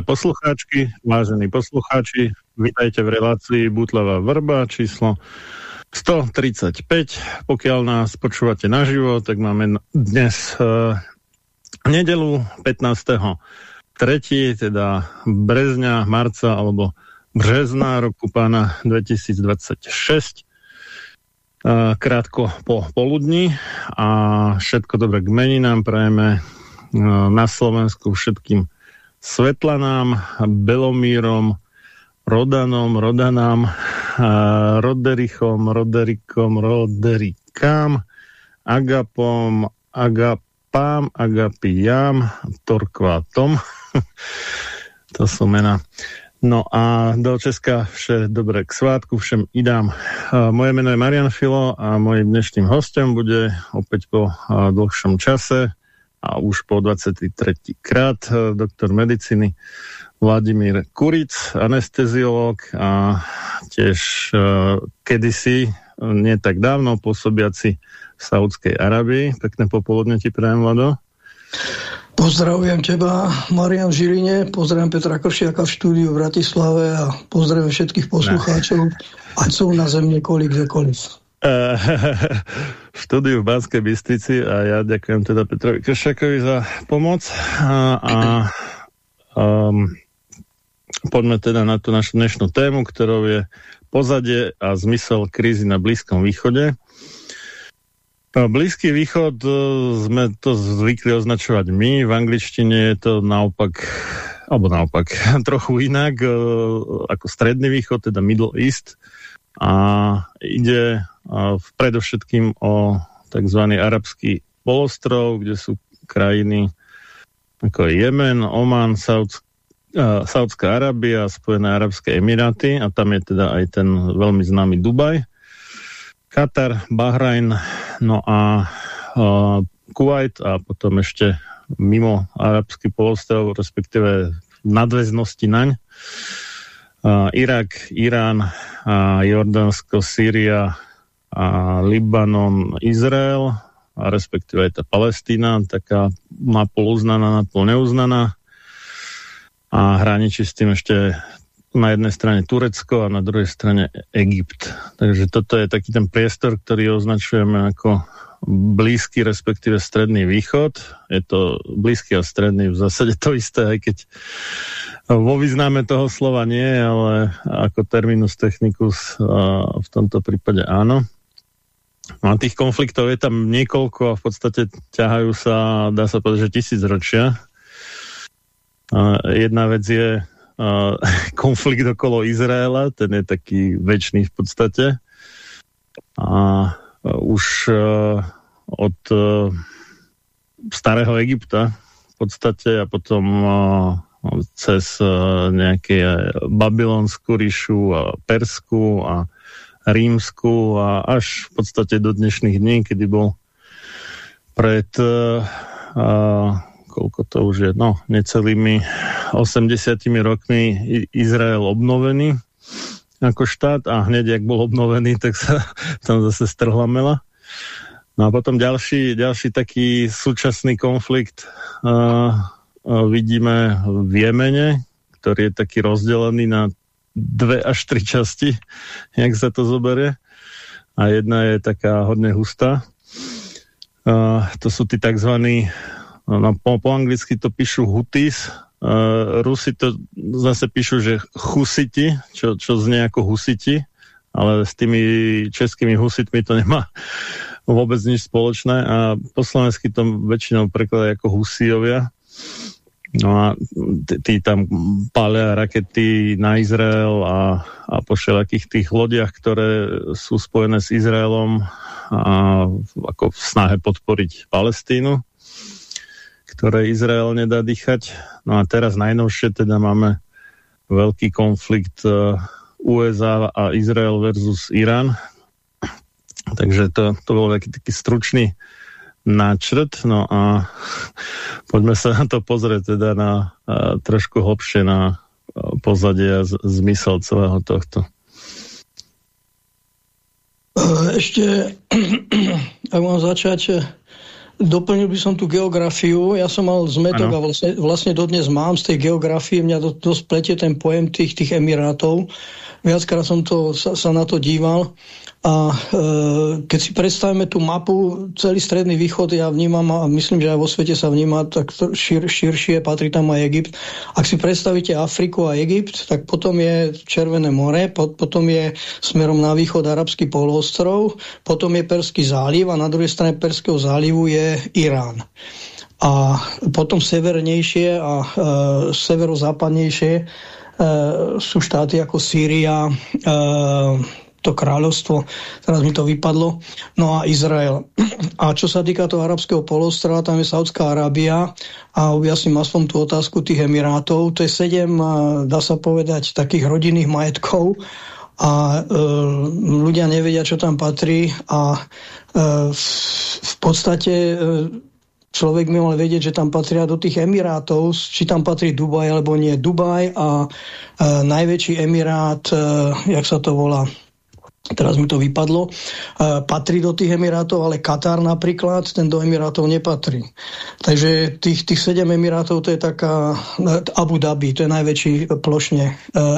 Milé poslucháčky, vážení poslucháči, vítajte v relácii Butlava Vrba číslo 135. Pokiaľ nás počúvate naživo, tak máme dnes uh, nedelu 15. 3. teda brezňa, marca alebo března roku pána 2026 uh, krátko po poludni a všetko dobré k meninám prajeme uh, na Slovensku všetkým Svetlanám, Belomírom, Rodanom, Rodanám, Roderichom, Roderikom, Roderikám, Agapom, Agapám, Agapiam, Torkvátom. to sú mena. No a do Česka vše dobré k svátku, všem idám. Moje meno je Marian Filo a mojim dnešným hostem bude opäť po dlhšom čase a už po 23. krát eh, doktor medicíny Vladimír Kuric, anesteziolog a tiež uh, kedysi, nie tak dávno, pôsobiaci v Saudskej Arabii. Pekné popoludne ti prajem, Vlado. Pozdravujem teba, Marian Žiline, pozdravujem Petra Kršiaka v štúdiu v Bratislave a pozdravujem všetkých poslucháčov, ať sú na zemne kolik kdekoľvek. v štúdiu v Banskej Bystrici a ja ďakujem teda Petrovi Kršakovi za pomoc a, a um, poďme teda na tú našu dnešnú tému, ktorou je pozadie a zmysel krízy na Blízkom východe. Blízky východ e, sme to zvykli označovať my, v angličtine je to naopak alebo naopak, trochu inak, e, ako stredný východ, teda Middle East. A ide predovšetkým o tzv. arabský polostrov, kde sú krajiny ako Jemen, Oman, Saudsk, uh, Saudská Arábia, Spojené Arabské Emiráty a tam je teda aj ten veľmi známy Dubaj, Katar, Bahrajn, no a uh, Kuwait a potom ešte mimo arabský polostrov, respektíve nadväznosti naň. Irak, Irán, Jordánsko, Sýria, Libanon, Izrael, a respektíve aj tá Palestína, taká napol uznaná, napol neuznaná. A hraničí s tým ešte na jednej strane Turecko a na druhej strane Egypt. Takže toto je taký ten priestor, ktorý označujeme ako blízky, respektíve stredný východ. Je to blízky a stredný v zásade to isté, aj keď vo význame toho slova nie, ale ako terminus technicus v tomto prípade áno. No a tých konfliktov je tam niekoľko a v podstate ťahajú sa, dá sa povedať, že tisíc ročia. A jedna vec je a, konflikt okolo Izraela, ten je taký väčší v podstate. A už a, od a, starého Egypta v podstate a potom a, cez a, nejaké babylonskú ríšu a Persku a Rímsku a až v podstate do dnešných dní, kedy bol pred uh, koľko to už je, no, necelými 80 rokmi Izrael obnovený ako štát a hneď, jak bol obnovený, tak sa tam zase strhla mela. No a potom ďalší, ďalší taký súčasný konflikt uh, uh, vidíme v Jemene, ktorý je taký rozdelený na dve až tri časti, jak sa to zoberie. A jedna je taká hodne hustá. Uh, to sú tí tzv. No, po, po anglicky to píšu hutis, uh, Rusi to zase píšu, že husiti, čo, čo znie ako husiti, ale s tými českými husitmi to nemá vôbec nič spoločné a po slovensky to väčšinou prekladajú ako husiovia. No a tí tam pália rakety na Izrael a, a po všelakých tých lodiach, ktoré sú spojené s Izraelom a ako v snahe podporiť Palestínu, ktoré Izrael nedá dýchať. No a teraz najnovšie teda máme veľký konflikt e, USA a Izrael versus Irán. Takže to, to bol taký, taký stručný náčrt, no a poďme sa na to pozrieť teda na a, trošku hlbšie na a, pozadie a zmysel celého tohto. Ešte, ak mám začať doplnil by som tú geografiu. Ja som mal zmetok ano. a vlastne, vlastne dodnes mám z tej geografie. Mňa do, dosť plete ten pojem tých, tých Emirátov. Viackrát som to, sa, sa na to díval. A e, keď si predstavíme tú mapu, celý stredný východ ja vnímam a myslím, že aj vo svete sa vníma tak šir, širšie, patrí tam aj Egypt. Ak si predstavíte Afriku a Egypt, tak potom je Červené more, pot, potom je smerom na východ Arabský poloostrov, potom je Perský záliv a na druhej strane Perského zálivu je Irán. A potom severnejšie a e, severozápadnejšie e, sú štáty ako Sýria, e, to kráľovstvo, teraz mi to vypadlo, no a Izrael. A čo sa týka toho arabského polostrova, tam je Saudská Arábia. A objasním aspoň tú otázku tých Emirátov. To je sedem, dá sa povedať, takých rodinných majetkov. A e, ľudia nevedia, čo tam patrí. A e, v, v podstate e, človek by mal vedieť, že tam patria do tých Emirátov, či tam patrí Dubaj alebo nie. Dubaj a e, najväčší Emirát, e, jak sa to volá, teraz mi to vypadlo, e, patrí do tých Emirátov, ale Katar napríklad, ten do Emirátov nepatrí. Takže tých, tých sedem Emirátov, to je taká e, Abu Dhabi, to je najväčší plošne e,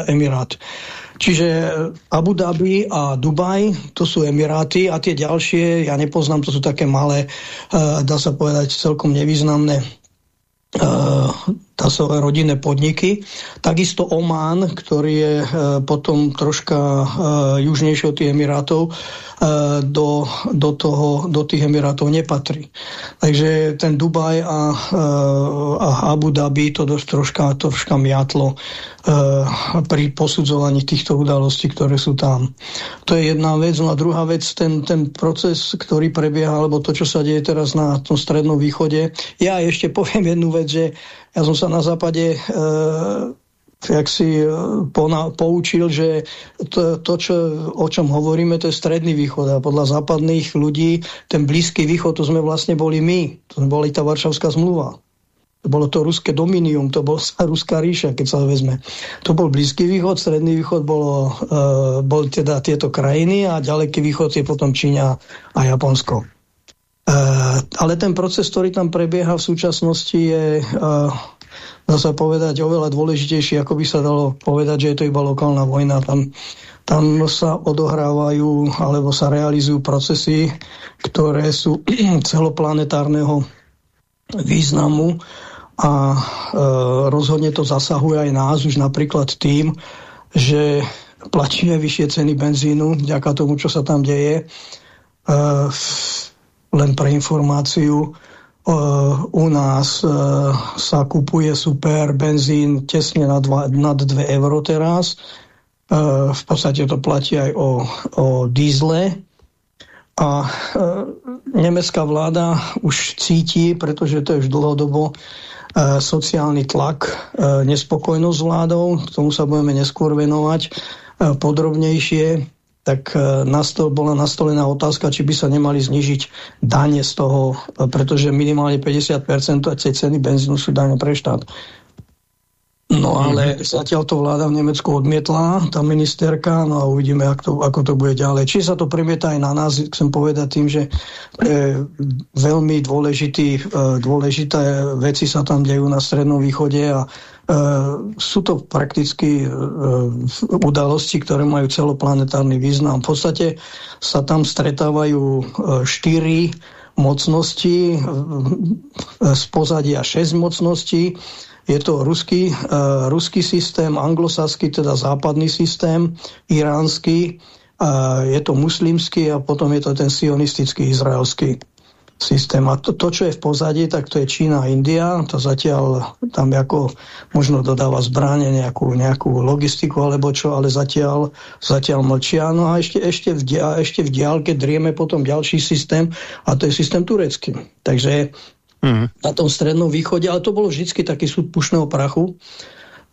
Emirát. Čiže Abu Dhabi a Dubaj, to sú Emiráty a tie ďalšie, ja nepoznám, to sú také malé, dá sa povedať, celkom nevýznamné tasové rodinné podniky. Takisto Oman, ktorý je e, potom troška e, južnejšie od tých Emirátov, e, do, do, toho, do tých Emirátov nepatrí. Takže ten Dubaj a, a Abu Dhabi to dosť troška, troška miatlo pri posudzovaní týchto udalostí, ktoré sú tam. To je jedna vec. No a druhá vec, ten, ten proces, ktorý prebieha, alebo to, čo sa deje teraz na tom strednom východe. Ja ešte poviem jednu vec, že ja som sa na západe e, jak si e, poučil, že to, to čo, o čom hovoríme, to je stredný východ a podľa západných ľudí ten blízky východ, to sme vlastne boli my. To bola tá Varšavská zmluva. To bolo to ruské dominium, to bola ruská ríša, keď sa vezme. To bol Blízky východ, Stredný východ bolo, e, bol teda tieto krajiny a ďaleký východ je potom Číňa a Japonsko. Eh, ale ten proces, ktorý tam prebieha v súčasnosti je, uh, dá sa povedať, oveľa dôležitejší, ako by sa dalo povedať, že je to iba lokálna vojna. Tam, tam sa odohrávajú alebo sa realizujú procesy, ktoré sú celoplanetárneho významu a uh, rozhodne to zasahuje aj nás už napríklad tým, že platíme vyššie ceny benzínu, vďaka tomu, čo sa tam deje. Uh, len pre informáciu, u nás sa kupuje super benzín tesne nad 2, nad 2 euro teraz. V podstate to platí aj o, o dízle. A nemecká vláda už cíti, pretože to je už dlhodobo sociálny tlak, nespokojnosť vládou, k tomu sa budeme neskôr venovať podrobnejšie tak e, nastol, bola nastolená otázka, či by sa nemali znižiť dane z toho, e, pretože minimálne 50% tej ceny benzínu sú dane pre štát. No ale mm. zatiaľ to vláda v Nemecku odmietla, tá ministerka, no a uvidíme, ako to, ako to bude ďalej. Či sa to premieta aj na nás, chcem povedať tým, že e, veľmi dôležitý, e, dôležité veci sa tam dejú na Strednom východe a sú to prakticky e, udalosti, ktoré majú celoplanetárny význam. V podstate sa tam stretávajú e, štyri mocnosti, z pozadia šesť mocností. Je to ruský, ruský systém, anglosaský, teda západný systém, iránsky, je to muslimský a potom je to ten sionistický izraelský systém. A to, to, čo je v pozadí, tak to je Čína a India. To zatiaľ tam ako možno dodáva zbranie, nejakú, nejakú logistiku alebo čo, ale zatiaľ, zatiaľ mlčia. No a ešte, ešte, v, dia, ešte v diálke drieme potom ďalší systém a to je systém turecký. Takže mm. na tom strednom východe, ale to bolo vždy taký súd pušného prachu.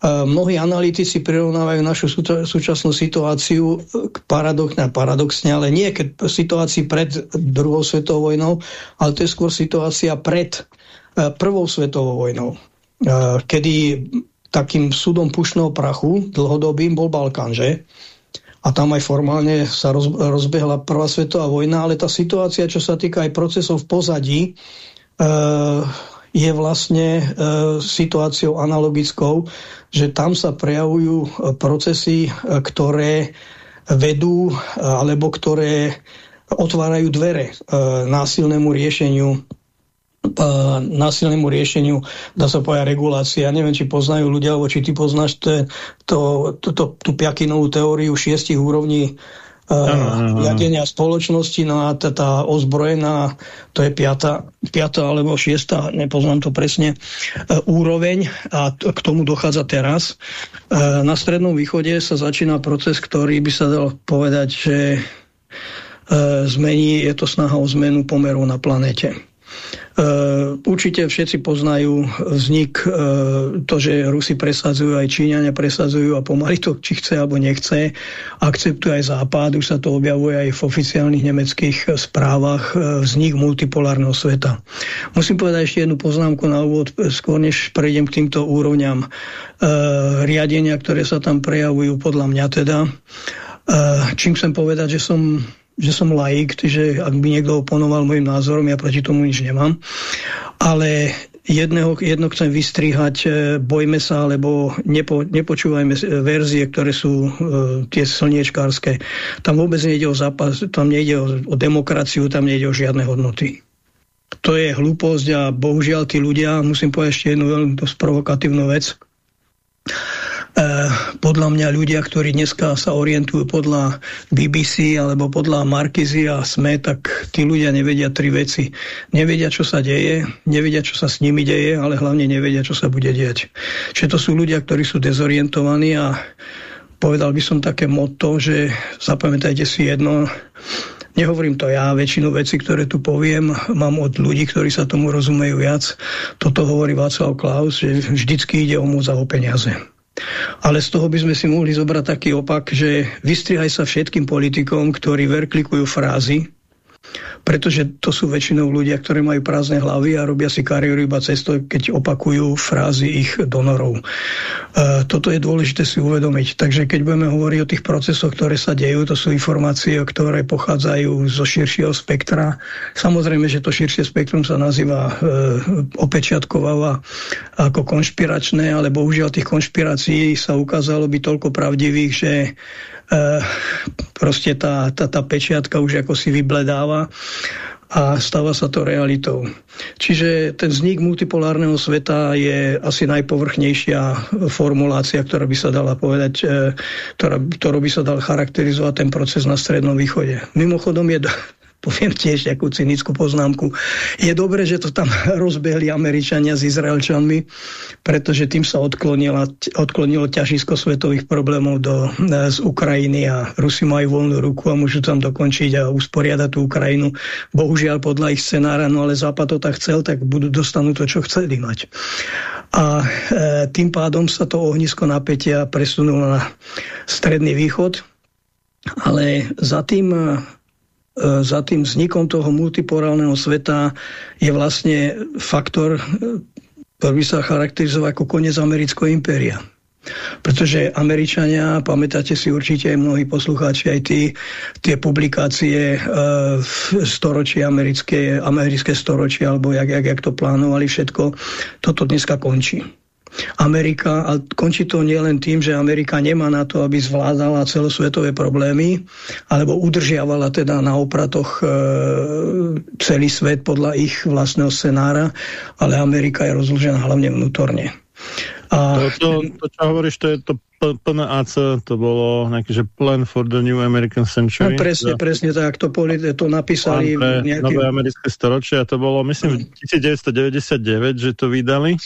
Mnohí analytici prirovnávajú našu súčasnú situáciu k paradoxne, paradoxne, ale nie k situácii pred druhou svetovou vojnou, ale to je skôr situácia pred e, prvou svetovou vojnou, e, kedy takým súdom pušného prachu dlhodobým bol Balkán, že? A tam aj formálne sa rozbehla prvá svetová vojna, ale tá situácia, čo sa týka aj procesov v pozadí, je vlastne situáciou analogickou, že tam sa prejavujú procesy, ktoré vedú alebo ktoré otvárajú dvere násilnému riešeniu násilnému riešeniu, dá sa povedať, regulácia. Ja neviem, či poznajú ľudia, alebo či ty poznáš to, to, to, tú piakinovú teóriu šiestich úrovní riadenia spoločnosti, no a tá, ozbrojená, to je piata, piata alebo šiesta, nepoznám to presne, uh, úroveň a k tomu dochádza teraz. Uh, na Strednom východe sa začína proces, ktorý by sa dal povedať, že uh, zmení, je to snaha o zmenu pomeru na planete. Uh, určite všetci poznajú vznik, uh, to, že Rusi presadzujú, aj Číňania presadzujú a pomaly to, či chce alebo nechce, akceptuje aj Západ, už sa to objavuje aj v oficiálnych nemeckých správach, uh, vznik multipolárneho sveta. Musím povedať ešte jednu poznámku na úvod, skôr než prejdem k týmto úrovňam riadenia, ktoré sa tam prejavujú podľa mňa teda. Čím chcem povedať, že som že som laik, že ak by niekto oponoval môjim názorom, ja proti tomu nič nemám. Ale jedného, jedno chcem vystrihať, e, bojme sa, alebo nepo, nepočúvajme verzie, ktoré sú e, tie slniečkárske. Tam vôbec nejde o zápas, tam nejde o, o demokraciu, tam nejde o žiadne hodnoty. To je hlúposť a bohužiaľ tí ľudia, musím povedať ešte jednu veľmi dosť provokatívnu vec, podľa mňa ľudia, ktorí dneska sa orientujú podľa BBC alebo podľa Markizy a SME, tak tí ľudia nevedia tri veci. Nevedia, čo sa deje, nevedia, čo sa s nimi deje, ale hlavne nevedia, čo sa bude diať. Čiže to sú ľudia, ktorí sú dezorientovaní a povedal by som také motto, že zapamätajte si jedno, Nehovorím to ja, väčšinu vecí, ktoré tu poviem, mám od ľudí, ktorí sa tomu rozumejú viac. Toto hovorí Václav Klaus, že vždycky ide o moc a o peniaze. Ale z toho by sme si mohli zobrať taký opak, že vystrihaj sa všetkým politikom, ktorí verklikujú frázy, pretože to sú väčšinou ľudia, ktorí majú prázdne hlavy a robia si kariéru iba cesto, keď opakujú frázy ich donorov. E, toto je dôležité si uvedomiť. Takže keď budeme hovoriť o tých procesoch, ktoré sa dejú, to sú informácie, ktoré pochádzajú zo širšieho spektra. Samozrejme, že to širšie spektrum sa nazýva e, ako konšpiračné, ale bohužiaľ tých konšpirácií sa ukázalo byť toľko pravdivých, že proste tá, tá, tá pečiatka už ako si vybledáva a stáva sa to realitou. Čiže ten vznik multipolárneho sveta je asi najpovrchnejšia formulácia, ktorá by sa dala povedať, eh, ktorá, ktorou by sa dal charakterizovať ten proces na Strednom východe. Mimochodom je poviem tiež takú cynickú poznámku. Je dobré, že to tam rozbehli Američania s Izraelčanmi, pretože tým sa odklonilo, odklonilo ťažisko svetových problémov do, z Ukrajiny a Rusi majú voľnú ruku a môžu tam dokončiť a usporiadať tú Ukrajinu. Bohužiaľ podľa ich scenára, no ale Západ to tak chcel, tak budú dostanú to, čo chceli mať. A e, tým pádom sa to ohnisko napätia presunulo na Stredný východ, ale za tým E, za tým vznikom toho multipolárneho sveta je vlastne faktor, e, ktorý sa charakterizoval ako koniec amerického impéria. Pretože Američania, pamätáte si určite aj mnohí poslucháči, aj tí, tie publikácie e, v storočí americké, americké storočie, alebo jak, jak, jak to plánovali všetko, toto dneska končí. Amerika, a končí to nielen tým, že Amerika nemá na to, aby zvládala celosvetové problémy, alebo udržiavala teda na opratoch e, celý svet podľa ich vlastného scenára, ale Amerika je rozložená hlavne vnútorne. A... To, to, to, čo hovoríš, to je to PNAC, to bolo nejaký, že Plan for the New American Century. No, presne, to, presne tak, to, to napísali. Pre nejaký... nové americké storočie a to bolo, myslím, 1999, že to vydali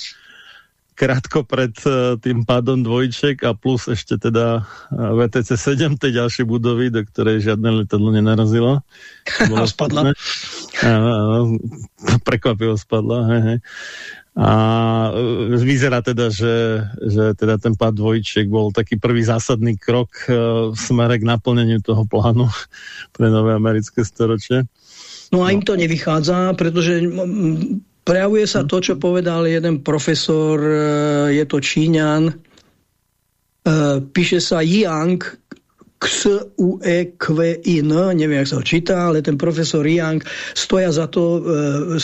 krátko pred uh, tým pádom dvojček a plus ešte teda uh, VTC 7, tej ďalšej budovy, do ktorej žiadne letadlo nenarazilo. a spadla. Prekvapivo spadla. Hej, hej. A uh, vyzerá teda, že, že teda ten pád dvojčiek bol taký prvý zásadný krok v smere k naplneniu toho plánu pre nové americké storočie. No a im to nevychádza, pretože Prejavuje sa to, čo povedal jeden profesor, e, je to Číňan, e, píše sa Yang X-U-E-Q-I-N, neviem, jak sa ho číta, ale ten profesor Young stoja za to, e,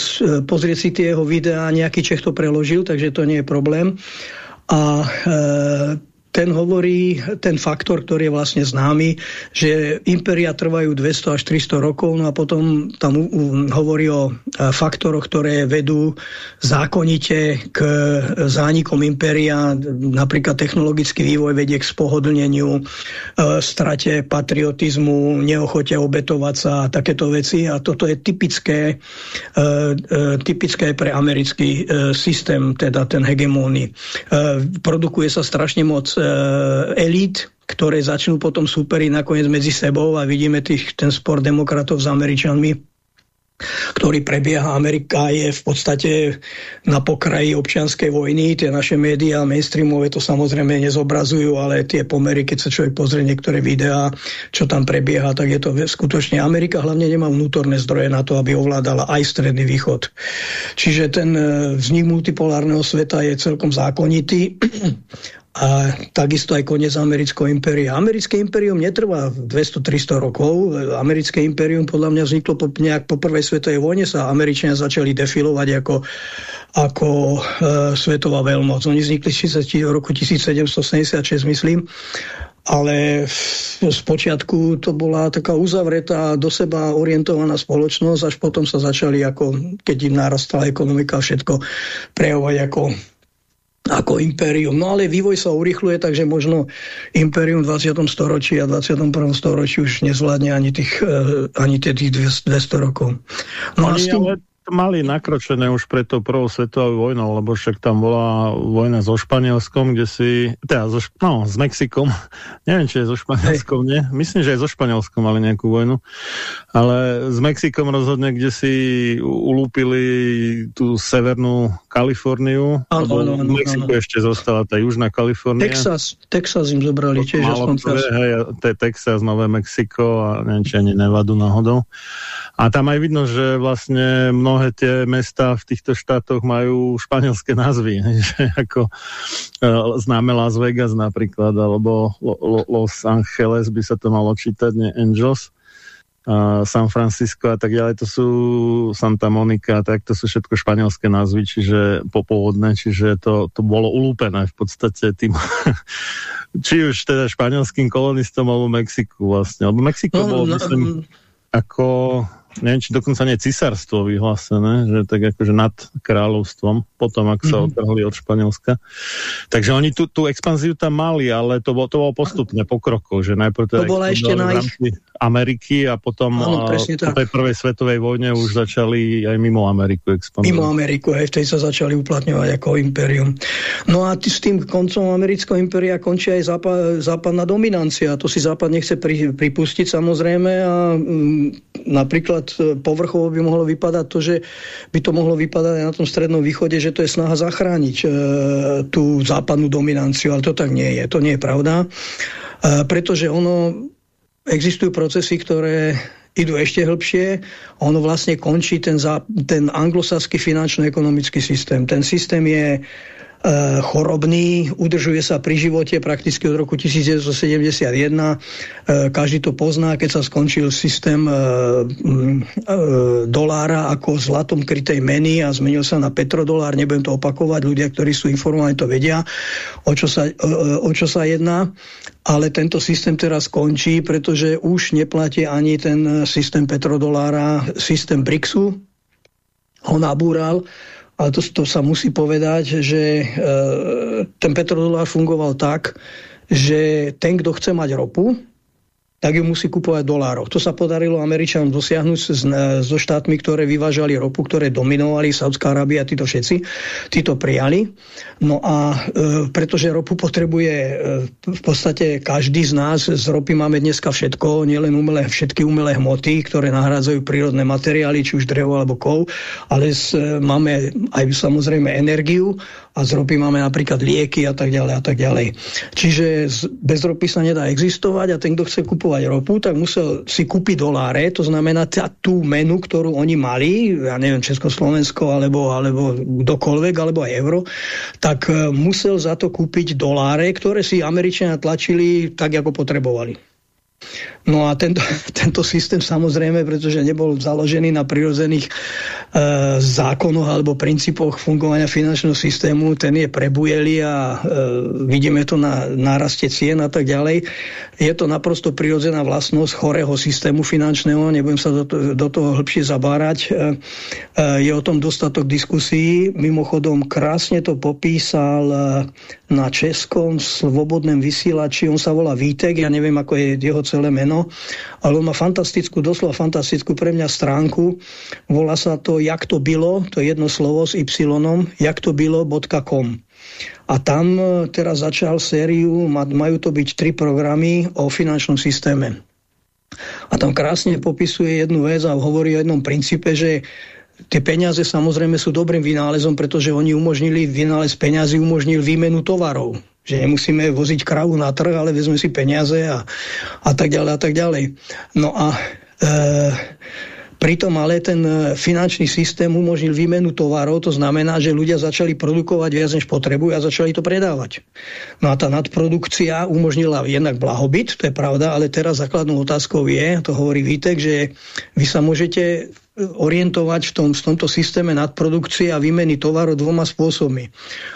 pozrieť si tie jeho videá, nejaký Čech to preložil, takže to nie je problém. A e, ten hovorí, ten faktor, ktorý je vlastne známy, že imperia trvajú 200 až 300 rokov, no a potom tam hovorí o e, faktoroch, ktoré vedú zákonite k zánikom imperia, napríklad technologický vývoj vedie k spohodlneniu, e, strate patriotizmu, neochote obetovať sa a takéto veci a toto je typické, e, typické pre americký systém, teda ten hegemóny. Produkuje sa strašne moc Eh, elít, ktoré začnú potom superiť nakoniec medzi sebou a vidíme tých, ten spor demokratov s Američanmi, ktorý prebieha. Amerika je v podstate na pokraji občianskej vojny. Tie naše médiá mainstreamové to samozrejme nezobrazujú, ale tie pomery, keď sa človek pozrie niektoré videá, čo tam prebieha, tak je to skutočne Amerika hlavne nemá vnútorné zdroje na to, aby ovládala aj stredný východ. Čiže ten eh, vznik multipolárneho sveta je celkom zákonitý a takisto aj koniec amerického impéria. Americké impérium netrvá 200-300 rokov. Americké impérium podľa mňa vzniklo po, nejak po prvej svetovej vojne sa Američania začali defilovať ako, ako e, svetová veľmoc. Oni vznikli v roku 1776, myslím, ale z počiatku to bola taká uzavretá, do seba orientovaná spoločnosť, až potom sa začali, ako, keď im narastala ekonomika, všetko prejavovať ako ako impérium. No ale vývoj sa urychluje, takže možno impérium v 20. storočí a 21. storočí už nezvládne ani tých, uh, ani tých 200 rokov. No Oni, a s tým... ale mali nakročené už pred tou prvou svetovou vojnou, lebo však tam bola vojna so Španielskom, kde si, teda so, no, s Mexikom, neviem, či je so Španielskom, nie? Myslím, že aj so Španielskom mali nejakú vojnu, ale s Mexikom rozhodne, kde si ulúpili tú severnú Kaliforniu, ano, ano, v Mexiku ano. ešte zostala tá južná Kalifornia. Texas, Texas im zobrali tiež aspoň hej, Texas, Nové Mexiko a neviem, či ani Nevadu náhodou. A tam aj vidno, že vlastne mnohé tie mesta v týchto štátoch majú španielské názvy, že ako uh, známe Las Vegas napríklad, alebo Los Angeles by sa to malo čítať, nie Angels, uh, San Francisco a tak ďalej, to sú Santa Monica, tak to sú všetko španielské názvy, čiže popôvodné, čiže to, to bolo ulúpené v podstate tým, či už teda španielským kolonistom alebo Mexiku vlastne, alebo Mexiko no, bolo, no, myslím, no, ako neviem, či dokonca nie cisárstvo vyhlásené, že tak akože nad kráľovstvom, potom ak sa mm -hmm. odtrhli od Španielska. Takže oni tú, tú expanziu tam mali, ale to bolo, to bolo postupne pokrokov, že najprv teda to bola ešte na ich... Ameriky a potom Áno, po tej prvej svetovej vojne už začali aj mimo Ameriku expandovať. Mimo Ameriku, hej, vtedy sa začali uplatňovať ako imperium. No a s tým koncom amerického impéria končí aj západ, západná dominancia. To si západ nechce pri, pripustiť samozrejme a m, napríklad e, povrchovo by mohlo vypadať to, že by to mohlo vypadať aj na tom strednom východe, že to je snaha zachrániť e, tú západnú dominanciu, ale to tak nie je. To nie je pravda. E, pretože ono existujú procesy, ktoré idú ešte hĺbšie. Ono vlastne končí ten, za, ten anglosaský finančno-ekonomický systém. Ten systém je chorobný, udržuje sa pri živote prakticky od roku 1971. E, každý to pozná, keď sa skončil systém e, dolára ako zlatom krytej meny a zmenil sa na petrodolár. Nebudem to opakovať, ľudia, ktorí sú informovaní, to vedia, o čo sa, o čo sa jedná. Ale tento systém teraz končí, pretože už neplatí ani ten systém petrodolára, systém BRICSu, ho nabúral ale to, to sa musí povedať, že e, ten petrodolár fungoval tak, že ten, kto chce mať ropu, tak ju musí kupovať dolárov. To sa podarilo Američanom dosiahnuť so štátmi, ktoré vyvážali ropu, ktoré dominovali, Saudská Arábia, títo všetci, títo prijali. No a e, pretože ropu potrebuje e, v podstate každý z nás, z ropy máme dneska všetko, nielen umelé, všetky umelé hmoty, ktoré nahrádzajú prírodné materiály, či už drevo alebo kov, ale s, e, máme aj samozrejme energiu a z ropy máme napríklad lieky a tak ďalej a tak ďalej. Čiže bez ropy sa nedá existovať a ten, kto chce kupovať ropu, tak musel si kúpiť doláre, to znamená tú menu, ktorú oni mali, ja neviem, Československo alebo, alebo kdokoľvek, alebo aj euro, tak e, musel za to kúpiť doláre, ktoré si Američania tlačili tak, ako potrebovali. No a tento, tento systém samozrejme, pretože nebol založený na prirodzených e, zákonoch alebo princípoch fungovania finančného systému, ten je prebujelý a e, vidíme to na náraste cien a tak ďalej. Je to naprosto prirodzená vlastnosť chorého systému finančného, nebudem sa do, to, do toho hĺbšie zabárať. E, e, je o tom dostatok diskusí. Mimochodom, krásne to popísal e, na českom slobodnom vysielači, on sa volá Vítek, ja neviem, ako je jeho celé meno, ale on má fantastickú, doslova fantastickú pre mňa stránku. Volá sa to Jak to bylo, to je jedno slovo s y, jaktobylo.com. A tam e, teraz začal sériu, majú to byť tri programy o finančnom systéme. A tam krásne popisuje jednu vec a hovorí o jednom princípe, že tie peniaze samozrejme sú dobrým vynálezom, pretože oni umožnili, vynález peniazy umožnil výmenu tovarov že nemusíme voziť kravu na trh, ale vezme si peniaze a, a tak ďalej a tak ďalej. No a e, pritom ale ten finančný systém umožnil výmenu tovarov, to znamená, že ľudia začali produkovať viac než potrebujú a začali to predávať. No a tá nadprodukcia umožnila jednak blahobyt, to je pravda, ale teraz základnou otázkou je, to hovorí Vítek, že vy sa môžete orientovať v, tom, v tomto systéme nadprodukcie a výmeny tovaru dvoma spôsobmi.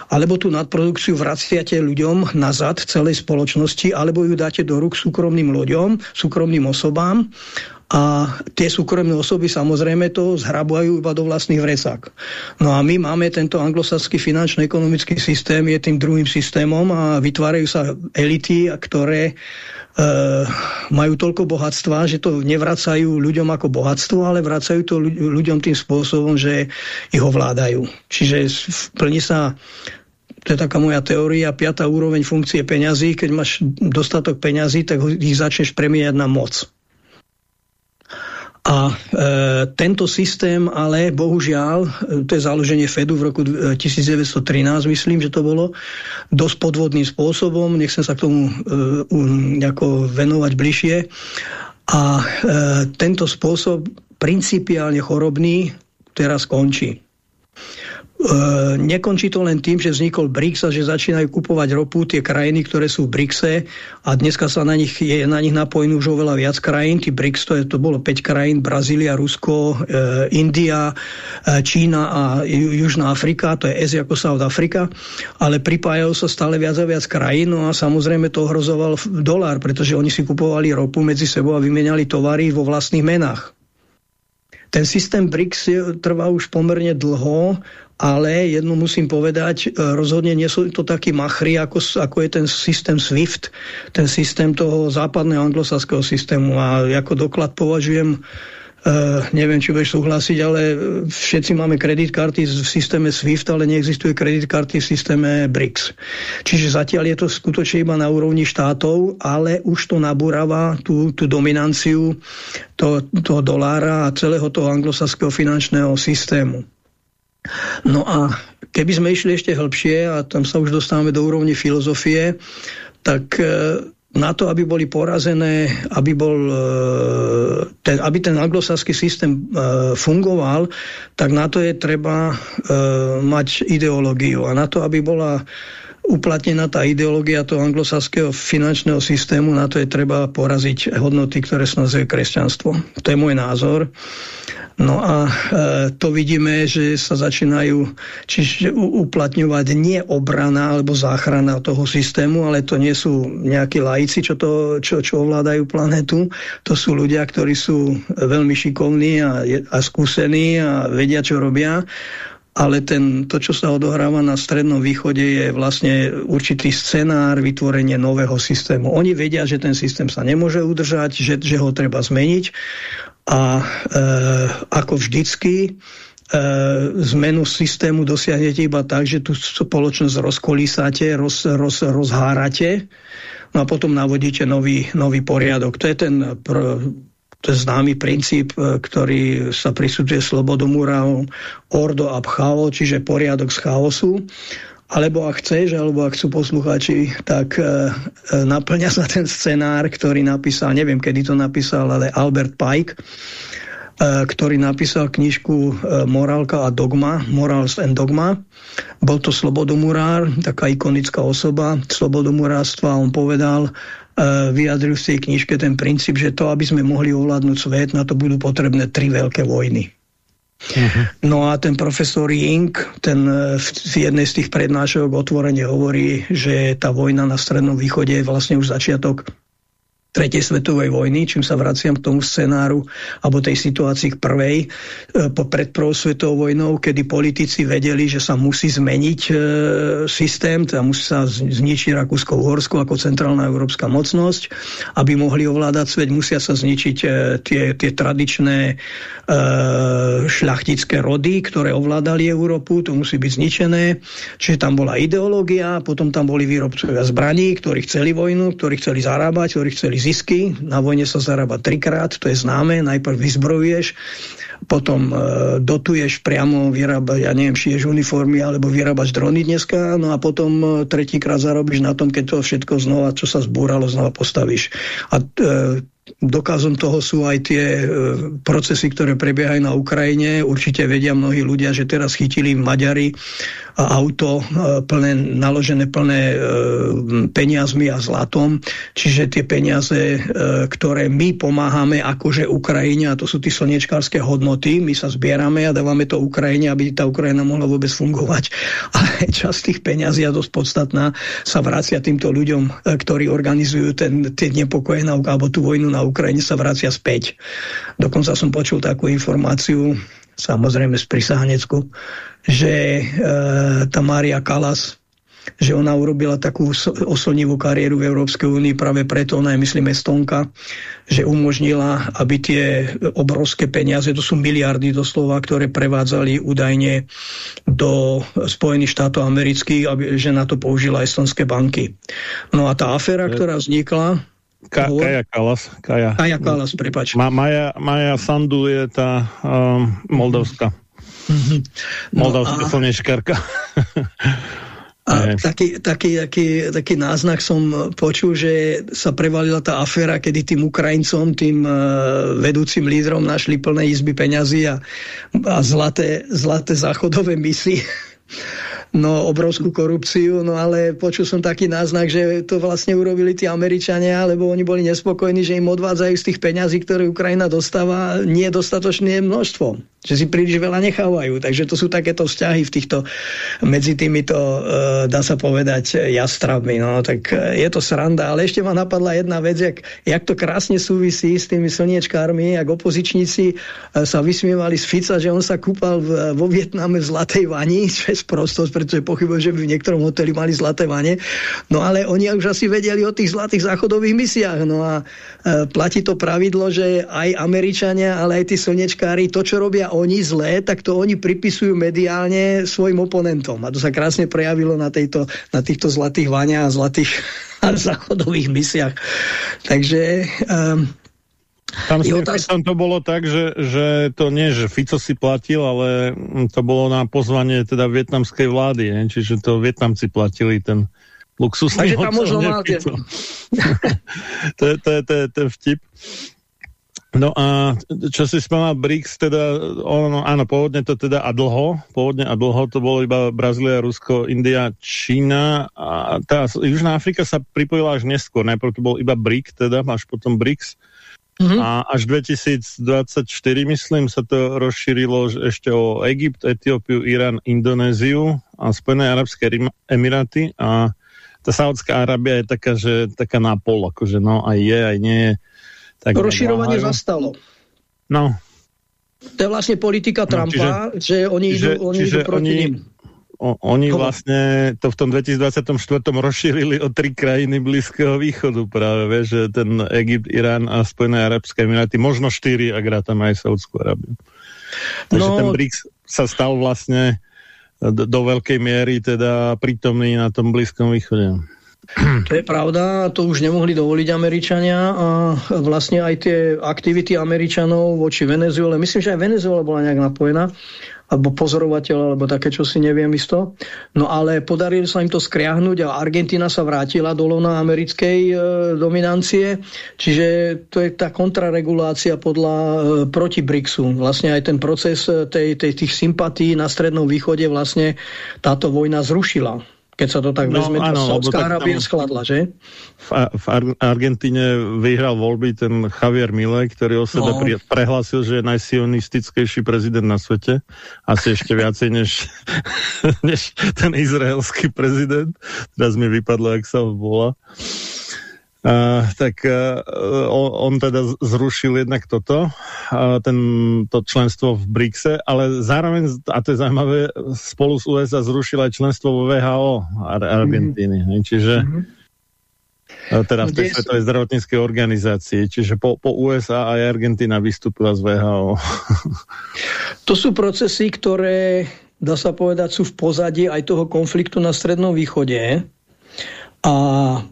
Alebo tú nadprodukciu vraciate ľuďom nazad celej spoločnosti, alebo ju dáte do rúk súkromným ľuďom, súkromným osobám a tie súkromné osoby samozrejme to zhrabujú iba do vlastných vrecák. No a my máme tento anglosaský finančno-ekonomický systém, je tým druhým systémom a vytvárajú sa elity, ktoré Uh, majú toľko bohatstva, že to nevracajú ľuďom ako bohatstvo, ale vracajú to ľuďom tým spôsobom, že ich ovládajú. Čiže plní sa to je taká moja teória, piatá úroveň funkcie peňazí, keď máš dostatok peňazí, tak ich začneš premieňať na moc. A e, tento systém ale bohužiaľ, to je založenie Fedu v roku 1913, myslím, že to bolo, dosť podvodným spôsobom, nechcem sa k tomu e, um, venovať bližšie. A e, tento spôsob principiálne chorobný teraz končí. E, nekončí to len tým, že vznikol BRICS a že začínajú kupovať ropu tie krajiny, ktoré sú v BRICSe a dneska sa na nich, je na nich napojený už oveľa viac krajín. Tí BRICS to, je, to bolo 5 krajín, Brazília, Rusko, e, India, e, Čína a Južná Afrika, to je S ako South Afrika, ale pripájajú sa stále viac a viac krajín no a samozrejme to ohrozoval dolár, pretože oni si kupovali ropu medzi sebou a vymenali tovary vo vlastných menách. Ten systém BRICS trvá už pomerne dlho ale jednu musím povedať, e, rozhodne nie sú to takí machry, ako, ako je ten systém SWIFT, ten systém toho západného anglosaského systému. A ako doklad považujem Uh, neviem, či budeš súhlasiť, ale všetci máme kreditkarty v systéme SWIFT, ale neexistuje kreditkarty v systéme BRICS. Čiže zatiaľ je to skutočne iba na úrovni štátov, ale už to nabúrava tú, tú dominanciu toho, toho dolára a celého toho anglosaského finančného systému. No a keby sme išli ešte hĺbšie, a tam sa už dostávame do úrovne filozofie, tak e, na to, aby boli porazené, aby, bol, e, ten, aby ten anglosaský systém e, fungoval, tak na to je treba mať ideológiu. A na to, aby bola uplatnená tá ideológia toho anglosaského finančného systému, na to je treba poraziť hodnoty, ktoré sa nazývajú kresťanstvo. To je môj názor. No a e, to vidíme, že sa začínajú čiže uplatňovať nie obrana alebo záchrana toho systému, ale to nie sú nejakí laici, čo, to, čo, čo ovládajú planetu. To sú ľudia, ktorí sú veľmi šikovní a, a skúsení a vedia, čo robia ale ten, to, čo sa odohráva na Strednom východe, je vlastne určitý scenár vytvorenie nového systému. Oni vedia, že ten systém sa nemôže udržať, že, že ho treba zmeniť a e, ako vždycky e, zmenu systému dosiahnete iba tak, že tú spoločnosť rozkolísate, roz, roz, rozhárate no a potom navodíte nový, nový poriadok. To je ten pr to je známy princíp, e, ktorý sa prisudzuje slobodomúram ordo ab chao, čiže poriadok z chaosu. Alebo ak chceš, alebo ak chcú poslucháči, tak e, e, naplňa sa ten scenár, ktorý napísal, neviem kedy to napísal, ale Albert Pike, e, ktorý napísal knižku e, Morálka a dogma, Morals and Dogma. Bol to slobodomurár, taká ikonická osoba slobodomurárstva. On povedal, vyjadril v tej knižke ten princíp, že to, aby sme mohli ovládnuť svet, na to budú potrebné tri veľké vojny. Uh mhm. -huh. No a ten profesor Ying, ten v jednej z tých prednášok otvorene hovorí, že tá vojna na Strednom východe je vlastne už začiatok tretej svetovej vojny, čím sa vraciam k tomu scenáru alebo tej situácii k prvej, e, pred prvou svetovou vojnou, kedy politici vedeli, že sa musí zmeniť e, systém, teda musí sa zničiť Rakúsko-Uhorsko ako centrálna európska mocnosť, aby mohli ovládať svet, musia sa zničiť e, tie, tie tradičné šľachtické rody, ktoré ovládali Európu, to musí byť zničené. Čiže tam bola ideológia, potom tam boli výrobcovia zbraní, ktorí chceli vojnu, ktorí chceli zarábať, ktorí chceli zisky. Na vojne sa zarába trikrát, to je známe. Najprv vyzbrojuješ, potom e, dotuješ priamo, vyrábať, ja neviem, šiješ uniformy alebo vyrábaš drony dneska, no a potom e, tretíkrát zarobíš na tom, keď to všetko znova, čo sa zbúralo, znova postavíš. A e, Dokazom toho sú aj tie e, procesy, ktoré prebiehajú na Ukrajine. Určite vedia mnohí ľudia, že teraz chytili Maďari auto e, plné, naložené plné e, peniazmi a zlatom. Čiže tie peniaze, ktoré my pomáhame akože Ukrajine, a to sú tie slnečkárske hodnoty, my sa zbierame a dávame to Ukrajine, aby tá Ukrajina mohla vôbec fungovať. Ale časť tých peniazí, a dosť podstatná, sa vracia týmto ľuďom, ktorí organizujú ten, tie nepokoje na, alebo tú vojnu na Ukrajine, sa vracia späť. Dokonca som počul takú informáciu, samozrejme z Prisahanecku, že e, tá Mária Kalas, že ona urobila takú oslnivú kariéru v Európskej únii práve preto, ona je myslím Estonka, že umožnila, aby tie obrovské peniaze, to sú miliardy doslova, ktoré prevádzali údajne do Spojených štátov amerických, aby, že na to použila estonské banky. No a tá aféra, ktorá vznikla, Ka Kaja Kalas. Kaja, Kaja Kalas, prepač. Ma Maja, Maja Sandu je tá um, moldovská. Mm-hmm. No Moldavská a... slnečkárka. A taký, taký, taký, taký náznak som počul, že sa prevalila tá aféra, kedy tým Ukrajincom, tým uh, vedúcim lídrom našli plné izby peňazí a, a zlaté, zlaté záchodové misy no, obrovskú korupciu, no ale počul som taký náznak, že to vlastne urobili tí Američania, lebo oni boli nespokojní, že im odvádzajú z tých peňazí, ktoré Ukrajina dostáva, nie dostatočné množstvo že si príliš veľa nechávajú. Takže to sú takéto vzťahy v týchto, medzi týmito, uh, dá sa povedať, jastrabmi. No, tak uh, je to sranda. Ale ešte ma napadla jedna vec, jak, jak to krásne súvisí s tými slniečkármi, jak opozičníci uh, sa vysmievali z Fica, že on sa kúpal v, vo Vietname v Zlatej vani, čo je pretože pochybujem, že by v niektorom hoteli mali zlaté vane. No ale oni už asi vedeli o tých zlatých záchodových misiách. No a uh, platí to pravidlo, že aj Američania, ale aj tí slnečkári, to, čo robia oni zlé, tak to oni pripisujú mediálne svojim oponentom. A to sa krásne prejavilo na, tejto, na týchto zlatých vaniach a zlatých záchodových misiach. Takže... Um, tam, otáz... tam to bolo tak, že, že to nie, že Fico si platil, ale to bolo na pozvanie teda vietnamskej vlády, ne? čiže to Vietnamci platili ten luxusný Takže tam možno mal... to, je, to, je, to je ten vtip. No a čo si spomínal BRICS, teda ono, áno, pôvodne to teda a dlho, pôvodne a dlho to bolo iba Brazília, Rusko, India, Čína a tá Južná Afrika sa pripojila až neskôr, najprv to bol iba BRIC, teda až potom BRICS mm -hmm. a až 2024, myslím, sa to rozšírilo ešte o Egypt, Etiópiu, Irán, Indonéziu a Spojené Arabské Emiráty a tá Saudská Arábia je taká, že taká na pol, akože no aj je, aj nie je tak Rozširovanie zastalo. No. To je vlastne politika no, Trumpa, čiže, že oni čiže, idú, oni čiže idú proti oni, ním. O, oni Koho? vlastne to v tom 2024 rozšírili o tri krajiny Blízkeho východu práve, vieš, že ten Egypt, Irán a Spojené Arabské Emiráty, možno štyri, ak rátam aj Saudskú Arabiu. Takže no, ten BRICS sa stal vlastne do, do veľkej miery teda prítomný na tom Blízkom východe. To je pravda, to už nemohli dovoliť Američania a vlastne aj tie aktivity Američanov voči Venezuele, myslím, že aj Venezuela bola nejak napojená, alebo pozorovateľ, alebo také, čo si neviem isto. No ale podarilo sa im to skriahnuť a Argentina sa vrátila do lona americkej e, dominancie, čiže to je tá kontraregulácia podľa e, proti BRICSu. Vlastne aj ten proces e, tej, tej, tých sympatí na Strednom východe vlastne táto vojna zrušila Keď sa to tak no, vezme, áno, Saudská Arábia skladla, že? V, v Ar Argentíne vyhral voľby ten Javier Milei, ktorý o sebe no. prehlásil, že je najsionistickejší prezident na svete. Asi ešte viacej než, než ten izraelský prezident. Teraz mi vypadlo, jak sa volá. Uh, tak uh, on, on teda zrušil jednak toto, uh, ten, to členstvo v BRICSe, ale zároveň, a to je zaujímavé, spolu s USA zrušil aj členstvo vo VHO Ar Argentíny. Mm -hmm. Čiže mm -hmm. teda v tej Svetovej zdravotníckej organizácii. Čiže po, po USA aj Argentína vystúpila z VHO. to sú procesy, ktoré, dá sa povedať, sú v pozadí aj toho konfliktu na Strednom východe, a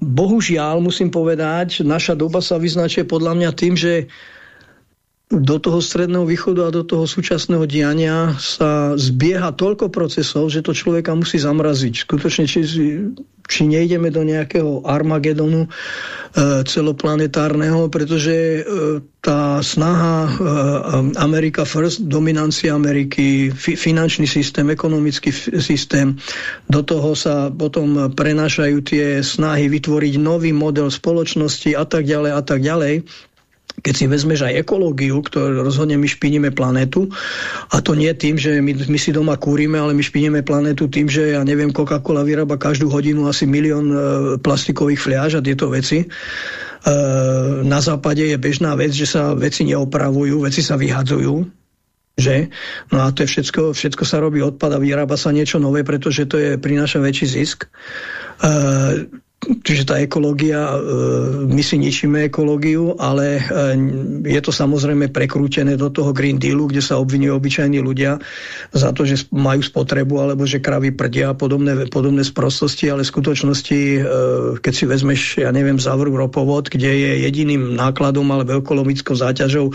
bohužiaľ, musím povedať, naša doba sa vyznačuje podľa mňa tým, že do toho stredného východu a do toho súčasného diania sa zbieha toľko procesov, že to človeka musí zamraziť. Skutočne, či, či nejdeme do nejakého Armagedonu e, celoplanetárneho, pretože e, tá snaha e, America First, dominancia Ameriky, fi, finančný systém, ekonomický systém, do toho sa potom prenášajú tie snahy vytvoriť nový model spoločnosti a tak ďalej a tak ďalej keď si vezmeš aj ekológiu, ktorú rozhodne my špiníme planetu, a to nie tým, že my, my si doma kúrime, ale my špiníme planetu tým, že ja neviem, Coca-Cola vyrába každú hodinu asi milión e, plastikových fliaž a tieto veci. E, na západe je bežná vec, že sa veci neopravujú, veci sa vyhadzujú, že? No a to je všetko, všetko sa robí odpad a vyrába sa niečo nové, pretože to je, prináša väčší zisk. E, Čiže tá ekológia, e, my si ničíme ekológiu, ale e, je to samozrejme prekrútené do toho Green Dealu, kde sa obvinujú obyčajní ľudia za to, že majú spotrebu, alebo že kravy prdia a podobné, podobné sprostosti, ale v skutočnosti, e, keď si vezmeš, ja neviem, závru ropovod, kde je jediným nákladom alebo ekologickou záťažou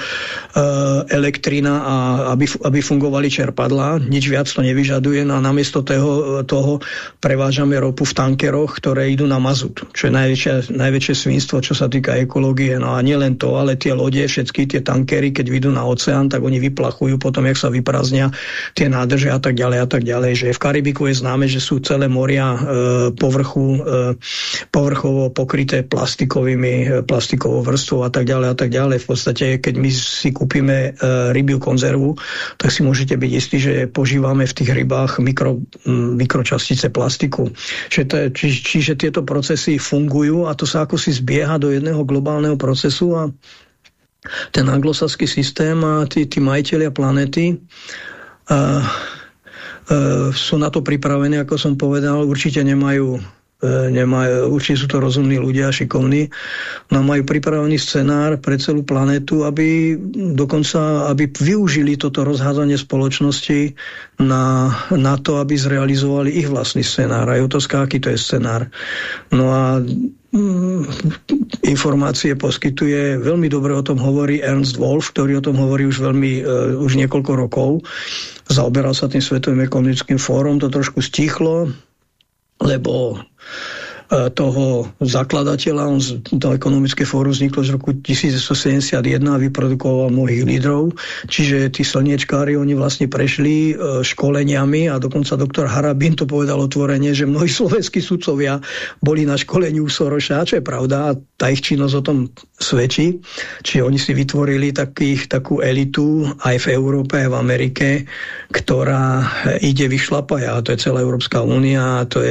elektrina, a aby, aby fungovali čerpadlá, nič viac to nevyžaduje, no a namiesto toho, toho prevážame ropu v tankeroch, ktoré idú na mazut, čo je najväčšie, najväčšie svinstvo, čo sa týka ekológie. No a nielen to, ale tie lode, všetky tie tankery, keď vidú na oceán, tak oni vyplachujú potom, jak sa vyprázdnia tie nádrže a tak ďalej a tak ďalej. Že v Karibiku je známe, že sú celé moria e, povrchu, e, povrchovo pokryté plastikovými, e, plastikovou vrstvou a tak ďalej a tak ďalej. V podstate, keď my si kúpime e, rybiu konzervu, tak si môžete byť istí, že požívame v tých rybách mikro, mikročastice plastiku. Čiže, to či, čiže tieto procesy procesy fungujú a to sa ako si zbieha do jedného globálneho procesu a ten anglosaský systém a tí, tí majiteľia planety a, a, sú na to pripravení, ako som povedal, určite nemajú nemajú, určite sú to rozumní ľudia, šikovní, no majú pripravený scenár pre celú planetu, aby dokonca aby využili toto rozhádzanie spoločnosti na, na to, aby zrealizovali ich vlastný scenár. A je otázka, aký to je scenár. No a mm, informácie poskytuje, veľmi dobre o tom hovorí Ernst Wolf, ktorý o tom hovorí už veľmi, uh, už niekoľko rokov. Zaoberal sa tým Svetovým ekonomickým fórom, to trošku stichlo, lebo toho zakladateľa. On, to ekonomické fórum vzniklo z roku 1971 a vyprodukoval mnohých lídrov. Čiže tí slniečkári, oni vlastne prešli e, školeniami a dokonca doktor Harabin to povedal otvorene, že mnohí slovenskí sudcovia boli na školení u Soroša, čo je pravda a tá ich činnosť o tom svedčí. Čiže oni si vytvorili takých, takú elitu aj v Európe, aj v Amerike, ktorá ide vyšlapať a to je celá Európska únia, to,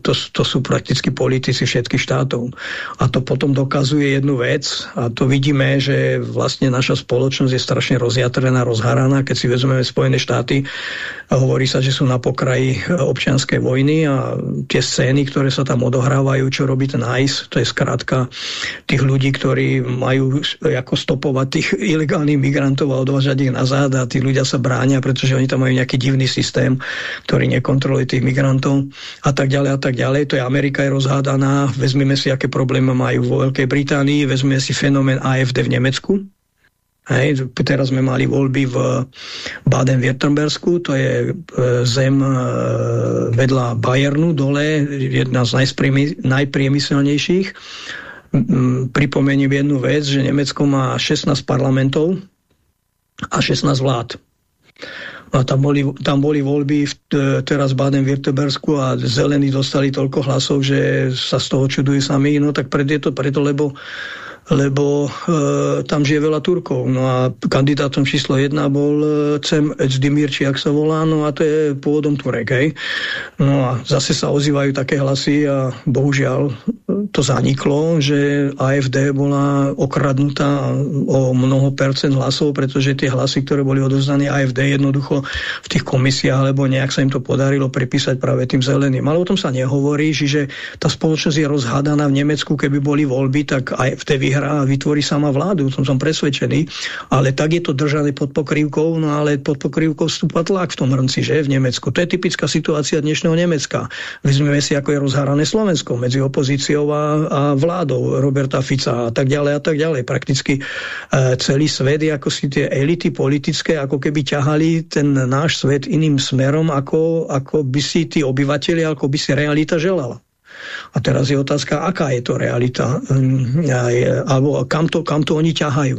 to, to sú prakticky prakticky politici všetkých štátov. A to potom dokazuje jednu vec a to vidíme, že vlastne naša spoločnosť je strašne rozjatrená, rozharaná. Keď si vezmeme Spojené štáty, hovorí sa, že sú na pokraji občianskej vojny a tie scény, ktoré sa tam odohrávajú, čo robí ten ICE, to je skrátka tých ľudí, ktorí majú ako stopovať tých ilegálnych migrantov a odvážať ich nazad a tí ľudia sa bránia, pretože oni tam majú nejaký divný systém, ktorý nekontroluje tých migrantov a tak ďalej a tak ďalej. To je Amerika, je rozhádaná. Vezmeme si, aké problémy majú vo Veľkej Británii, vezmeme si fenomén AFD v Nemecku. Hej, teraz sme mali voľby v Baden-Württembersku, to je e, zem e, vedľa Bayernu dole, jedna z najpriemyselnejších. Pripomeniem jednu vec, že Nemecko má 16 parlamentov a 16 vlád. A tam boli, tam boli voľby v, teraz Baden-Württembersku a zelení dostali toľko hlasov, že sa z toho čudujú sami. No tak preto je to preto, lebo lebo e, tam žije veľa Turkov. No a kandidátom číslo jedna bol e, Cem Ecdimir, či ak sa volá, no a to je pôvodom Turek. Hej. No a zase sa ozývajú také hlasy a bohužiaľ to zaniklo, že AFD bola okradnutá o mnoho percent hlasov, pretože tie hlasy, ktoré boli odozdané AFD jednoducho v tých komisiách, alebo nejak sa im to podarilo prepísať práve tým zeleným. Ale o tom sa nehovorí, že tá spoločnosť je rozhádaná v Nemecku, keby boli voľby, tak AFD vyhrá vyhrá a vytvorí sama vládu, o tom som presvedčený, ale tak je to držané pod pokrývkou, no ale pod pokrývkou vstúpa tlak v tom hrnci, že v Nemecku. To je typická situácia dnešného Nemecka. Vezmeme si, ako je rozhárané Slovensko medzi opozíciou a, a vládou Roberta Fica a tak ďalej a tak ďalej. Prakticky e, celý svet ako si tie elity politické ako keby ťahali ten náš svet iným smerom, ako, ako by si tí obyvateľi, ako by si realita želala. A teraz je otázka, aká je to realita, hm, alebo kam to, kam to oni ťahajú.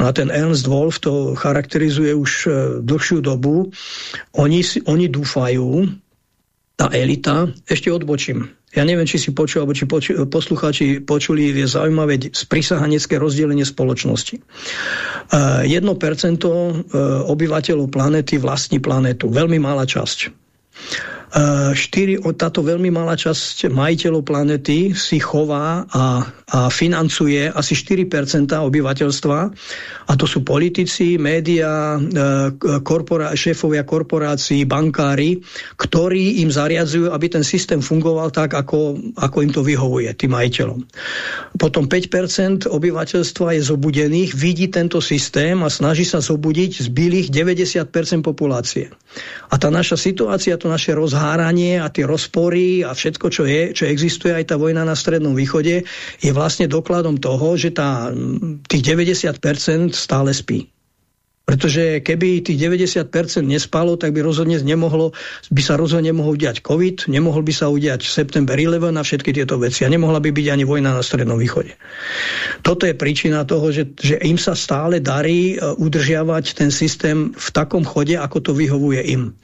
No a ten Ernst Wolf to charakterizuje už e, dlhšiu dobu. Oni, oni dúfajú, tá elita, ešte odbočím, ja neviem, či si počul, alebo či poču, poslucháči počuli, je zaujímavé sprísahanecké rozdelenie spoločnosti. 1% e, e, obyvateľov planety vlastní planetu. Veľmi malá časť. 4, táto veľmi malá časť majiteľov planety si chová a, a financuje asi 4% obyvateľstva a to sú politici, média, e, korporá, šéfovia korporácií, bankári, ktorí im zariadzujú, aby ten systém fungoval tak, ako, ako im to vyhovuje, tým majiteľom. Potom 5% obyvateľstva je zobudených, vidí tento systém a snaží sa zobudiť z bylých 90% populácie. A tá naša situácia, to naše rozháranie a tie rozpory a všetko, čo je, čo existuje, aj tá vojna na Strednom východe, je vlastne dokladom toho, že tá, tých 90% stále spí. Pretože keby tých 90% nespalo, tak by rozhodne nemohlo, by sa rozhodne nemohol udiať COVID, nemohol by sa udiať September 11 a všetky tieto veci. A nemohla by byť ani vojna na Strednom východe. Toto je príčina toho, že, že im sa stále darí e, udržiavať ten systém v takom chode, ako to vyhovuje im.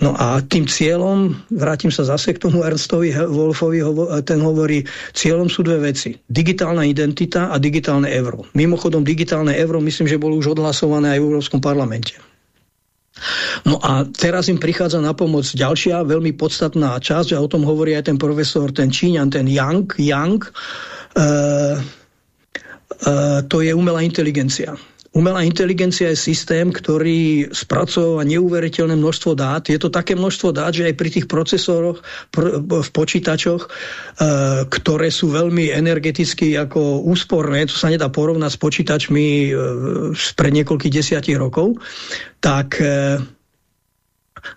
No a tým cieľom, vrátim sa zase k tomu Ernstovi Wolfovi, ten hovorí, cieľom sú dve veci. Digitálna identita a digitálne euro. Mimochodom, digitálne euro myslím, že bolo už odhlasované aj Európskom parlamente. No a teraz im prichádza na pomoc ďalšia veľmi podstatná časť a o tom hovorí aj ten profesor, ten Číňan, ten Yang, Yang e, e, to je umelá inteligencia. Umelá inteligencia je systém, ktorý spracová neuveriteľné množstvo dát. Je to také množstvo dát, že aj pri tých procesoroch pr v počítačoch, e, ktoré sú veľmi energeticky ako úsporné, to sa nedá porovnať s počítačmi e, pred niekoľkých desiatich rokov, tak e,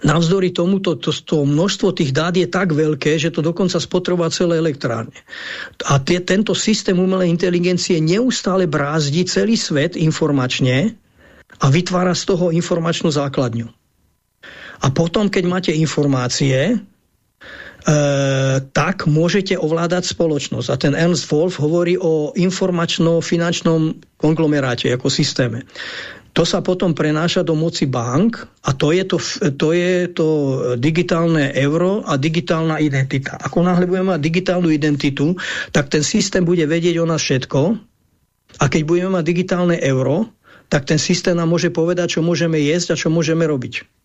Navzdory tomuto to, to množstvo tých dát je tak veľké, že to dokonca spotrebuje celé elektrárne. A tie, tento systém umelej inteligencie neustále brázdi celý svet informačne a vytvára z toho informačnú základňu. A potom, keď máte informácie, E, tak môžete ovládať spoločnosť. A ten Ernst Wolf hovorí o informačno-finančnom konglomeráte ako systéme. To sa potom prenáša do moci bank a to je to, to je to digitálne euro a digitálna identita. Ako náhle budeme mať digitálnu identitu, tak ten systém bude vedieť o nás všetko a keď budeme mať digitálne euro, tak ten systém nám môže povedať, čo môžeme jesť a čo môžeme robiť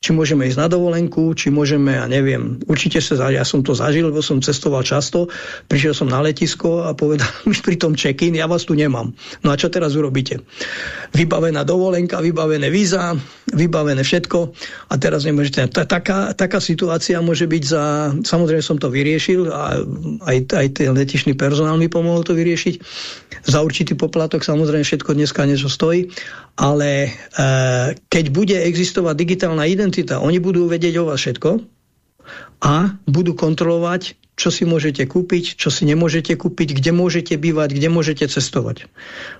či môžeme ísť na dovolenku, či môžeme, ja neviem, určite sa, ja som to zažil, lebo som cestoval často, prišiel som na letisko a povedal mi pri tom check-in, ja vás tu nemám. No a čo teraz urobíte? Vybavená dovolenka, vybavené víza, vybavené všetko a teraz nemôžete. Taká, taká situácia môže byť za, samozrejme som to vyriešil a aj, aj ten letišný personál mi pomohol to vyriešiť. Za určitý poplatok samozrejme všetko dneska niečo stojí, ale e, keď bude existovať digitálna identita, oni budú vedieť o vás všetko a budú kontrolovať, čo si môžete kúpiť, čo si nemôžete kúpiť, kde môžete bývať, kde môžete cestovať.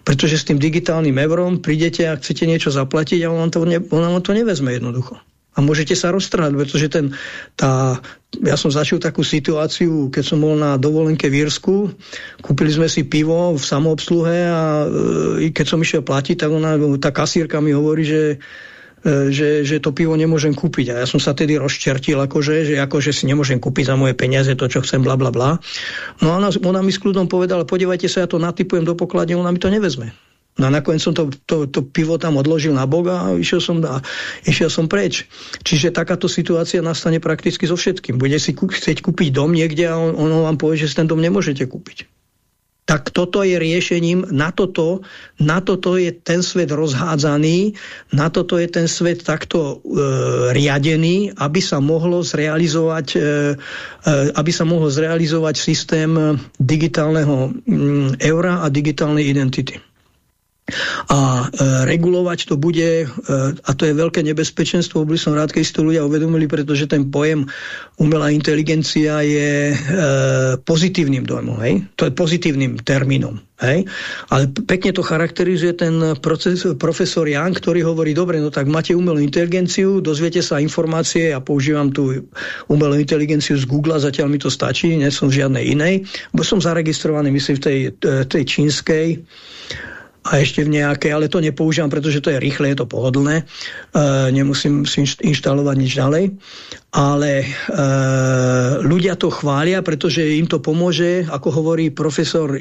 Pretože s tým digitálnym eurom prídete a chcete niečo zaplatiť a on vám to, ne, on vám to nevezme jednoducho a môžete sa roztrhať, pretože ten, tá, ja som zažil takú situáciu, keď som bol na dovolenke v Írsku, kúpili sme si pivo v samoobsluhe a e, keď som išiel platiť, tak ona, tá kasírka mi hovorí, že E, že, že to pivo nemôžem kúpiť. A ja som sa tedy rozčertil, akože, že akože si nemôžem kúpiť za moje peniaze to, čo chcem, bla bla bla. No a ona, ona mi s kľudom povedala, podívajte sa, ja to natypujem do pokladne, ona mi to nevezme. No a nakoniec som to, to, to pivo tam odložil na boga a išiel som, a išiel som preč. Čiže takáto situácia nastane prakticky so všetkým. Bude si kú, chcieť kúpiť dom niekde a on, on vám povie, že si ten dom nemôžete kúpiť tak toto je riešením, na toto, na toto je ten svet rozhádzaný, na toto je ten svet takto e, riadený, aby sa mohlo zrealizovať e, e, aby sa mohol zrealizovať systém digitálneho m, eura a digitálnej identity. A e, regulovať to bude, e, a to je veľké nebezpečenstvo, boli som rád, keď si to ľudia uvedomili, pretože ten pojem umelá inteligencia je e, pozitívnym dojmom, hej? to je pozitívnym termínom. Hej? Ale pekne to charakterizuje ten proces, profesor Jan, ktorý hovorí, dobre, no tak máte umelú inteligenciu, dozviete sa informácie, ja používam tú umelú inteligenciu z Google, zatiaľ mi to stačí, nie som v žiadnej inej, bo som zaregistrovaný, myslím, v tej, tej čínskej a ešte v nejakej, ale to nepoužívam, pretože to je rýchle, je to pohodlné, e, nemusím si inštalovať nič ďalej, ale e, ľudia to chvália, pretože im to pomôže, ako hovorí profesor e,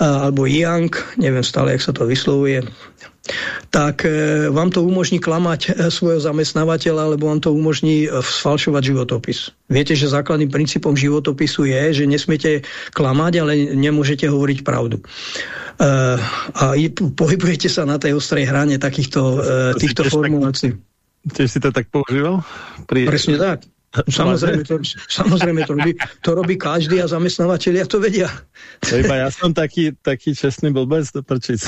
alebo Yang, neviem stále, jak sa to vyslovuje, tak e, vám to umožní klamať e, svojho zamestnávateľa, alebo vám to umožní e, sfalšovať životopis. Viete, že základným princípom životopisu je, že nesmiete klamať, ale nemôžete hovoriť pravdu. A pohybujete sa na tej ostrej hrane takýchto týchto formulácií. Tiež si to tak používal? Pri... Presne tak. Samozrejme to, samozrejme to robí, to robí každý a zamestnávateľia to vedia. To iba ja som taký, taký čestný blbec do prčic.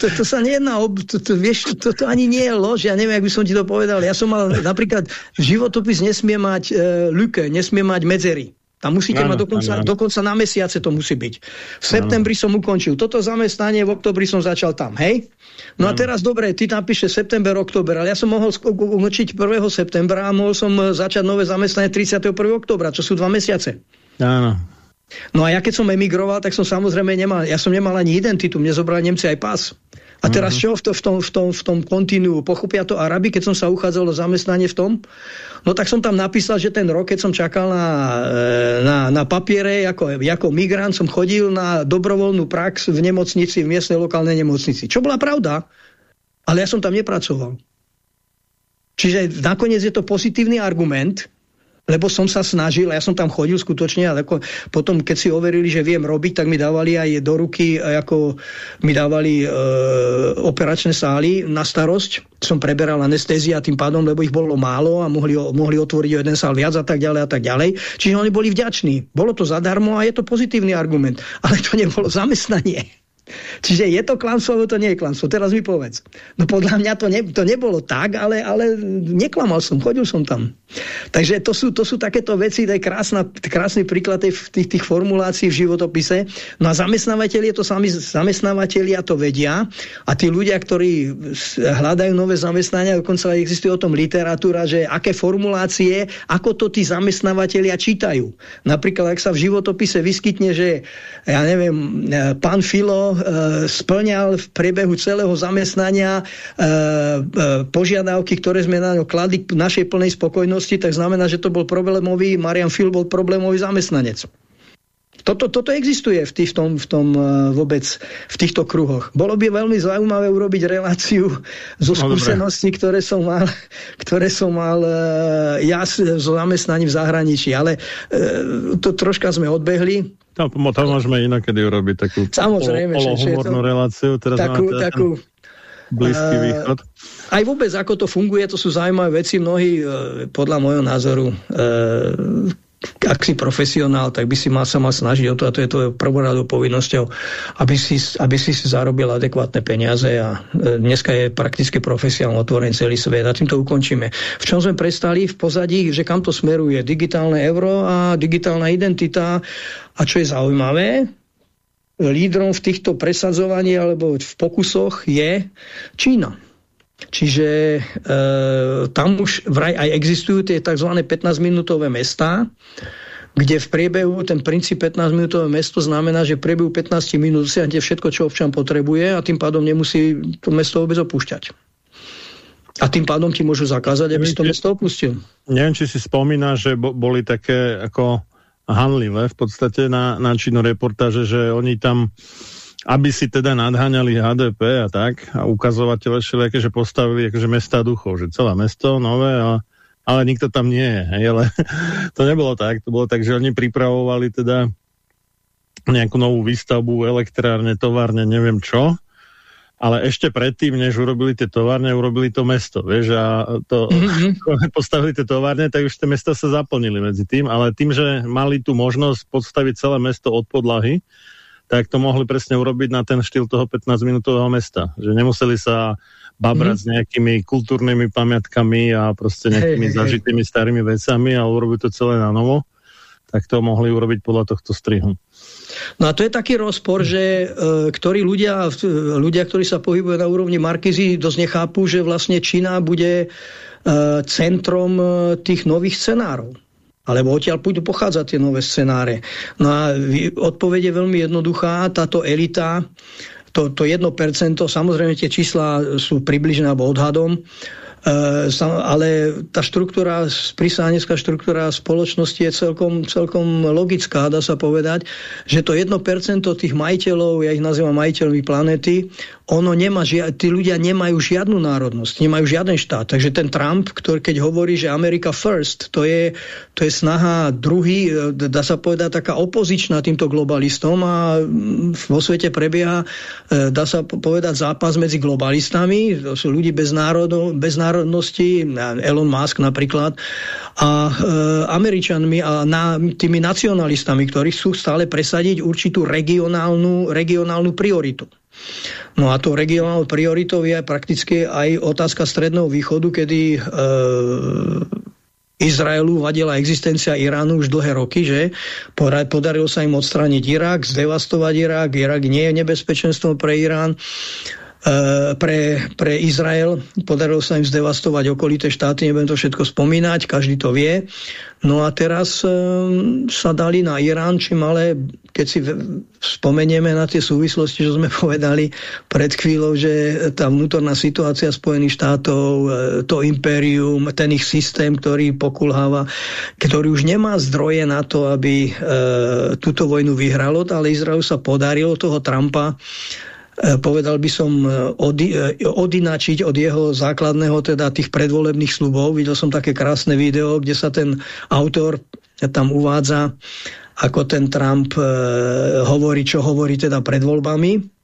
To, to sa nejedná. To, to, vieš, to, to ani nie je lož, ja neviem, jak by som ti to povedal. Ja som mal napríklad, životopis nesmie mať e, luke, nesmie mať medzery. Tam musíte ano, mať dokonca, ano. dokonca na mesiace to musí byť. V septembri ano. som ukončil toto zamestnanie, v oktobri som začal tam, hej? No ano. a teraz dobre, ty napíše september, oktober, ale ja som mohol ukončiť 1. septembra a mohol som e, začať nové zamestnanie 31. oktobra, čo sú dva mesiace. Áno. No a ja keď som emigroval, tak som samozrejme nemal, ja som nemal ani identitu, mne zobrali Nemci aj pás. A teraz čo v, to, v, tom, v, tom, v tom kontinuu? Pochopia to Arabi, keď som sa uchádzal o zamestnanie v tom? No tak som tam napísal, že ten rok, keď som čakal na, e, na, na papiere, ako, ako migrant som chodil na dobrovoľnú prax v nemocnici, v miestnej lokálnej nemocnici. Čo bola pravda, ale ja som tam nepracoval. Čiže nakoniec je to pozitívny argument, lebo som sa snažil, ja som tam chodil skutočne, ale ako, potom keď si overili, že viem robiť, tak mi dávali aj do ruky, ako mi dávali e, operačné sály na starosť. Som preberal anestézia tým pádom, lebo ich bolo málo a mohli, mohli otvoriť o jeden sál viac a tak ďalej a tak ďalej. Čiže oni boli vďační. Bolo to zadarmo a je to pozitívny argument. Ale to nebolo zamestnanie. Čiže je to klamstvo, alebo to nie je klamstvo? Teraz mi povedz. No podľa mňa to, ne, to nebolo tak, ale, ale neklamal som, chodil som tam. Takže to sú, to sú takéto veci, to je krásna, krásny príklad tých, tých, formulácií v životopise. No a zamestnávateľi to sami zamestnávateľia to vedia a tí ľudia, ktorí hľadajú nové zamestnania, dokonca existuje o tom literatúra, že aké formulácie, ako to tí zamestnávateľia čítajú. Napríklad, ak sa v životopise vyskytne, že ja neviem, pán Filo E, splňal v priebehu celého zamestnania e, e, požiadavky, ktoré sme na ňo kladli našej plnej spokojnosti, tak znamená, že to bol problémový, Marian Fil bol problémový zamestnanec. Toto, toto existuje v, tých, v, tom, v tom vôbec v týchto kruhoch. Bolo by veľmi zaujímavé urobiť reláciu zo no, skúseností, ktoré som mal, ktoré som mal ja so zamestnaním v zahraničí. Ale to troška sme odbehli. Tam, tam môžeme inakedy urobiť takú Samozrejme, humornú reláciu. Teraz takú, takú, Blízky východ. Aj vôbec, ako to funguje, to sú zaujímavé veci. Mnohí, podľa môjho názoru, ak si profesionál, tak by si mal sa mal snažiť o to, a to je tvojou prvoradou povinnosťou, aby si, aby si zarobil adekvátne peniaze a e, dneska je prakticky profesionálne otvorený celý svet a tým to ukončíme. V čom sme prestali v pozadí, že kam to smeruje digitálne euro a digitálna identita a čo je zaujímavé, lídrom v týchto presadzovaní alebo v pokusoch je Čína. Čiže e, tam už vraj aj existujú tie tzv. 15-minútové mesta, kde v priebehu, ten princíp 15-minútové mesto znamená, že v priebehu 15 minút dosiahnete všetko, čo občan potrebuje a tým pádom nemusí to mesto vôbec opúšťať. A tým pádom ti môžu zakázať, aby si to mesto opustil. Neviem, či si spomínaš, že boli také ako hanlivé v podstate na, na činu reportáže, že oni tam aby si teda nadháňali HDP a tak a ukazovatele všelijaké, že postavili akože mesta duchov, že celé mesto nové, a, ale nikto tam nie je. Hej, ale to nebolo tak. To bolo tak, že oni pripravovali teda nejakú novú výstavbu, elektrárne, továrne, neviem čo ale ešte predtým, než urobili tie továrne, urobili to mesto, vieš, a to, mm-hmm. postavili tie továrne, tak už tie mesta sa zaplnili medzi tým, ale tým, že mali tú možnosť podstaviť celé mesto od podlahy, tak to mohli presne urobiť na ten štýl toho 15-minútového mesta, že nemuseli sa babrať mm-hmm. s nejakými kultúrnymi pamiatkami a proste nejakými hey, zažitými hey. starými vecami a urobiť to celé na novo, tak to mohli urobiť podľa tohto strihu. No a to je taký rozpor, že e, ktorí ľudia, ľudia, ktorí sa pohybujú na úrovni Markizy, dosť nechápu, že vlastne Čína bude e, centrom e, tých nových scenárov alebo odtiaľ pôjdu pochádzať tie nové scenáre. No a odpoveď je veľmi jednoduchá. Táto elita, to, to 1%, samozrejme tie čísla sú približné alebo odhadom, E, ale tá štruktúra, prísáhnická štruktúra spoločnosti je celkom, celkom logická, dá sa povedať, že to 1% tých majiteľov, ja ich nazývam majiteľmi planety, ono nemá, tí ľudia nemajú žiadnu národnosť, nemajú žiaden štát. Takže ten Trump, ktorý keď hovorí, že America first, to je, to je snaha druhý, e, dá sa povedať, taká opozičná týmto globalistom a vo svete prebieha, e, dá sa povedať, zápas medzi globalistami, to sú ľudí bez, národov, bez národnosti, Elon Musk napríklad, a e, Američanmi a na, tými nacionalistami, ktorí sú stále presadiť určitú regionálnu, regionálnu prioritu. No a to regionálnou prioritou je prakticky aj otázka Stredného východu, kedy e, Izraelu vadila existencia Iránu už dlhé roky, že? Podarilo sa im odstrániť Irak, zdevastovať Irak, Irak nie je nebezpečenstvo pre Irán pre, pre Izrael. Podarilo sa im zdevastovať okolité štáty, nebudem to všetko spomínať, každý to vie. No a teraz e, sa dali na Irán, čím ale, keď si spomenieme na tie súvislosti, čo sme povedali pred chvíľou, že tá vnútorná situácia Spojených štátov, e, to impérium, ten ich systém, ktorý pokulháva, ktorý už nemá zdroje na to, aby e, túto vojnu vyhralo, ale Izraelu sa podarilo toho Trumpa E, povedal by som, e, odi, e, odinačiť od jeho základného, teda tých predvolebných slubov. Videl som také krásne video, kde sa ten autor tam uvádza, ako ten Trump e, hovorí, čo hovorí teda pred voľbami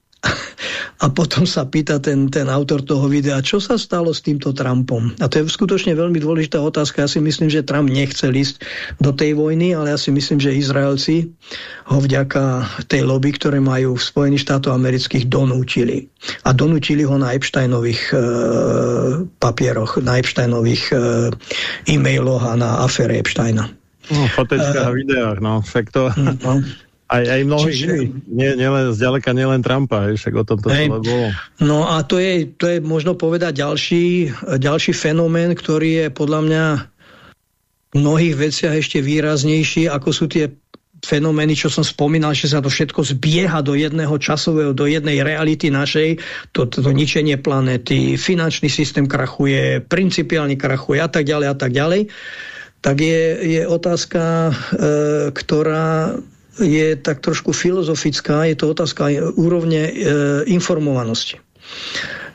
a potom sa pýta ten, ten autor toho videa, čo sa stalo s týmto Trumpom. A to je skutočne veľmi dôležitá otázka. Ja si myslím, že Trump nechce ísť do tej vojny, ale ja si myslím, že Izraelci ho vďaka tej lobby, ktoré majú v Spojených štátoch amerických, donúčili. A donúčili ho na Epsteinových e, papieroch, na Epsteinových e, e-mailoch a na afére Epsteina. No, fotečka uh, a videách, no. Však to... No. Aj, aj mnohých Čiže... iných. Nie, nielen, zďaleka nielen Trumpa, však o tom to celé bolo. No a to je, to je možno povedať ďalší, ďalší fenomén, ktorý je podľa mňa v mnohých veciach ešte výraznejší, ako sú tie fenomény, čo som spomínal, že sa to všetko zbieha do jedného časového, do jednej reality našej, to, to, to ničenie planéty, finančný systém krachuje, principiálny krachuje a tak ďalej a tak ďalej, tak je, je otázka, e, ktorá je tak trošku filozofická, je to otázka úrovne e, informovanosti.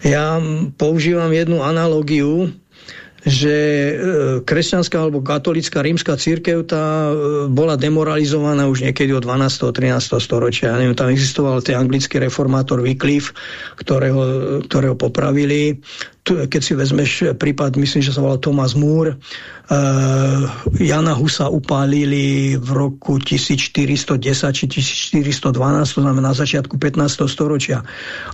Ja používam jednu analogiu, že e, kresťanská alebo katolická rímska církev tá e, bola demoralizovaná už niekedy od 12. 13. storočia. Ja neviem, tam existoval ten anglický reformátor Wycliffe, ktorého, ktorého popravili keď si vezmeš prípad, myslím, že sa volal Thomas Moore, uh, Jana Husa upálili v roku 1410 či 1412, to znamená na začiatku 15. storočia.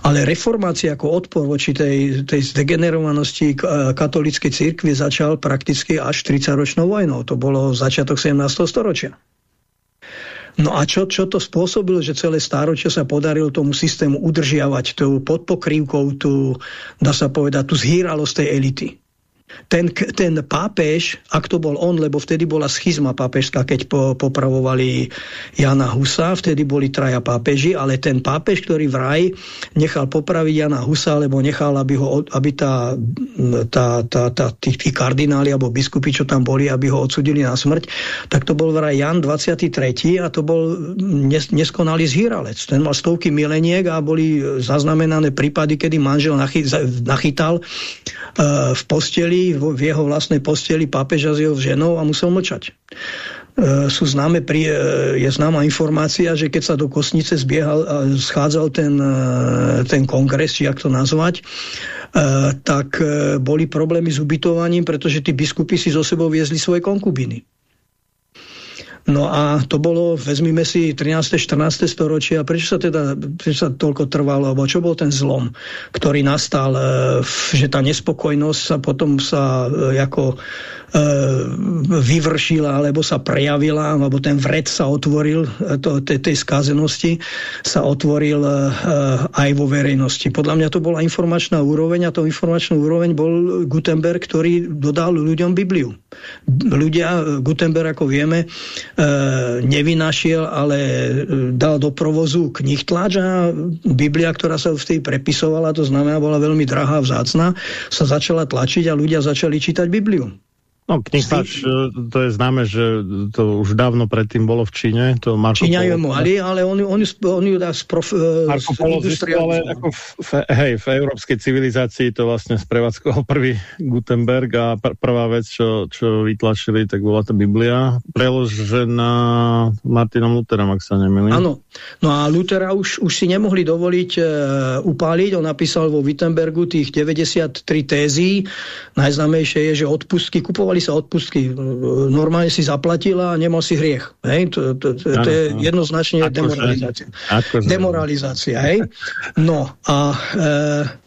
Ale reformácia ako odpor voči tej, tej zdegenerovanosti katolíckej církvy začal prakticky až 30-ročnou vojnou. To bolo začiatok 17. storočia. No a čo, čo to spôsobilo, že celé stáročia sa podarilo tomu systému udržiavať tú pod pokrývkou, tú, dá sa povedať, tú zhýralosť tej elity. Ten, ten pápež, ak to bol on, lebo vtedy bola schizma pápežská, keď po, popravovali Jana Husa, vtedy boli traja pápeži, ale ten pápež, ktorý vraj nechal popraviť Jana Husa, lebo nechal, aby, ho, aby tá, tá, tá, tá, tí, tí kardináli alebo biskupy, čo tam boli, aby ho odsudili na smrť, tak to bol vraj Jan 23. a to bol nes, neskonalý zhýralec. Ten mal stovky mileniek a boli zaznamenané prípady, kedy manžel nachy, nachytal uh, v posteli v jeho vlastnej posteli pápeža s jeho ženou a musel mlčať. E, sú známe, e, je známa informácia, že keď sa do Kosnice zbiehal, schádzal ten, e, ten kongres, či jak to nazvať, tak boli problémy s ubytovaním, pretože tí biskupy si zo sebou viezli svoje konkubiny. No a to bolo, vezmime si 13. 14. storočie a prečo sa teda prečo sa toľko trvalo, alebo čo bol ten zlom, ktorý nastal, e, že tá nespokojnosť sa potom sa e, ako vyvršila alebo sa prejavila, alebo ten vred sa otvoril, e, to, tej, tej skázenosti sa otvoril e, aj vo verejnosti. Podľa mňa to bola informačná úroveň a to informačná úroveň bol Gutenberg, ktorý dodal ľuďom Bibliu. Ľudia, Gutenberg, ako vieme, nevynašiel, ale dal do provozu knih tlač a Biblia, ktorá sa v tej prepisovala, to znamená, bola veľmi drahá, vzácna, sa začala tlačiť a ľudia začali čítať Bibliu. No, kniháč, e, to je známe, že to už dávno predtým bolo v Číne. To Marko Číňa ju mali, ale oni, oni, oni dá sprof, e, Marko Polo ale ako v, v, hej, v európskej civilizácii to vlastne sprevádzkoval prvý Gutenberg a pr prvá vec, čo, čo vytlačili, tak bola tá Biblia, preložená Martinom Lutherom, ak sa nemýlim. Áno. No a Luthera už, už si nemohli dovoliť uh, upáliť. On napísal vo Wittenbergu tých 93 tézí. Najznámejšie je, že odpustky kupovali dávali sa odpustky. Normálne si zaplatila a nemal si hriech. Hej? To, to, to, to je jednoznačne ako demoralizácia. Ako demoralizácia. Hej? No a e,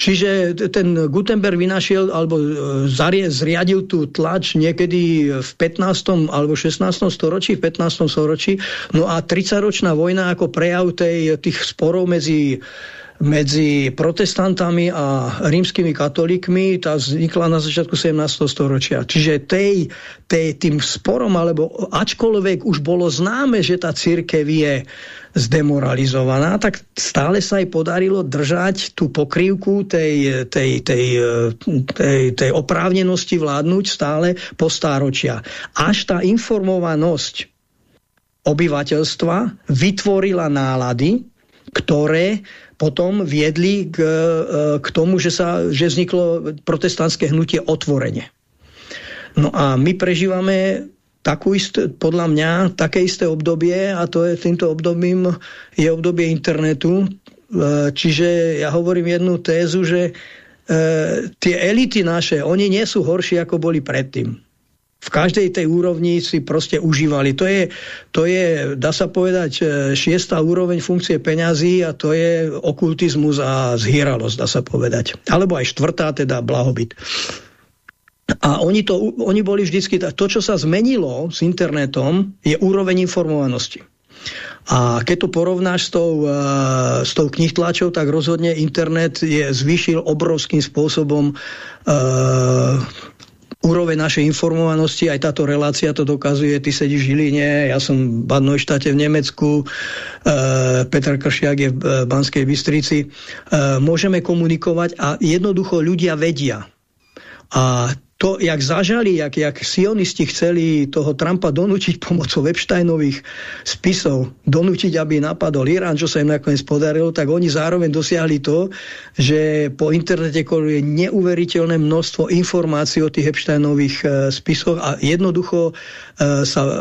Čiže ten Gutenberg vynašiel alebo e, zriadil tú tlač niekedy v 15. alebo 16. storočí, v 15. storočí. No a 30-ročná vojna ako prejav tej, tých sporov medzi medzi protestantami a rímskymi katolíkmi, tá vznikla na začiatku 17. storočia. Čiže tej, tej, tým sporom, alebo ačkoľvek už bolo známe, že tá církev je zdemoralizovaná, tak stále sa aj podarilo držať tú pokrývku tej, tej, tej, tej, tej oprávnenosti vládnuť stále po stáročia. Až tá informovanosť obyvateľstva vytvorila nálady, ktoré potom viedli k, e, k tomu, že, sa, že vzniklo protestantské hnutie otvorene. No a my prežívame takú ist, podľa mňa také isté obdobie a to je týmto obdobím je obdobie internetu. E, čiže ja hovorím jednu tézu, že e, tie elity naše, oni nie sú horšie, ako boli predtým v každej tej úrovni si proste užívali. To je, to je, dá sa povedať, e, šiestá úroveň funkcie peňazí a to je okultizmus a zhýralosť, dá sa povedať. Alebo aj štvrtá, teda blahobyt. A oni, to, oni boli vždycky... To, čo sa zmenilo s internetom, je úroveň informovanosti. A keď to porovnáš s tou, uh, s tou knihtlačou, tak rozhodne internet je zvýšil obrovským spôsobom uh, úroveň našej informovanosti, aj táto relácia to dokazuje, ty sedíš v Žiline, ja som v Badnojštáte v Nemecku, e, Petr Kršiak je v e, Banskej Bystrici. E, môžeme komunikovať a jednoducho ľudia vedia. A to, jak zažali, jak, jak sionisti chceli toho Trumpa donútiť pomocou Epsteinových spisov, donútiť, aby napadol Irán, čo sa im nakoniec podarilo, tak oni zároveň dosiahli to, že po internete koluje neuveriteľné množstvo informácií o tých Epsteinových e, spisoch a jednoducho e, sa e,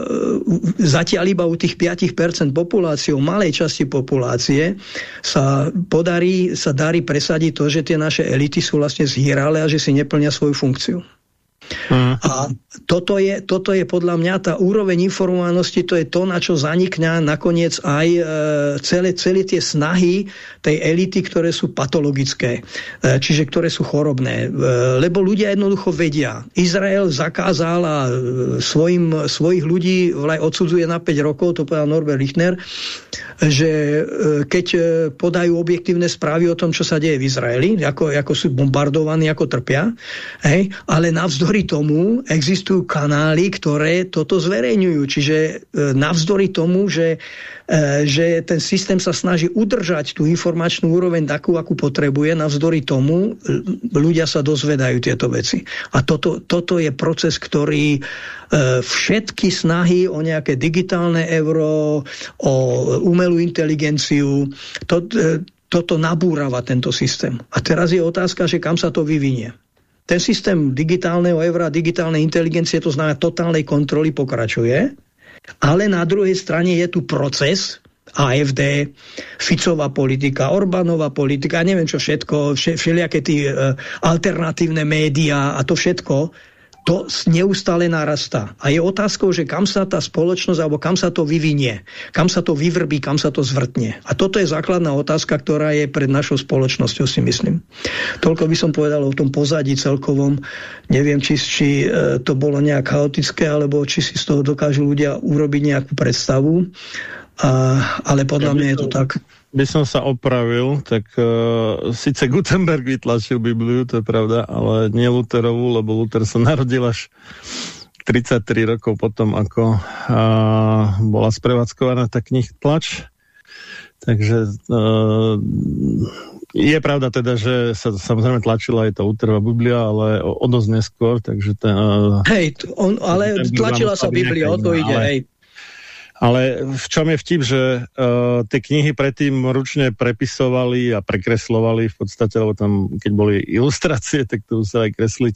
zatiaľ iba u tých 5% populácie, u malej časti populácie sa podarí, sa darí presadiť to, že tie naše elity sú vlastne zhýrale a že si neplnia svoju funkciu. Mm. A toto je, toto je podľa mňa tá úroveň informovanosti, to je to, na čo zanikňa nakoniec aj e, celé, celé tie snahy tej elity, ktoré sú patologické, e, čiže ktoré sú chorobné. E, lebo ľudia jednoducho vedia. Izrael zakázal a e, svojim, svojich ľudí vlaj odsudzuje na 5 rokov, to povedal Norbert Lichner, že e, keď e, podajú objektívne správy o tom, čo sa deje v Izraeli, ako, ako sú bombardovaní, ako trpia, hej, ale navzdory tomu existujú kanály, ktoré toto zverejňujú. Čiže navzdory tomu, že že ten systém sa snaží udržať tú informačnú úroveň takú, akú potrebuje, navzdory tomu ľudia sa dozvedajú tieto veci. A toto, toto je proces, ktorý všetky snahy o nejaké digitálne euro, o umelú inteligenciu, to, toto nabúrava tento systém. A teraz je otázka, že kam sa to vyvinie. Ten systém digitálneho eura, digitálnej inteligencie, to znamená totálnej kontroly, pokračuje ale na druhej strane je tu proces, AFD, Ficová politika, Orbánová politika, neviem čo všetko, všelijaké tí e, alternatívne médiá a to všetko, to neustále narastá. A je otázkou, že kam sa tá spoločnosť, alebo kam sa to vyvinie, kam sa to vyvrbí, kam sa to zvrtne. A toto je základná otázka, ktorá je pred našou spoločnosťou, si myslím. Toľko by som povedal o tom pozadí celkovom. Neviem, či, či e, to bolo nejak chaotické, alebo či si z toho dokážu ľudia urobiť nejakú predstavu. A, ale podľa ja mňa je to tak by som sa opravil, tak uh, síce Gutenberg vytlačil Bibliu, to je pravda, ale nie Luterovú, lebo Luther sa narodil až 33 rokov potom, ako uh, bola sprevádzkovaná tá knih tlač. Takže uh, je pravda teda, že sa samozrejme tlačila aj tá Luterová Biblia, ale o, o dosť neskôr, takže ten... Uh, hej, on, ale tlačila sa Biblia, o to ide, ale, hej. Ale v čom je vtip, že uh, tie knihy predtým ručne prepisovali a prekreslovali v podstate, lebo tam, keď boli ilustrácie, tak to museli aj kresliť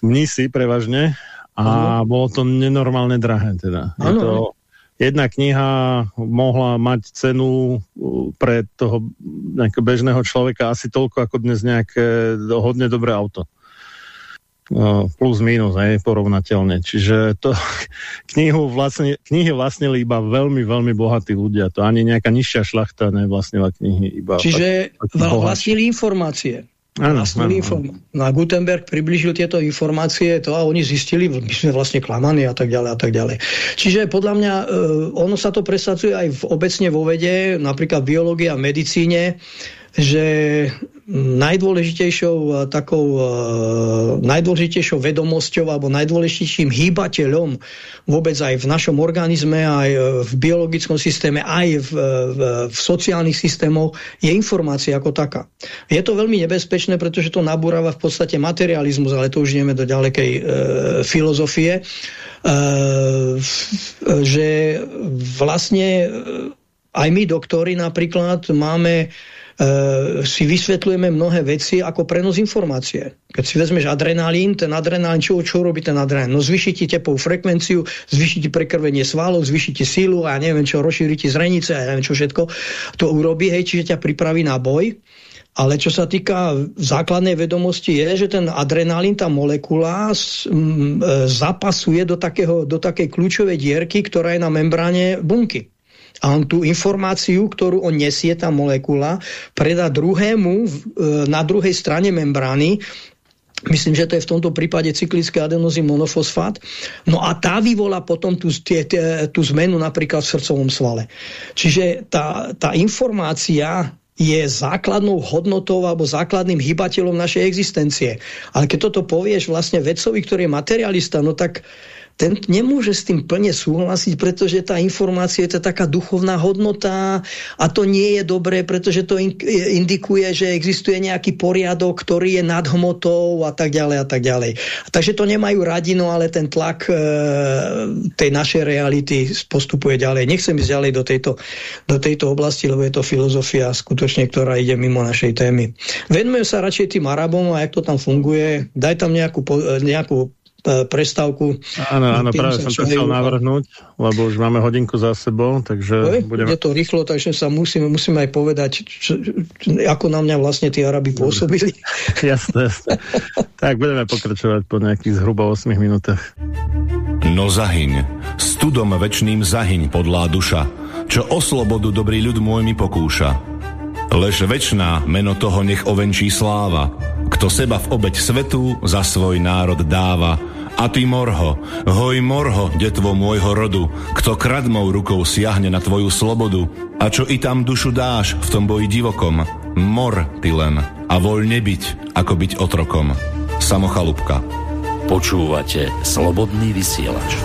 mnísi prevažne a ano. bolo to nenormálne drahé teda. Je to, jedna kniha mohla mať cenu pre toho bežného človeka asi toľko ako dnes nejaké hodne dobré auto plus minus, hej, porovnateľne. Čiže to knihu vlastne, knihy vlastnili iba veľmi, veľmi bohatí ľudia. To ani nejaká nižšia šlachta nevlastnila knihy. Iba Čiže tak, tak vlastnili informácie. Áno, áno, áno. No a Gutenberg približil tieto informácie to a oni zistili, my sme vlastne klamaní a tak ďalej a tak ďalej. Čiže podľa mňa e, ono sa to presadzuje aj v, obecne vo vede, napríklad v biológii a medicíne, že najdôležitejšou eh, takou eh, najdôležitejšou vedomosťou alebo najdôležitejším hýbateľom vôbec aj v našom organizme, aj eh, v biologickom systéme, aj v, v, v sociálnych systémoch je informácia ako taká. Je to veľmi nebezpečné, pretože to nabúrava v podstate materializmus, ale to už ideme do ďalekej e, filozofie, e, že vlastne aj my doktori napríklad máme si vysvetľujeme mnohé veci ako prenos informácie. Keď si vezmeš adrenalín, ten adrenalín, čo, čo robí ten adrenalín? No zvýši ti tepovú frekvenciu, zvýši ti prekrvenie svalov, zvýši ti sílu a neviem čo, rozšíri ti zrenice a neviem čo všetko to urobí, hej, čiže ťa pripraví na boj. Ale čo sa týka základnej vedomosti je, že ten adrenalín, tá molekula e, zapasuje do, takého, do takej kľúčovej dierky, ktorá je na membráne bunky. A on tú informáciu, ktorú on nesie, tá molekula, predá druhému e, na druhej strane membrány, Myslím, že to je v tomto prípade cyklické adenozí monofosfát. No a tá vyvolá potom tú, tie, tie, tú zmenu napríklad v srdcovom svale. Čiže tá, tá informácia je základnou hodnotou alebo základným hybateľom našej existencie. Ale keď toto povieš vlastne vedcovi, ktorý je materialista, no tak ten nemôže s tým plne súhlasiť, pretože tá informácia je to taká duchovná hodnota a to nie je dobré, pretože to indikuje, že existuje nejaký poriadok, ktorý je nad hmotou a tak ďalej a tak ďalej. Takže to nemajú radi, no ale ten tlak e, tej našej reality postupuje ďalej. Nechcem ísť ďalej do tejto, do tejto oblasti, lebo je to filozofia skutočne, ktorá ide mimo našej témy. Venujeme sa radšej tým Arabom a jak to tam funguje. Daj tam nejakú, nejakú prestávku. Áno, áno, práve som to chcel navrhnúť, lebo už máme hodinku za sebou, takže Oj, budeme... Je to rýchlo, takže sa musíme, musíme aj povedať, čo, čo, ako na mňa vlastne tí Arabi pôsobili. jasné, jasné. tak budeme pokračovať po nejakých zhruba 8 minútach. No zahyň, studom večným zahyň podlá duša, čo o slobodu dobrý ľud môj mi pokúša. Lež večná meno toho nech ovenčí sláva, kto seba v obeď svetu za svoj národ dáva, A ty morho, hoj morho, detvo môjho rodu, kto kradmou rukou siahne na tvoju slobodu, a čo i tam dušu dáš v tom boji divokom, mor ty len a voľne byť, ako byť otrokom. Samochalúbka. Počúvate Slobodný vysielač.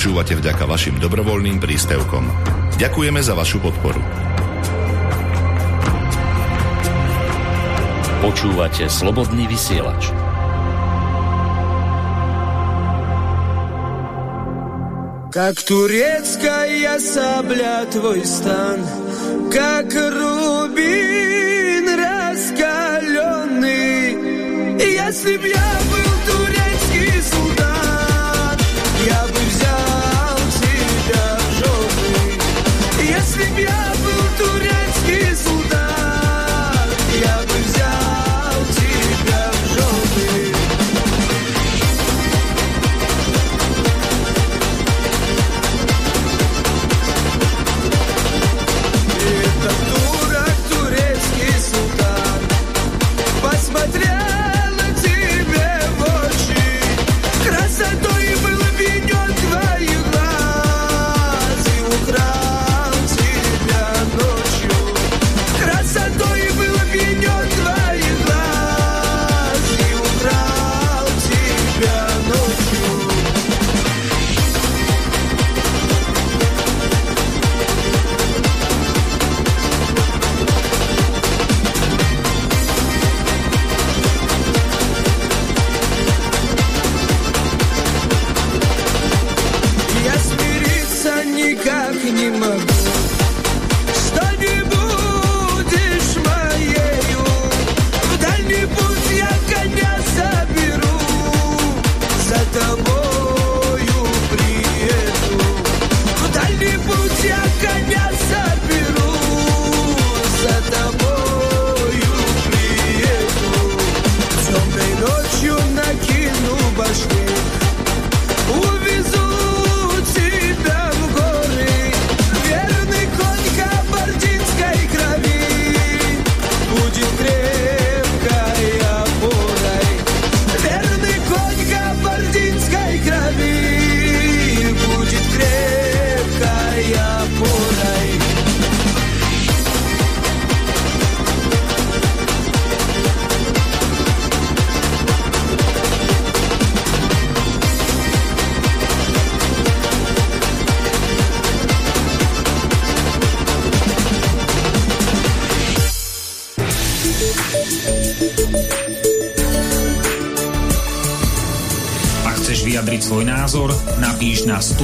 počúvate vďaka vašim dobrovoľným príspevkom. Ďakujeme za vašu podporu. Počúvate slobodný vysielač. Как турецкая сабля твой стан, как рубин раскаленный. Если б я bien.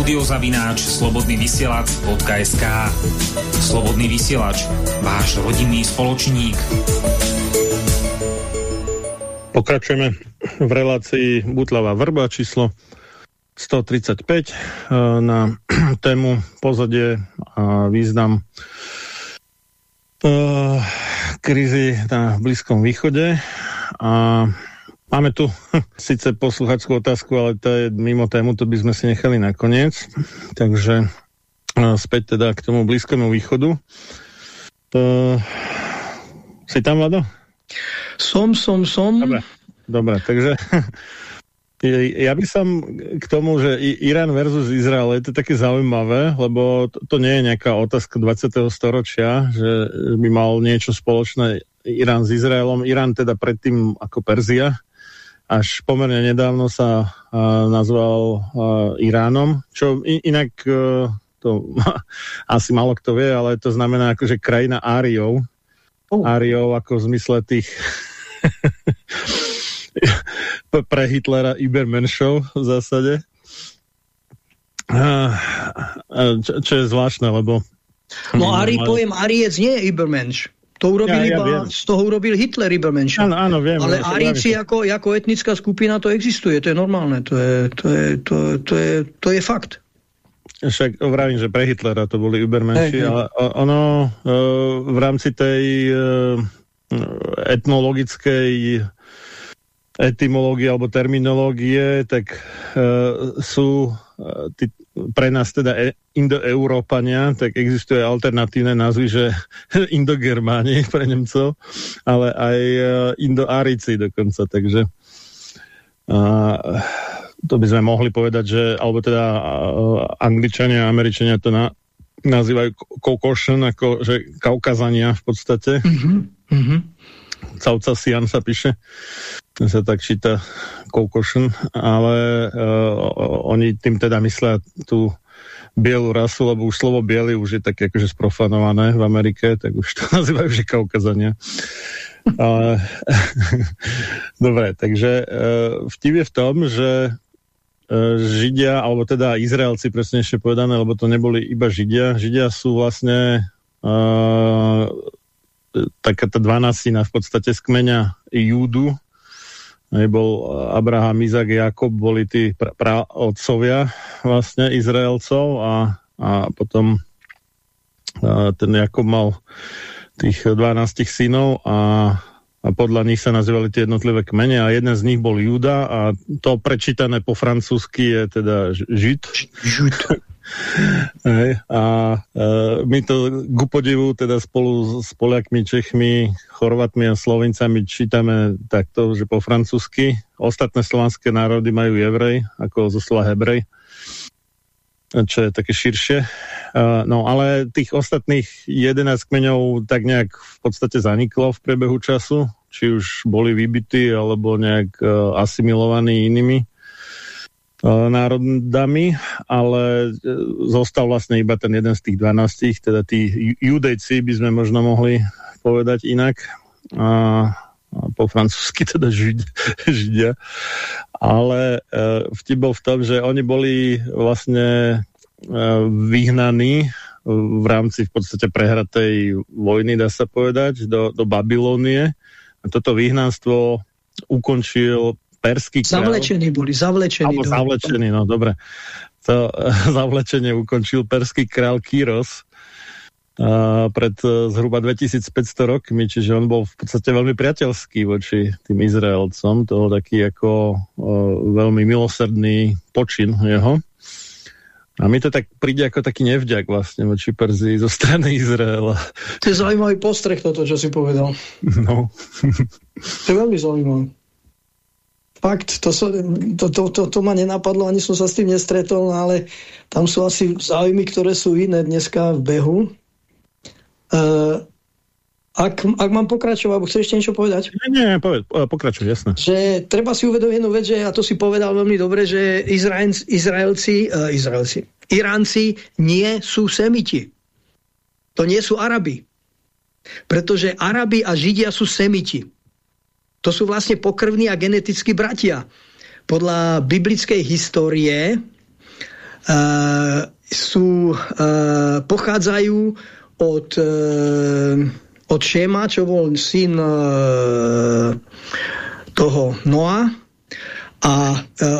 Napíš na studiozavináč slobodnyvysielac.sk Slobodný vysielač, váš rodinný spoločník. Pokračujeme v relácii Butlava Vrba číslo 135 eh, na tému pozadie a význam eh, krízy na Blízkom východe a máme tu síce posluchačskú otázku, ale to je mimo tému, to by sme si nechali nakoniec. Takže eh, späť teda k tomu Blízkomu východu. Uh, si tam, Vlado? Som, som, som. Dobre, dobre takže ja by som k tomu, že Irán versus Izrael, je to také zaujímavé, lebo to, to nie je nejaká otázka 20. storočia, že by mal niečo spoločné Irán s Izraelom. Irán teda predtým ako Perzia, až pomerne nedávno sa a, nazval a, Iránom, čo i, inak a, to asi málo kto vie, ale to znamená akože krajina Áriov. Oh. Áriov ako v zmysle tých pre Hitlera Ibermenšov v zásade. A, čo, čo je zvláštne, lebo... No Ari, pojem Ariec nie je Ibermensch. To urobil Ja- ja iba, viem. z toho urobil Hitler Ibermensch. Áno, áno, viem. Ale čo Aríci ako, ako etnická skupina to existuje, to je normálne, to je, to je, to, to je, to je fakt. Však vravím, že pre Hitlera to boli hej. ale ono e, v rámci tej e, etnologickej etymológie alebo terminológie, tak e, sú e, tí, pre nás teda e, indoeurópania, tak existuje alternatívne názvy, že indogermáni pre Nemcov, ale aj e, indoárici dokonca, takže a, to by sme mohli povedať, že, alebo teda a, Angličania a Američania to na, nazývajú Caucasian, ako že Kaukazania v podstate. Mhm. Caucasian sa píše, ten sa tak číta Caucasian, ale uh, oni tým teda myslia tú bielu rasu, lebo už slovo biely už je také akože sprofanované v Amerike, tak už to nazývajú, že Kaukazania. Ale, Dobre, takže uh, vtip je v tom, že uh, Židia, alebo teda Izraelci presnejšie povedané, lebo to neboli iba Židia. Židia sú vlastne uh, taká tá dvanastina v podstate z kmeňa Júdu. Bol Abraham, Izak, Jakob, boli tí pra, pra otcovia vlastne Izraelcov a, a potom a ten Jakob mal tých 12 synov a, a podľa nich sa nazývali tie jednotlivé kmene a jeden z nich bol Júda a to prečítané po francúzsky je teda Žid. Žid. A e, my to ku podivu teda spolu s Poliakmi, Čechmi, Chorvatmi a Slovencami čítame takto, že po francúzsky. Ostatné slovanské národy majú jevrej, ako zo slova hebrej, čo je také širšie. E, no ale tých ostatných 11 kmeňov tak nejak v podstate zaniklo v priebehu času, či už boli vybití alebo nejak e, asimilovaní inými národami, ale e, zostal vlastne iba ten jeden z tých 12, teda tí ju- judejci by sme možno mohli povedať inak. A, a po francúzsky teda žid, židia. Ale e, vtip bol v tom, že oni boli vlastne e, vyhnaní v rámci v podstate prehratej vojny, dá sa povedať, do, do Babylónie. A toto vyhnanstvo ukončil perský kráľ. Zavlečení boli, zavlečení. Alebo do... zavlečení, no dobre. To zavlečenie ukončil perský král Kyros uh, pred uh, zhruba 2500 rokmi, čiže on bol v podstate veľmi priateľský voči tým Izraelcom. To taký ako uh, veľmi milosrdný počin jeho. A mi to tak príde ako taký nevďak vlastne voči Perzii zo strany Izraela. To je zaujímavý postreh toto, čo si povedal. No. to je veľmi zaujímavé. Fakt, to, so, to, to, to, to ma nenapadlo, ani som sa s tým nestretol, ale tam sú asi záujmy, ktoré sú iné dneska v behu. Uh, ak, ak mám pokračovať, alebo chceš ešte niečo povedať? Nie, nie, poved, pokračuj, jasné. Že treba si uvedomiť jednu vec, že, a to si povedal veľmi dobre, že Izraelci, Izraelci, uh, Izraelci, Iránci nie sú semiti. To nie sú Arabi. Pretože Arabi a Židia sú semiti. To sú vlastne pokrvní a genetickí bratia. Podľa biblickej histórie uh, sú, uh, pochádzajú od uh, od Šema, čo bol syn e, toho Noa a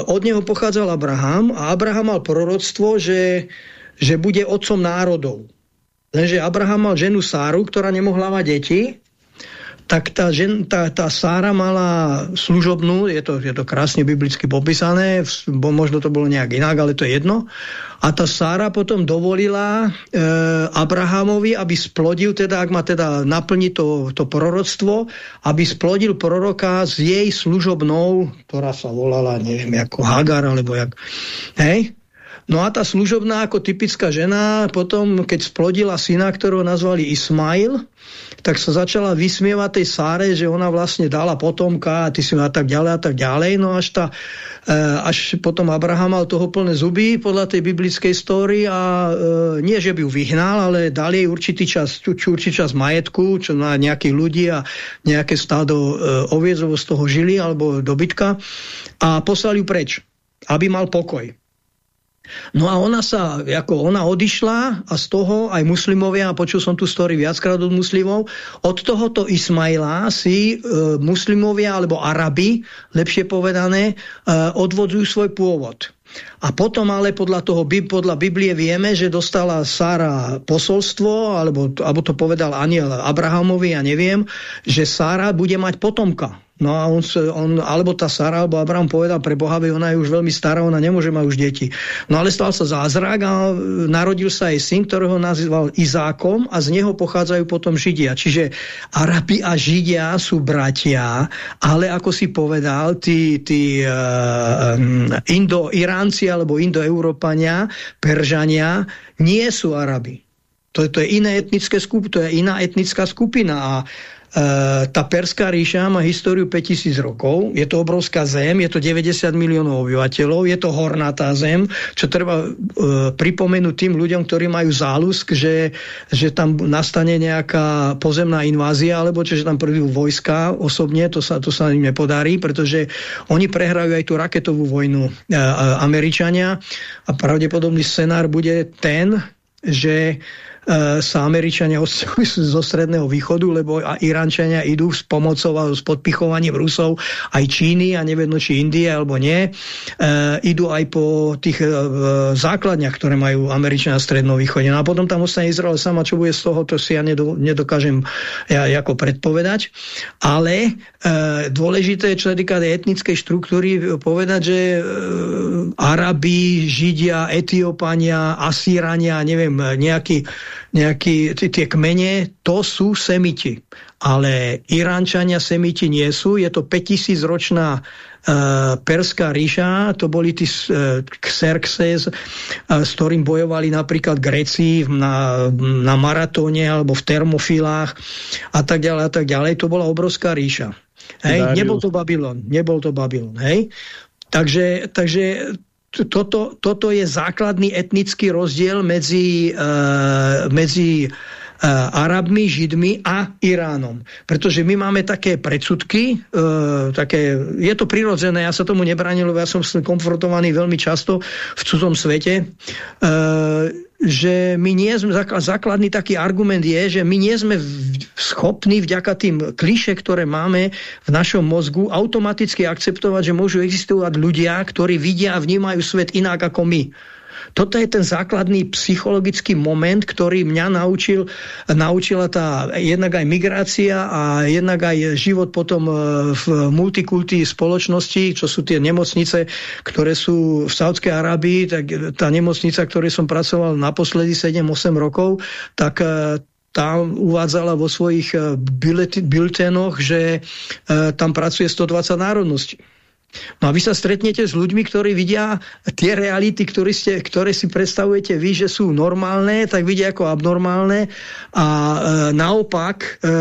od neho pochádzal Abraham a Abraham mal proroctvo, že, že bude otcom národov. Lenže Abraham mal ženu Sáru, ktorá nemohla mať deti tak tá, žen, tá, tá Sára mala služobnú, je to, je to krásne biblicky popísané, bo možno to bolo nejak inak, ale to je jedno. A tá Sára potom dovolila e, Abrahamovi, aby splodil, teda ak má teda naplniť to, to proroctvo, aby splodil proroka s jej služobnou, ktorá sa volala, neviem, ako Hagar, alebo jak, hej? No a tá služobná ako typická žena potom, keď splodila syna, ktorého nazvali Ismail, tak sa začala vysmievať tej Sáre, že ona vlastne dala potomka a ty si a tak ďalej a tak ďalej. No až, tá, e, až potom Abraham mal toho plné zuby podľa tej biblickej story a e, nie, že by ju vyhnal, ale dal jej určitý čas, určitý čas majetku, čo na nejakých ľudí a nejaké stádo e, oviezov z toho žili alebo dobytka a poslali ju preč, aby mal pokoj. No a ona sa, ako ona odišla a z toho aj muslimovia, a počul som tú story viackrát od muslimov, od tohoto Ismaila si e, muslimovia alebo Arabi, lepšie povedané, e, odvodzujú svoj pôvod. A potom ale podľa toho podľa Biblie vieme, že dostala Sára posolstvo, alebo, alebo to povedal aniel Abrahamovi, ja neviem, že Sára bude mať potomka. No a on, on, alebo tá Sara, alebo Abraham povedal pre Boha, ona je už veľmi stará, ona nemôže mať už deti. No ale stal sa zázrak a narodil sa jej syn, ktorého nazýval Izákom a z neho pochádzajú potom Židia. Čiže Arabi a Židia sú bratia, ale ako si povedal, tí, tí uh, Indo-Iránci alebo Indo-Európania, Peržania, nie sú Arabi. To, to je iné etnické skup, to je iná etnická skupina a E, tá Perská ríša má históriu 5000 rokov, je to obrovská zem, je to 90 miliónov obyvateľov, je to hornatá zem, čo treba e, pripomenúť tým ľuďom, ktorí majú záľusk, že, že tam nastane nejaká pozemná invázia, alebo čo, že tam prvý vojska osobne, to sa, to sa im nepodarí, pretože oni prehrajú aj tú raketovú vojnu e, e, Američania. A pravdepodobný scenár bude ten, že sa Američania zo Stredného východu, lebo a Iránčania idú s pomocou a s podpichovaním Rusov aj Číny a nevedno, či Indie alebo nie. E, idú aj po tých e, základniach, ktoré majú Američania na Strednom východe. No a potom tam ostane Izrael sama, čo bude z toho, to si ja nedokážem ja, ako predpovedať. Ale e, dôležité, čo sa týka etnickej štruktúry, povedať, že e, Arabi, Židia, Etiópania, Asírania, neviem, nejaký nejaký, tie kmene, to sú semiti. Ale Iránčania semiti nie sú, je to 5000 ročná Uh, Perská ríša, to boli tí uh, Xerxes, uh, s ktorým bojovali napríklad Gréci na, na maratóne alebo v termofilách a tak ďalej a tak ďalej. To bola obrovská ríša. Hej? Nebol to Babylon. Nebol to Babylon. Hej? Takže, takže toto, toto je základný etnický rozdiel medzi, uh, medzi uh, Arabmi, Židmi a Iránom. Pretože my máme také predsudky, uh, také, je to prirodzené, ja sa tomu nebranil, ja som konfrontovaný veľmi často v cudzom svete. Uh, že my nie sme, základný taký argument je, že my nie sme schopní vďaka tým kliše, ktoré máme v našom mozgu, automaticky akceptovať, že môžu existovať ľudia, ktorí vidia a vnímajú svet inak ako my. Toto je ten základný psychologický moment, ktorý mňa naučil, naučila tá jednak aj migrácia a jednak aj život potom e, v multikulti spoločnosti, čo sú tie nemocnice, ktoré sú v Saudskej Arábii, tak tá nemocnica, ktorej som pracoval naposledy 7-8 rokov, tak e, tam uvádzala vo svojich e, biltenoch, že tam pracuje 120 národností. No a vy sa stretnete s ľuďmi, ktorí vidia tie reality, ktoré, ste, ktoré si predstavujete vy, že sú normálne, tak vidia ako abnormálne a e, naopak e, e,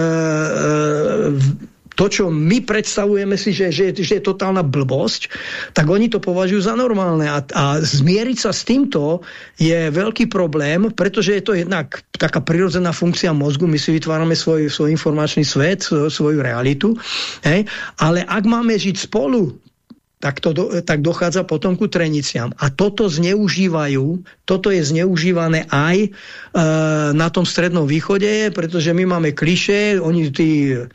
to, čo my predstavujeme si, že, že, že je totálna blbosť, tak oni to považujú za normálne. A, a zmieriť sa s týmto je veľký problém, pretože je to jednak taká prirodzená funkcia mozgu, my si vytvárame svoj, svoj informačný svet, svoju realitu. Hej? Ale ak máme žiť spolu, tak, to tak dochádza potom ku treniciam. A toto zneužívajú, toto je zneužívané aj e, na tom strednom východe, pretože my máme kliše, oni tí e,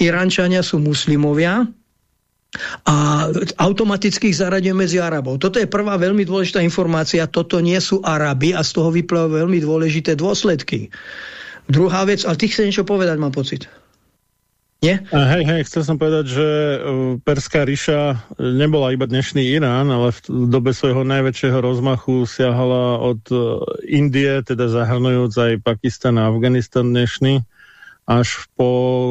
Irančania sú muslimovia, a automaticky ich zaradíme medzi Arabov. Toto je prvá veľmi dôležitá informácia, toto nie sú Araby a z toho vyplávajú veľmi dôležité dôsledky. Druhá vec, ale ty chceš niečo povedať, mám pocit. Nie? A hej, hej, chcel som povedať, že e, Perská ríša nebola iba dnešný Irán, ale v dobe svojho najväčšieho rozmachu siahala od e, Indie, teda zahrnujúc aj Pakistan a Afganistan dnešný, až po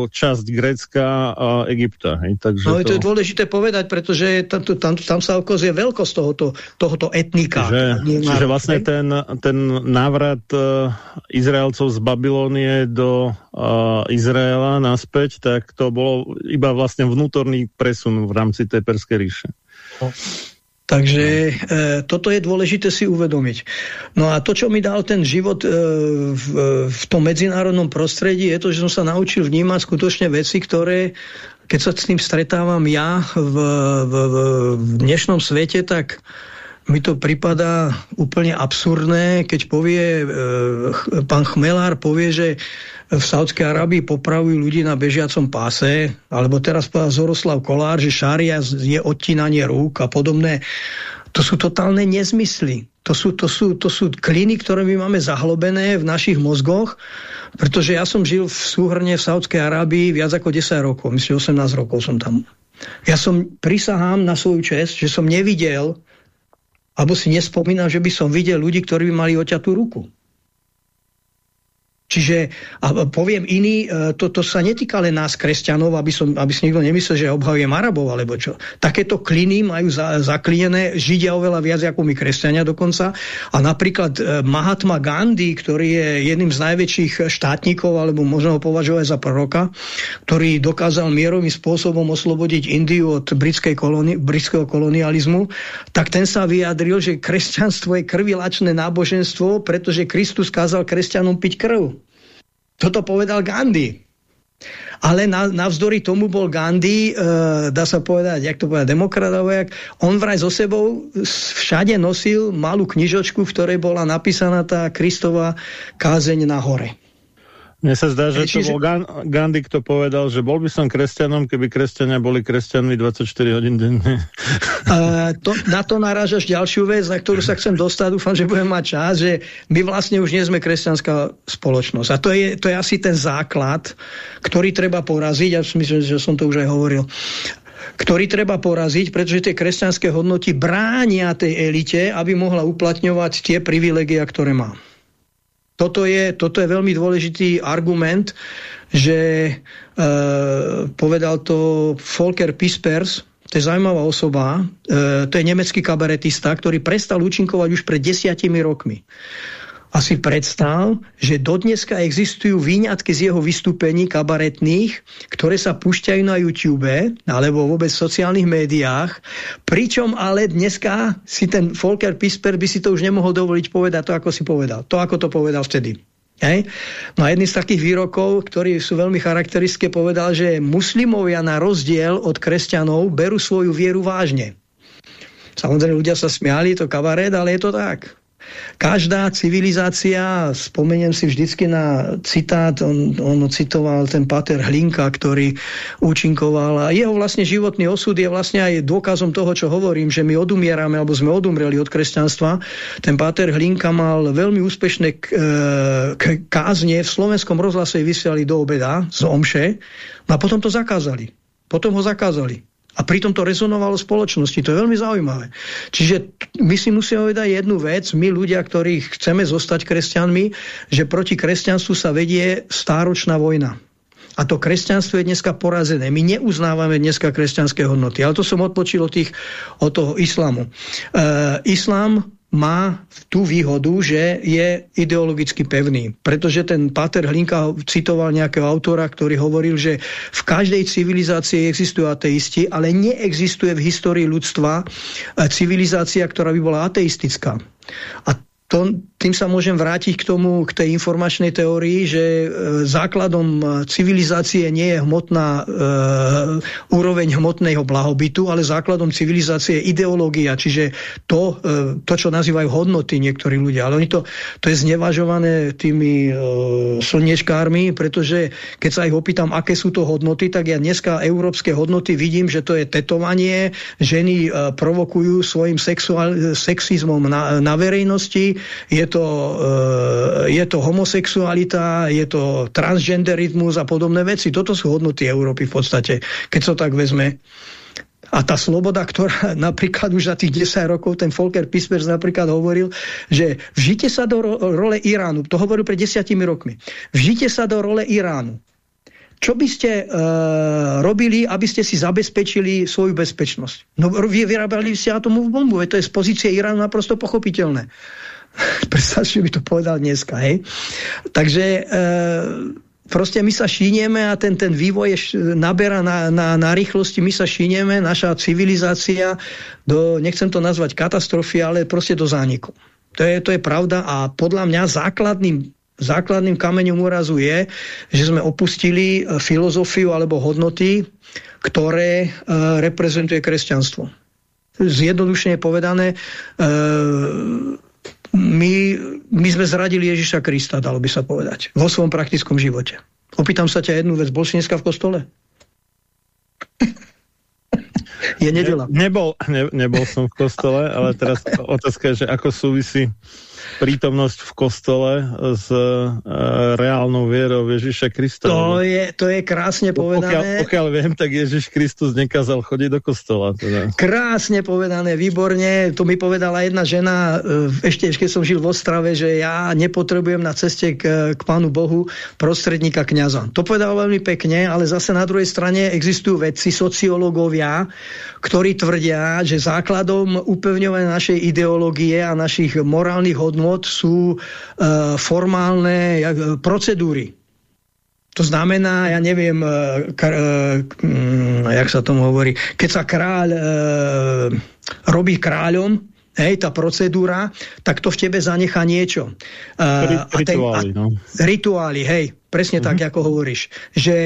časť Grécka a Egypta. Hej. Takže no to... to je dôležité povedať, pretože tam, tam, tam sa ukazuje veľkosť tohoto, tohoto etnika. Čiže, čiže vlastne ten, ten návrat uh, Izraelcov z Babilónie do uh, Izraela naspäť, tak to bolo iba vlastne vnútorný presun v rámci tej Perskej ríše. No. Takže e, toto je dôležité si uvedomiť. No a to, čo mi dal ten život e, v, v tom medzinárodnom prostredí, je to, že som sa naučil vnímať skutočne veci, ktoré, keď sa s tým stretávam ja v, v, v dnešnom svete, tak mi to pripadá úplne absurdné, keď povie, e, pán Chmelár povie, že v Saudskej Arábii popravujú ľudí na bežiacom páse, alebo teraz povedal Zoroslav Kolár, že šária je odtínanie rúk a podobné. To sú totálne nezmysly. To sú, to, sú, to sú kliny, ktoré my máme zahlobené v našich mozgoch, pretože ja som žil v súhrne v Saudskej Arábii viac ako 10 rokov, myslím 18 rokov som tam. Ja som prisahám na svoju čest, že som nevidel, alebo si nespomínam, že by som videl ľudí, ktorí by mali oťatú ruku. Čiže, a poviem iný, e, to, to sa netýka len nás, kresťanov, aby, som, aby si nikto nemyslel, že obhajujem Arabov, alebo čo. Takéto kliny majú za, zaklinené Židia oveľa viac ako my, kresťania dokonca. A napríklad e, Mahatma Gandhi, ktorý je jedným z najväčších štátnikov, alebo možno ho považovať za proroka, ktorý dokázal mierovým spôsobom oslobodiť Indiu od britskej koloni, britského kolonializmu, tak ten sa vyjadril, že kresťanstvo je krvilačné náboženstvo, pretože Kristus kázal kresťanom piť krv. Toto povedal Gandhi. Ale na, navzdory tomu bol Gandhi, e, dá sa povedať, jak to povedať, demokrat, on vraj so sebou všade nosil malú knižočku, v ktorej bola napísaná tá Kristová kázeň na hore. Mne sa zdá, že Čiže... to bol Gandhi, kto povedal, že bol by som kresťanom, keby kresťania boli kresťanmi 24 hodín denne. Uh, to, na to narážaš ďalšiu vec, na ktorú sa chcem dostať, dúfam, že budem mať čas, že my vlastne už nie sme kresťanská spoločnosť. A to je, to je asi ten základ, ktorý treba poraziť, ja myslím, že som to už aj hovoril ktorý treba poraziť, pretože tie kresťanské hodnoty bránia tej elite, aby mohla uplatňovať tie privilegia, ktoré má. Toto je, toto je veľmi dôležitý argument, že e, povedal to Volker Pispers, to je zaujímavá osoba, e, to je nemecký kabaretista, ktorý prestal účinkovať už pred desiatimi rokmi a si predstav, že dodneska existujú výňatky z jeho vystúpení kabaretných, ktoré sa púšťajú na YouTube alebo vôbec v sociálnych médiách, pričom ale dneska si ten Volker Pisper by si to už nemohol dovoliť povedať to, ako si povedal. To, ako to povedal vtedy. Hej? No a jedný z takých výrokov, ktorí sú veľmi charakteristické, povedal, že muslimovia na rozdiel od kresťanov berú svoju vieru vážne. Samozrejme, ľudia sa smiali, to kabaret, ale je to tak. Každá civilizácia, spomeniem si vždycky na citát, on, on citoval ten pater Hlinka, ktorý účinkoval a jeho vlastne životný osud je vlastne aj dôkazom toho, čo hovorím, že my odumierame, alebo sme odumreli od kresťanstva. Ten pater Hlinka mal veľmi úspešné e, kázne v slovenskom rozhlase vysiali do obeda z omše no a potom to zakázali. Potom ho zakázali. A pritom to rezonovalo v spoločnosti. To je veľmi zaujímavé. Čiže my si musíme povedať jednu vec, my ľudia, ktorí chceme zostať kresťanmi, že proti kresťanstvu sa vedie stáročná vojna. A to kresťanstvo je dneska porazené. My neuznávame dneska kresťanské hodnoty. Ale to som odpočil od, tých, od toho islamu. E, islám má tú výhodu, že je ideologicky pevný. Pretože ten Pater Hlinka citoval nejakého autora, ktorý hovoril, že v každej civilizácii existujú ateisti, ale neexistuje v histórii ľudstva eh, civilizácia, ktorá by bola ateistická. A to, tým sa môžem vrátiť k tomu, k tej informačnej teórii, že e, základom civilizácie nie je hmotná e, úroveň hmotného blahobytu, ale základom civilizácie je ideológia, čiže to, e, to, čo nazývajú hodnoty niektorí ľudia. Ale oni to, to je znevažované tými e, slniečkármi, pretože keď sa ich opýtam, aké sú to hodnoty, tak ja dneska európske hodnoty vidím, že to je tetovanie, ženy e, provokujú svojim sexizmom na, na verejnosti, je to, e, je to homosexualita, je to transgenderizmus a podobné veci. Toto sú hodnoty Európy v podstate, keď sa so tak vezme. A tá sloboda, ktorá napríklad už za tých 10 rokov, ten Volker Pispers napríklad hovoril, že vžite sa do role Iránu, to hovoril pred desiatimi rokmi, vžite sa do role Iránu. Čo by ste uh, robili, aby ste si zabezpečili svoju bezpečnosť? No vy vyrábali ste atomovú bombu, to je z pozície Iránu naprosto pochopiteľné. Predstav, by to povedal dneska. Hej? Takže e, proste my sa šínieme a ten, ten vývoj naberá na, na, na rýchlosti, my sa šínieme, naša civilizácia do, nechcem to nazvať katastrofy, ale proste do zániku. To je, to je pravda a podľa mňa základným základným kameňom úrazu je, že sme opustili e, filozofiu alebo hodnoty, ktoré e, reprezentuje kresťanstvo. Zjednodušene povedané, e, my, my sme zradili Ježiša Krista, dalo by sa povedať, vo svojom praktickom živote. Opýtam sa ťa jednu vec, bol si dneska v kostole? je nedela. Ne, nebol, ne, nebol som v kostole, ale teraz otázka je, že ako súvisí prítomnosť v kostole s uh, reálnou vierou Ježiša Krista. To je, to je krásne povedané. Pokiaľ, pokiaľ viem, tak Ježiš Kristus nekázal chodiť do kostola. Teda. Krásne povedané, výborne. To mi povedala jedna žena, uh, ešte keď som žil v Ostrave, že ja nepotrebujem na ceste k, k Pánu Bohu prostredníka kniaza. To povedala veľmi pekne, ale zase na druhej strane existujú vedci, sociológovia, ktorí tvrdia, že základom upevňovania našej ideológie a našich morálnych hodnot sú e, formálne jak, procedúry. To znamená, ja neviem, e, kar, e, mm, jak sa tomu hovorí, keď sa kráľ e, robí kráľom, hej, tá procedúra, tak to v tebe zanechá niečo. Uh, rituály, no. Rituály, hej, presne uh -huh. tak, mhm. ako hovoríš. Že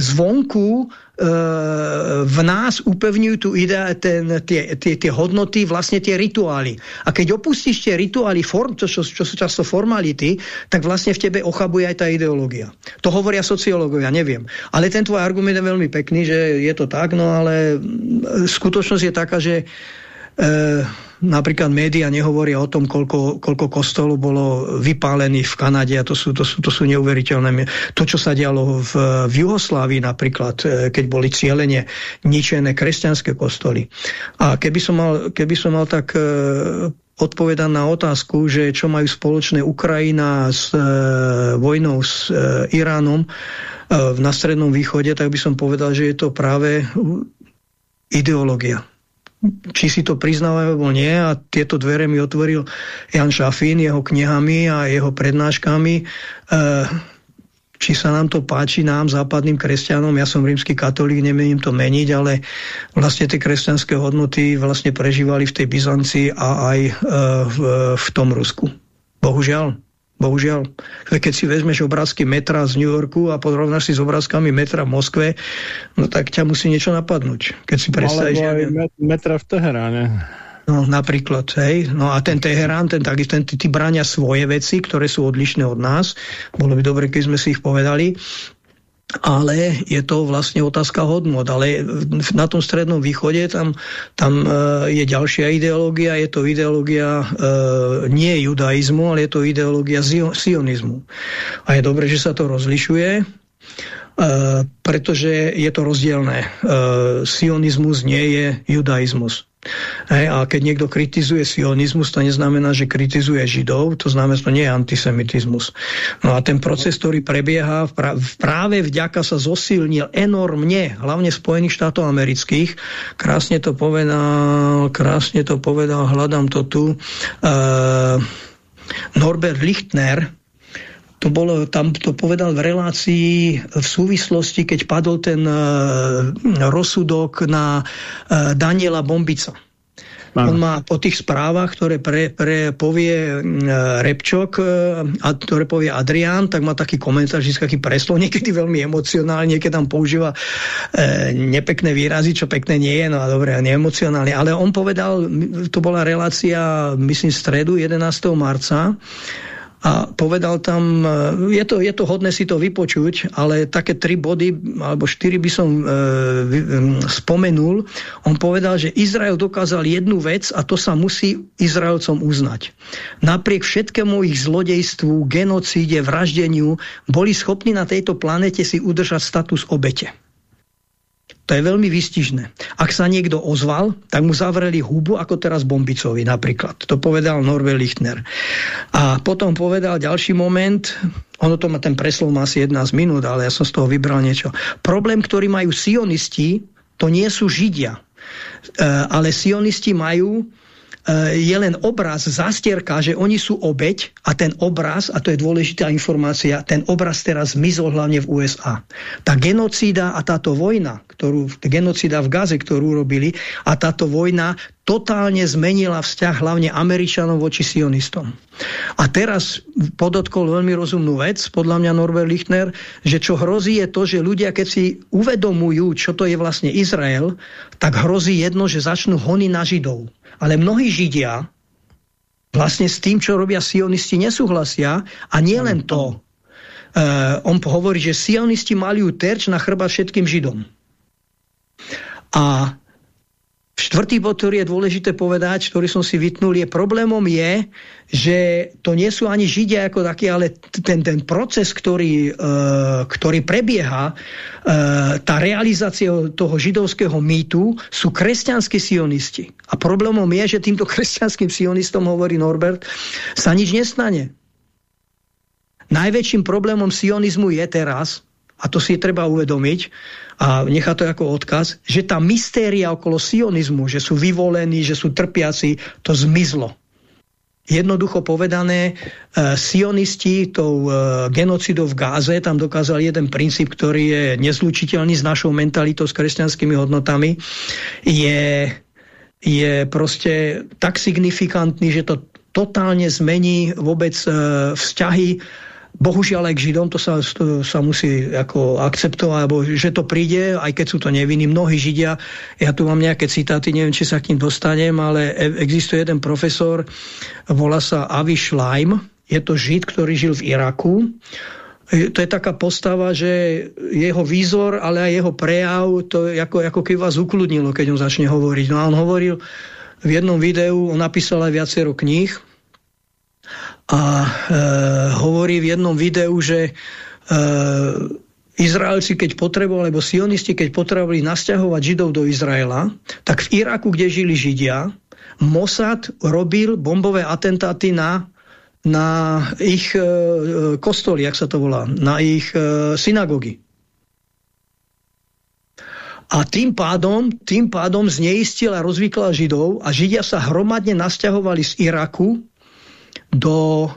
zvonku v nás upevňujú tu ide ten, tie, tie, tie hodnoty, vlastne tie rituály. A keď opustíš tie rituály, form, čo, čo, čo sú často formality, tak vlastne v tebe ochabuje aj tá ideológia. To hovoria sociológovia, neviem. Ale ten tvoj argument je veľmi pekný, že je to tak, no ale skutočnosť je taká, že uh, napríklad média nehovoria o tom, koľko, koľko kostolov bolo vypálených v Kanade a to sú, to sú, to sú neuveriteľné. To, čo sa dialo v, v Juhoslávii napríklad, e, keď boli cieľene ničené kresťanské kostoly. A keby som mal, keby som mal tak e, odpovedať na otázku, že čo majú spoločné Ukrajina s e, vojnou s e, Iránom e, na Strednom východe, tak by som povedal, že je to práve ideológia či si to priznávajú alebo nie a tieto dvere mi otvoril Jan Šafín jeho knihami a jeho prednáškami e, či sa nám to páči, nám, západným kresťanom, ja som rímsky katolík, nemením to meniť, ale vlastne tie kresťanské hodnoty vlastne prežívali v tej Byzancii a aj e, v, v tom Rusku. Bohužiaľ. Bohužiaľ. Keď si vezmeš obrázky metra z New Yorku a porovnáš si s obrázkami metra v Moskve, no tak ťa musí niečo napadnúť. Keď si predstavíš... Alebo aj metra v Teheráne. No, napríklad, hej. No a ten Teherán, ten takisto, tí bráňa svoje veci, ktoré sú odlišné od nás. Bolo by dobre, keď sme si ich povedali ale je to vlastne otázka hodnot. Ale na tom strednom východe tam, tam e, je ďalšia ideológia, je to ideológia e, nie judaizmu, ale je to ideológia sionizmu. A je dobré, že sa to rozlišuje, e, pretože je to rozdielne. Sionizmus nie je judaizmus. Hej, a keď niekto kritizuje sionizmus, to neznamená, že kritizuje židov, to znamená, že to nie je antisemitizmus. No a ten proces, ktorý prebieha, práve vďaka sa zosilnil enormne, hlavne Spojených štátov amerických, krásne to povedal, krásne to povedal, hľadám to tu, uh, Norbert Lichtner, to bolo, tam to povedal v relácii v súvislosti, keď padol ten uh, rozsudok na uh, Daniela Bombica. Ano. On má po tých správach, ktoré pre, pre povie uh, Repčok a ktoré povie Adrián, tak má taký komentár, že taký preslov, niekedy veľmi emocionálne, niekedy tam používa nepekné výrazy, čo pekné nie je, no a dobre, neemocionálne. Ale on povedal, to bola relácia, myslím, stredu 11. marca, a povedal tam, e, je to, je to hodné si to vypočuť, ale také tri body, alebo štyri by som e, e, spomenul. On povedal, že Izrael dokázal jednu vec a to sa musí Izraelcom uznať. Napriek všetkému ich zlodejstvu, genocíde, vraždeniu, boli schopní na tejto planete si udržať status obete. To je veľmi výstižné. Ak sa niekto ozval, tak mu zavreli hubu, ako teraz Bombicovi napríklad. To povedal Norve Lichtner. A potom povedal ďalší moment, ono to má ten preslov má asi 11 minút, ale ja som z toho vybral niečo. Problém, ktorý majú sionisti, to nie sú Židia. E, ale sionisti majú je len obraz, zastierka, že oni sú obeď a ten obraz, a to je dôležitá informácia, ten obraz teraz zmizol hlavne v USA. Tá genocída a táto vojna, ktorú, genocída v Gaze, ktorú robili, a táto vojna totálne zmenila vzťah hlavne Američanov voči sionistom. A teraz podotkol veľmi rozumnú vec, podľa mňa Norbert Lichtner, že čo hrozí je to, že ľudia, keď si uvedomujú, čo to je vlastne Izrael, tak hrozí jedno, že začnú hony na Židov. Ale mnohí Židia vlastne s tým, čo robia sionisti, nesúhlasia. A nie len to. Uh, on hovorí, že sionisti malujú terč na chrba všetkým Židom. A Štvrtý bod, ktorý je dôležité povedať, ktorý som si vytnul, je problémom je, že to nie sú ani Židia ako takí, ale ten, ten proces, ktorý, e, ktorý prebieha, e, tá realizácia toho židovského mýtu sú kresťanskí sionisti. A problémom je, že týmto kresťanským sionistom, hovorí Norbert, sa nič nestane. Najväčším problémom sionizmu je teraz, a to si treba uvedomiť, a nechá to ako odkaz, že tá mystéria okolo sionizmu, že sú vyvolení, že sú trpiaci, to zmizlo. Jednoducho povedané, e, sionisti tou e, genocidou v Gáze tam dokázali jeden princíp, ktorý je nezlučiteľný s našou mentalitou, s kresťanskými hodnotami, je, je proste tak signifikantný, že to totálne zmení vôbec e, vzťahy Bohužiaľ aj k Židom to sa, to sa musí ako akceptovať, alebo že to príde, aj keď sú to nevinní. Mnohí Židia, ja tu mám nejaké citáty, neviem, či sa k ním dostanem, ale e, existuje jeden profesor, volá sa Avi Schleim, je to Žid, ktorý žil v Iraku. E, to je taká postava, že jeho výzor, ale aj jeho prejav, to ako, ako keby vás ukludnilo, keď on začne hovoriť. No a on hovoril v jednom videu, on napísal aj viacero kníh, a e, hovorí v jednom videu, že e, Izraelci, keď potrebovali, alebo sionisti, keď potrebovali nasťahovať Židov do Izraela, tak v Iraku, kde žili Židia, Mossad robil bombové atentáty na, na ich e, kostoly, jak sa to volá, na ich e, synagógy. A tým pádom, tým pádom zneistila rozvykla Židov a Židia sa hromadne nasťahovali z Iraku do,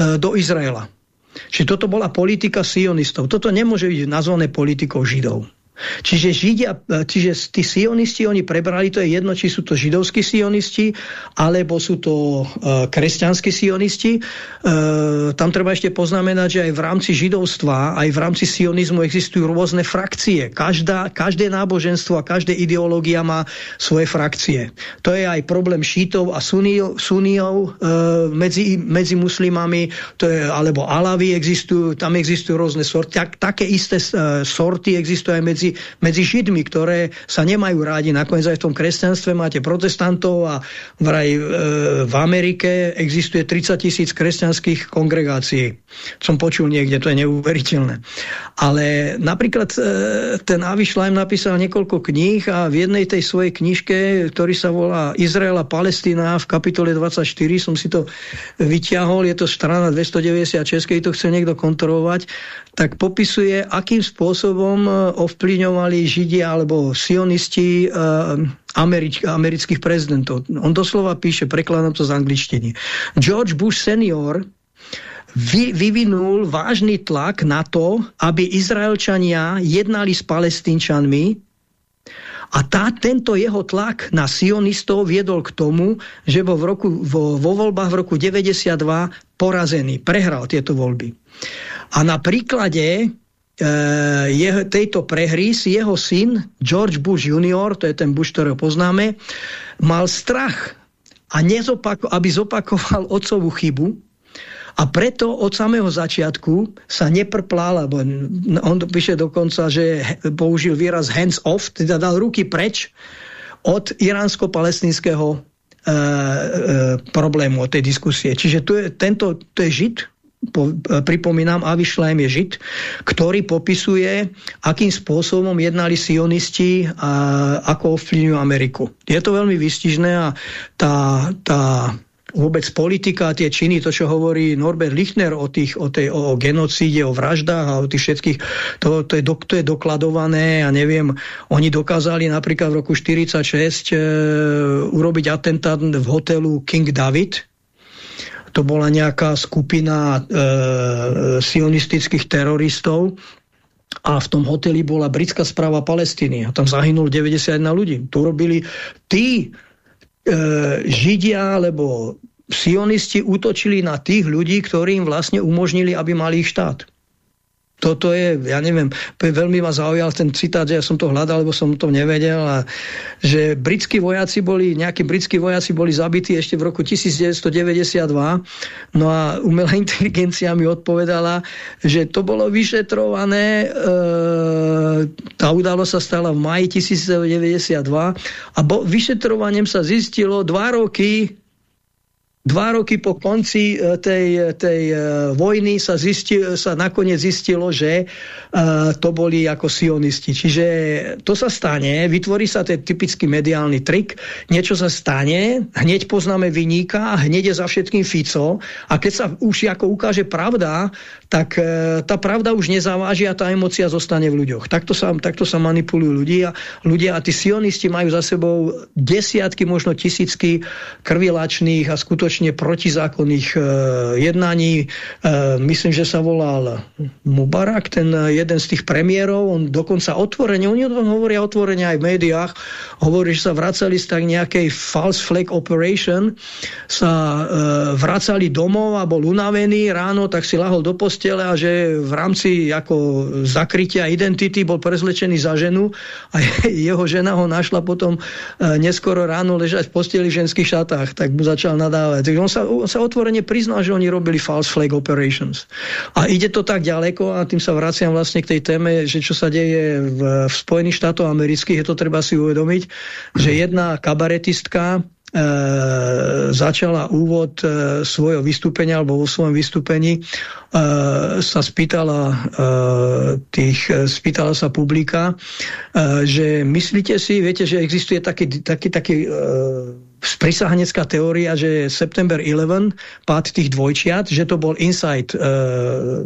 e, do Izraela. Čiže toto bola politika sionistov. Toto nemôže byť nazvané politikou Židov. Čiže Židia, čiže tí sionisti, oni prebrali, to je jedno, či sú to židovskí sionisti, alebo sú to uh, kresťanskí sionisti. Uh, tam treba ešte poznamenať, že aj v rámci židovstva, aj v rámci sionizmu existujú rôzne frakcie. Každá, každé náboženstvo a každá ideológia má svoje frakcie. To je aj problém šítov a suníov, suníov medzi, medzi muslimami, to je, alebo alavy existujú, tam existujú rôzne sorty. Tak, také isté uh, sorty existujú aj medzi medzi Židmi, ktoré sa nemajú rádi. Nakoniec aj v tom kresťanstve máte protestantov a vraj e, v Amerike existuje 30 tisíc kresťanských kongregácií. Som počul niekde, to je neuveriteľné. Ale napríklad e, ten Avi Schleim napísal niekoľko kníh a v jednej tej svojej knižke, ktorý sa volá Izrael a Palestína v kapitole 24, som si to vyťahol, je to strana 296, keď to chce niekto kontrolovať, tak popisuje, akým spôsobom e, ovplyvňovali Židia alebo sionisti Američ amerických prezidentov. On doslova píše, prekladám to z angličtiny. George Bush senior vy, vyvinul vážny tlak na to, aby Izraelčania jednali s palestínčanmi a tá, tento jeho tlak na sionistov viedol k tomu, že vo, v roku, vo, vo voľbách v roku 92 porazený, prehral tieto voľby. A na príklade e, je, tejto prehry si jeho syn George Bush junior, to je ten Bush, ktorého poznáme, mal strach, a nezopako, aby zopakoval otcovú chybu, a preto od samého začiatku sa neprplal, lebo on píše dokonca, že použil výraz hands off, teda dal ruky preč od iránsko-palestinského e, e, problému, od tej diskusie. Čiže tu je, tento, to je žid, e, pripomínam, Avi Schleim je Žid, ktorý popisuje, akým spôsobom jednali sionisti a ako ovplyvňujú Ameriku. Je to veľmi vystižné a tá, tá vôbec politika tie činy, to, čo hovorí Norbert Lichner o, tých, o, tej, o genocíde, o vraždách a o tých všetkých, to, to, je, to je dokladované a neviem, oni dokázali napríklad v roku 1946 e, urobiť atentát v hotelu King David, to bola nejaká skupina e, sionistických teroristov a v tom hoteli bola britská správa Palestíny a tam zahynulo 91 ľudí. To robili tí e, Židia alebo sionisti útočili na tých ľudí, ktorí im vlastne umožnili, aby mali ich štát toto je, ja neviem, veľmi ma zaujal ten citát, že ja som to hľadal, lebo som to nevedel, a že britskí vojaci boli, nejakí britskí vojaci boli zabití ešte v roku 1992, no a umelá inteligencia mi odpovedala, že to bolo vyšetrované, e, tá udalosť sa stala v maji 1992 a bo, vyšetrovaním sa zistilo dva roky Dva roky po konci e, tej, tej e, vojny sa, zistil, sa nakoniec zistilo, že to boli ako sionisti. Čiže to sa stane, vytvorí sa ten typický mediálny trik, niečo sa stane, hneď poznáme vyníka, hneď je za všetkým Fico a keď sa už ako ukáže pravda, tak tá pravda už nezaváži a tá emocia zostane v ľuďoch. Takto sa, takto sa manipulujú ľudia, ľudia a tí sionisti majú za sebou desiatky, možno tisícky krvilačných a skutočných skutočne protizákonných e, jednaní. E, myslím, že sa volal Mubarak, ten jeden z tých premiérov, on dokonca otvorene, oni o tom hovoria otvorene aj v médiách, hovorí, že sa vracali z tak nejakej false flag operation, sa e, vracali domov a bol unavený ráno, tak si lahol do postele a že v rámci ako zakrytia identity bol prezlečený za ženu a jeho žena ho našla potom neskoro ráno ležať v posteli v ženských šatách, tak mu začal nadávať Takže on sa, on sa otvorene priznal, že oni robili false flag operations. A ide to tak ďaleko a tým sa vraciam vlastne k tej téme, že čo sa deje v, v Spojených štátoch amerických, je to treba si uvedomiť, že jedna kabaretistka E, začala úvod e, svojho vystúpenia alebo vo svojom vystúpení e, sa spýtala e, tých, e, spýtala sa publika, e, že myslíte si, viete, že existuje taký, taký, taký e, prisahanecká teória, že September 11, pád tých dvojčiat, že to bol inside, uh,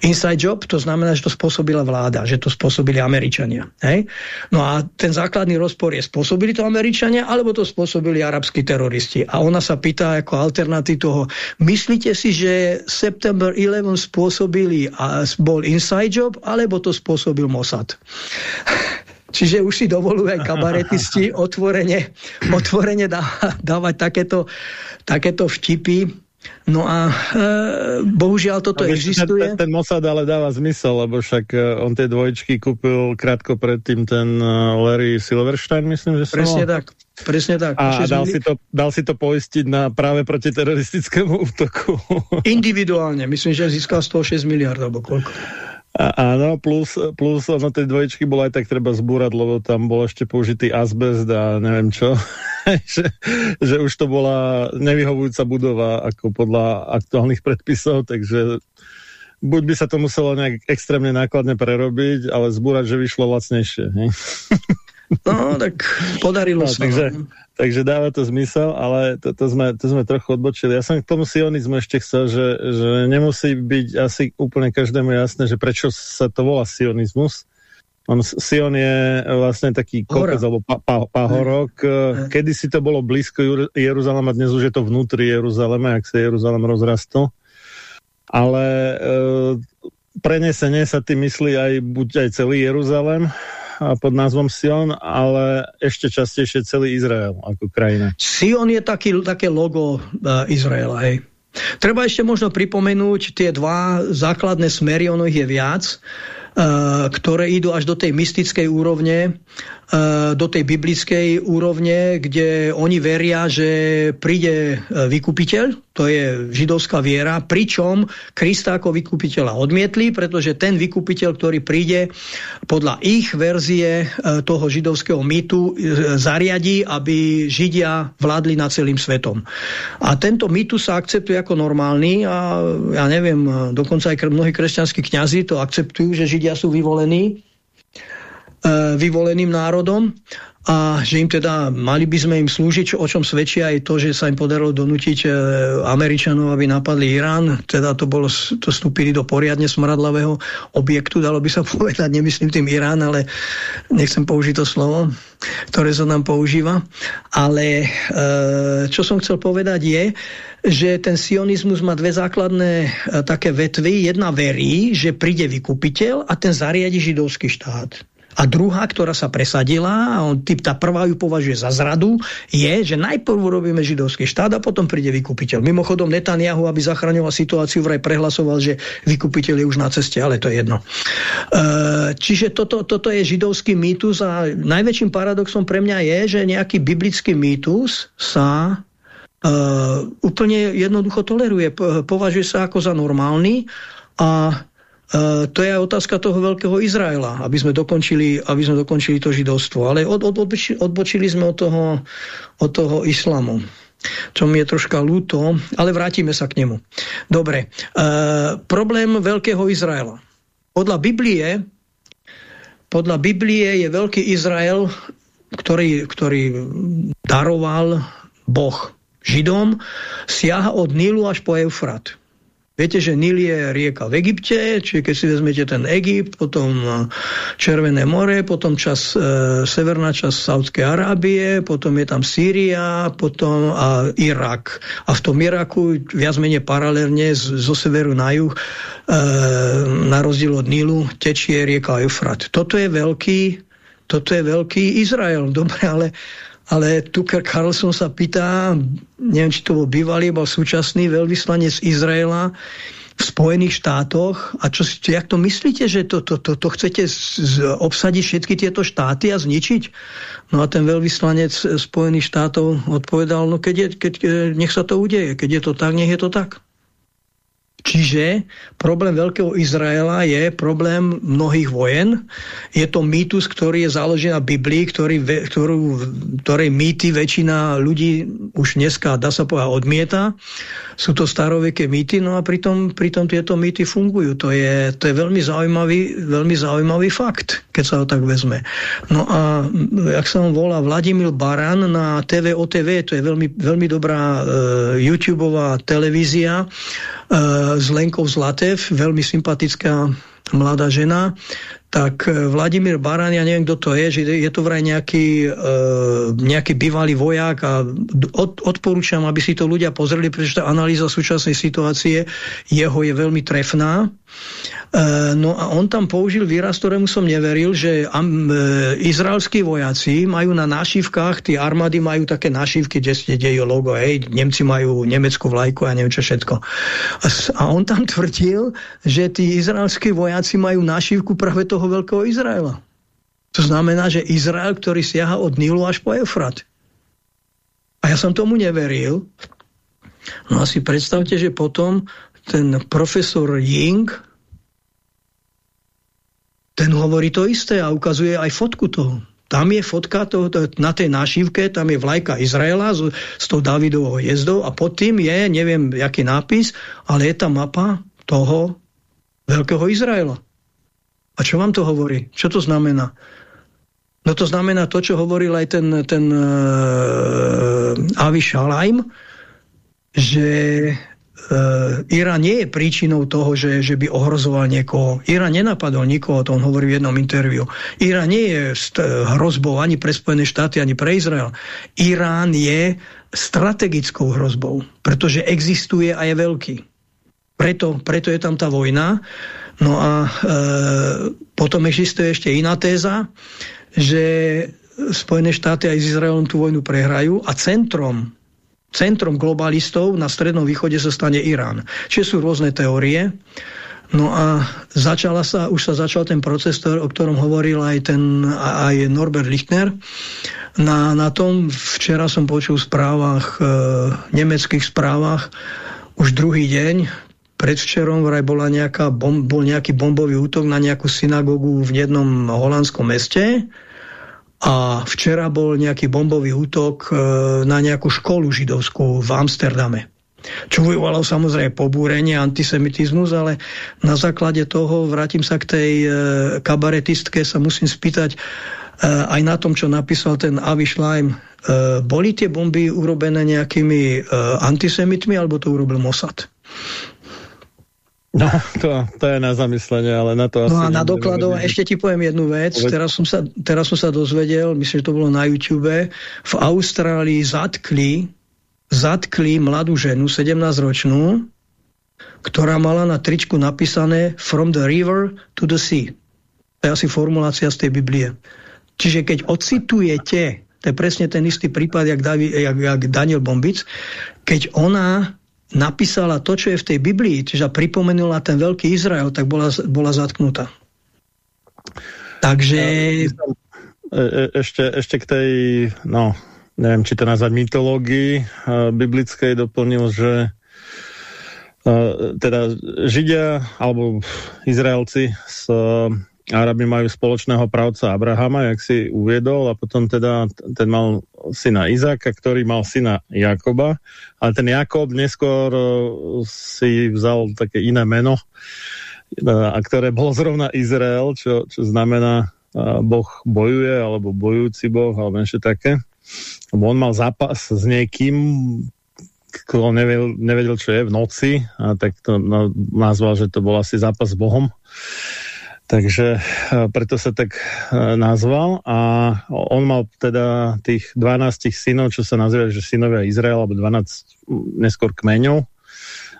inside job, to znamená, že to spôsobila vláda, že to spôsobili Američania. Hej? No a ten základný rozpor je, spôsobili to Američania, alebo to spôsobili arabskí teroristi. A ona sa pýta ako alternatív toho, myslíte si, že September 11 spôsobili bol inside job, alebo to spôsobil Mossad? Čiže už si dovolujú aj kabaretisti otvorene, otvorene dá, dávať takéto, takéto vtipy. No a e, bohužiaľ toto a existuje. Ten, ten Mossad ale dáva zmysel, lebo však e, on tie dvojčky kúpil krátko predtým ten e, Larry Silverstein, myslím, že Presne so... tak. Presne tak. A dal si, to, dal si to poistiť na práve proti teroristickému útoku. Individuálne. Myslím, že získal 106 miliard alebo koľko. A, áno, plus, plus ono tej dvojčky bolo aj tak treba zbúrať, lebo tam bol ešte použitý azbest a neviem čo. že, že už to bola nevyhovujúca budova ako podľa aktuálnych predpisov, takže buď by sa to muselo nejak extrémne nákladne prerobiť, ale zbúrať, že vyšlo lacnejšie. No, tak podarilo no, sa. Takže, no. Takže dáva to zmysel, ale to, to, sme, to sme trochu odbočili. Ja som k tomu sionizmu ešte chcel, že, že nemusí byť asi úplne každému jasné, že prečo sa to volá sionizmus. On, Sion je vlastne taký kopec alebo pa, pa, pahorok. Kedy si to bolo blízko Jeruzalema, dnes už je to vnútri Jeruzalema, ak sa Jeruzalem rozrastol. Ale e, prenesenie sa tým myslí aj buď aj celý Jeruzalem, pod názvom Sion, ale ešte častejšie celý Izrael ako krajina. Sion je taký, také logo uh, Izraela, hej. Treba ešte možno pripomenúť tie dva základné smery, ono ich je viac, ktoré idú až do tej mystickej úrovne, E, do tej biblickej úrovne, kde oni veria, že príde e, vykupiteľ, to je židovská viera, pričom Krista ako vykupiteľa odmietli, pretože ten vykupiteľ, ktorý príde podľa ich verzie e, toho židovského mýtu, zariadí, aby Židia vládli nad celým svetom. A tento mýtus sa akceptuje ako normálny a ja neviem, dokonca aj mnohí kresťanskí kňazi to akceptujú, že Židia sú vyvolení E, vyvoleným národom a že im teda mali by sme im slúžiť, o čom svedčí aj to, že sa im podarilo donútiť e, Američanov, aby napadli Irán, teda to bolo, to vstúpili do poriadne smradlavého objektu, dalo by sa povedať, nemyslím tým Irán, ale nechcem použiť to slovo, ktoré sa nám používa. Ale e, čo som chcel povedať je, že ten sionizmus má dve základné e, také vetvy. Jedna verí, že príde vykupiteľ a ten zariadi židovský štát. A druhá, ktorá sa presadila, a on, tá prvá ju považuje za zradu, je, že najprv urobíme židovský štát a potom príde vykupiteľ. Mimochodom Netanyahu, aby zachraňoval situáciu, vraj prehlasoval, že vykupiteľ je už na ceste, ale to je jedno. E, čiže toto, toto je židovský mýtus a najväčším paradoxom pre mňa je, že nejaký biblický mýtus sa Uh, úplne jednoducho toleruje. Považuje sa ako za normálny a to je otázka toho veľkého Izraela, aby sme dokončili, aby sme dokončili to židovstvo. Ale od, od, odbočili sme od toho, od toho islamu čo mi je troška ľúto, ale vrátime sa k nemu. Dobre, uh, problém veľkého Izraela. Podľa Biblie, podľa Biblie je veľký Izrael, ktorý, ktorý daroval Boh Židom, siaha od Nilu až po Eufrat. Viete, že Nil je rieka v Egypte, čiže keď si vezmete ten Egypt, potom e, Červené more, potom čas, e, severná časť Saudskej Arábie, potom je tam Sýria, potom a Irak. A v tom Iraku viac menej paralelne z, zo severu na juh, e, na rozdiel od Nilu, tečie rieka Eufrat. Toto je veľký, toto je veľký Izrael. Dobre, ale ale Tucker Carlson sa pýta, neviem, či to bol bývalý, bol súčasný veľvyslanec Izraela v Spojených štátoch. A čo, jak to myslíte, že to, to, to, to chcete z, z, obsadiť všetky tieto štáty a zničiť? No a ten veľvyslanec Spojených štátov odpovedal, no keď je, keď, nech sa to udeje, keď je to tak, nech je to tak. Čiže problém Veľkého Izraela je problém mnohých vojen. Je to mýtus, ktorý je založený na Biblii, ktorý, ktorú, ktorej mýty väčšina ľudí už dneska, dá sa povedať, odmieta. Sú to staroveké mýty, no a pritom, pritom tieto mýty fungujú. To je, to je veľmi, zaujímavý, veľmi zaujímavý fakt. keď sa ho tak vezme. No a jak sa on volá, Vladimír Baran na TV OTV, to je veľmi, veľmi dobrá e, YouTubeová televízia e, s Lenkou Zlatev, veľmi sympatická mladá žena, tak e, Vladimír Baran, ja neviem, kto to je, že je to vraj nejaký, e, nejaký bývalý vojak a od, odporúčam, aby si to ľudia pozreli, pretože tá analýza súčasnej situácie jeho je veľmi trefná. E, no a on tam použil výraz, ktorému som neveril, že e, izraelskí vojaci majú na našívkach, tie armády majú také našívky, kde ste dejú logo, hej, Nemci majú nemeckú vlajku a neviem čo všetko. A, on tam tvrdil, že tí izraelskí vojaci majú našívku práve toho veľkého Izraela. To znamená, že Izrael, ktorý siaha od Nilu až po Eufrat. A ja som tomu neveril. No a si predstavte, že potom ten profesor Ying, ten hovorí to isté a ukazuje aj fotku toho. Tam je fotka toho, to, na tej nášivke, tam je vlajka Izraela s, s tou Davidovou jezdou a pod tým je, neviem, jaký nápis, ale je tam mapa toho veľkého Izraela. A čo vám to hovorí? Čo to znamená? No to znamená to, čo hovoril aj ten, ten uh, Avi Shalaim, že Irán nie je príčinou toho, že, že by ohrozoval niekoho. Irán nenapadol nikoho, to on hovorí v jednom interviu. Irán nie je hrozbou ani pre Spojené štáty, ani pre Izrael. Irán je strategickou hrozbou, pretože existuje a je veľký. Preto, preto je tam tá vojna. No a e, potom existuje ešte iná téza, že Spojené štáty aj s Izraelom tú vojnu prehrajú a centrom centrom globalistov na Strednom východe sa stane Irán. Čiže sú rôzne teórie. No a začala sa, už sa začal ten proces, o ktorom hovoril aj, ten, aj Norbert Lichtner. Na, na tom včera som počul v správach, e, nemeckých správach, už druhý deň, predvčerom vraj bola nejaká bom, bol nejaký bombový útok na nejakú synagogu v jednom holandskom meste a včera bol nejaký bombový útok e, na nejakú školu židovskú v Amsterdame. Čo vyvolalo samozrejme pobúrenie, antisemitizmus, ale na základe toho, vrátim sa k tej e, kabaretistke, sa musím spýtať e, aj na tom, čo napísal ten Avi Schleim. Boli tie bomby urobené nejakými antisemitmi, alebo to urobil Mossad? No, to, to je na zamyslenie, ale na to No a na dokladov, ešte ti poviem jednu vec. Teraz som, sa, teraz som sa dozvedel, myslím, že to bolo na YouTube, v Austrálii zatkli, zatkli mladú ženu, 17-ročnú, ktorá mala na tričku napísané From the river to the sea. To je asi formulácia z tej Biblie. Čiže keď ocitujete, to je presne ten istý prípad, jak, Davi, jak, jak Daniel Bombic, keď ona napísala to, čo je v tej Biblii, čiže pripomenula ten veľký Izrael, tak bola, bola zatknutá. Takže... E, e, ešte, ešte k tej, no, neviem, či to nazvať mytológii e, biblickej doplnil, že teda Židia alebo Izraelci s Arabi majú spoločného pravca Abrahama, jak si uviedol, a potom teda ten mal syna Izáka, ktorý mal syna Jakoba, ale ten Jakob neskôr e, si vzal také iné meno, e, a ktoré bolo zrovna Izrael, čo, čo znamená e, Boh bojuje, alebo bojujúci Boh, alebo niečo také. Lebo on mal zápas s niekým, kto nevedel, nevedel, čo je v noci, a tak to no, nazval, že to bol asi zápas s Bohom. Takže e, preto sa tak e, nazval a on mal teda tých 12 synov, čo sa nazýva, že synovia Izraela, alebo 12 neskôr kmeňov.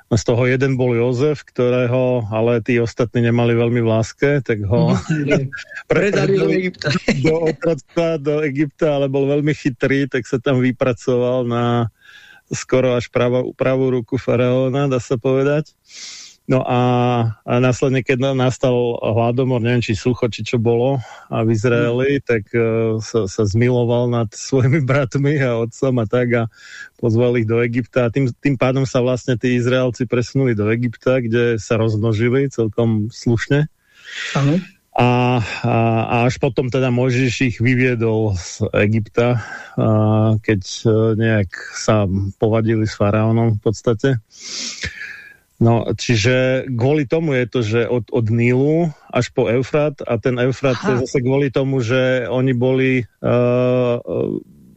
Z toho jeden bol Jozef, ktorého ale tí ostatní nemali veľmi v láske, tak ho predali do Egypta. do otroctva, do Egypta, ale bol veľmi chytrý, tak sa tam vypracoval na skoro až pravú, pravú ruku faraóna, dá sa povedať. No a, a následne, keď nastal hladomor, neviem, či sucho, či čo bolo a v Izraeli, mm. tak uh, sa, sa zmiloval nad svojimi bratmi a otcom a tak a pozval ich do Egypta a tým, tým pádom sa vlastne tí Izraelci presunuli do Egypta, kde sa rozmnožili celkom slušne. Ano. A, a, a až potom teda Mojžiš ich vyviedol z Egypta, a keď uh, nejak sa povadili s faraónom v podstate. No, čiže kvôli tomu je to, že od, od Nílu až po Eufrat a ten Eufrat je zase kvôli tomu, že oni boli uh,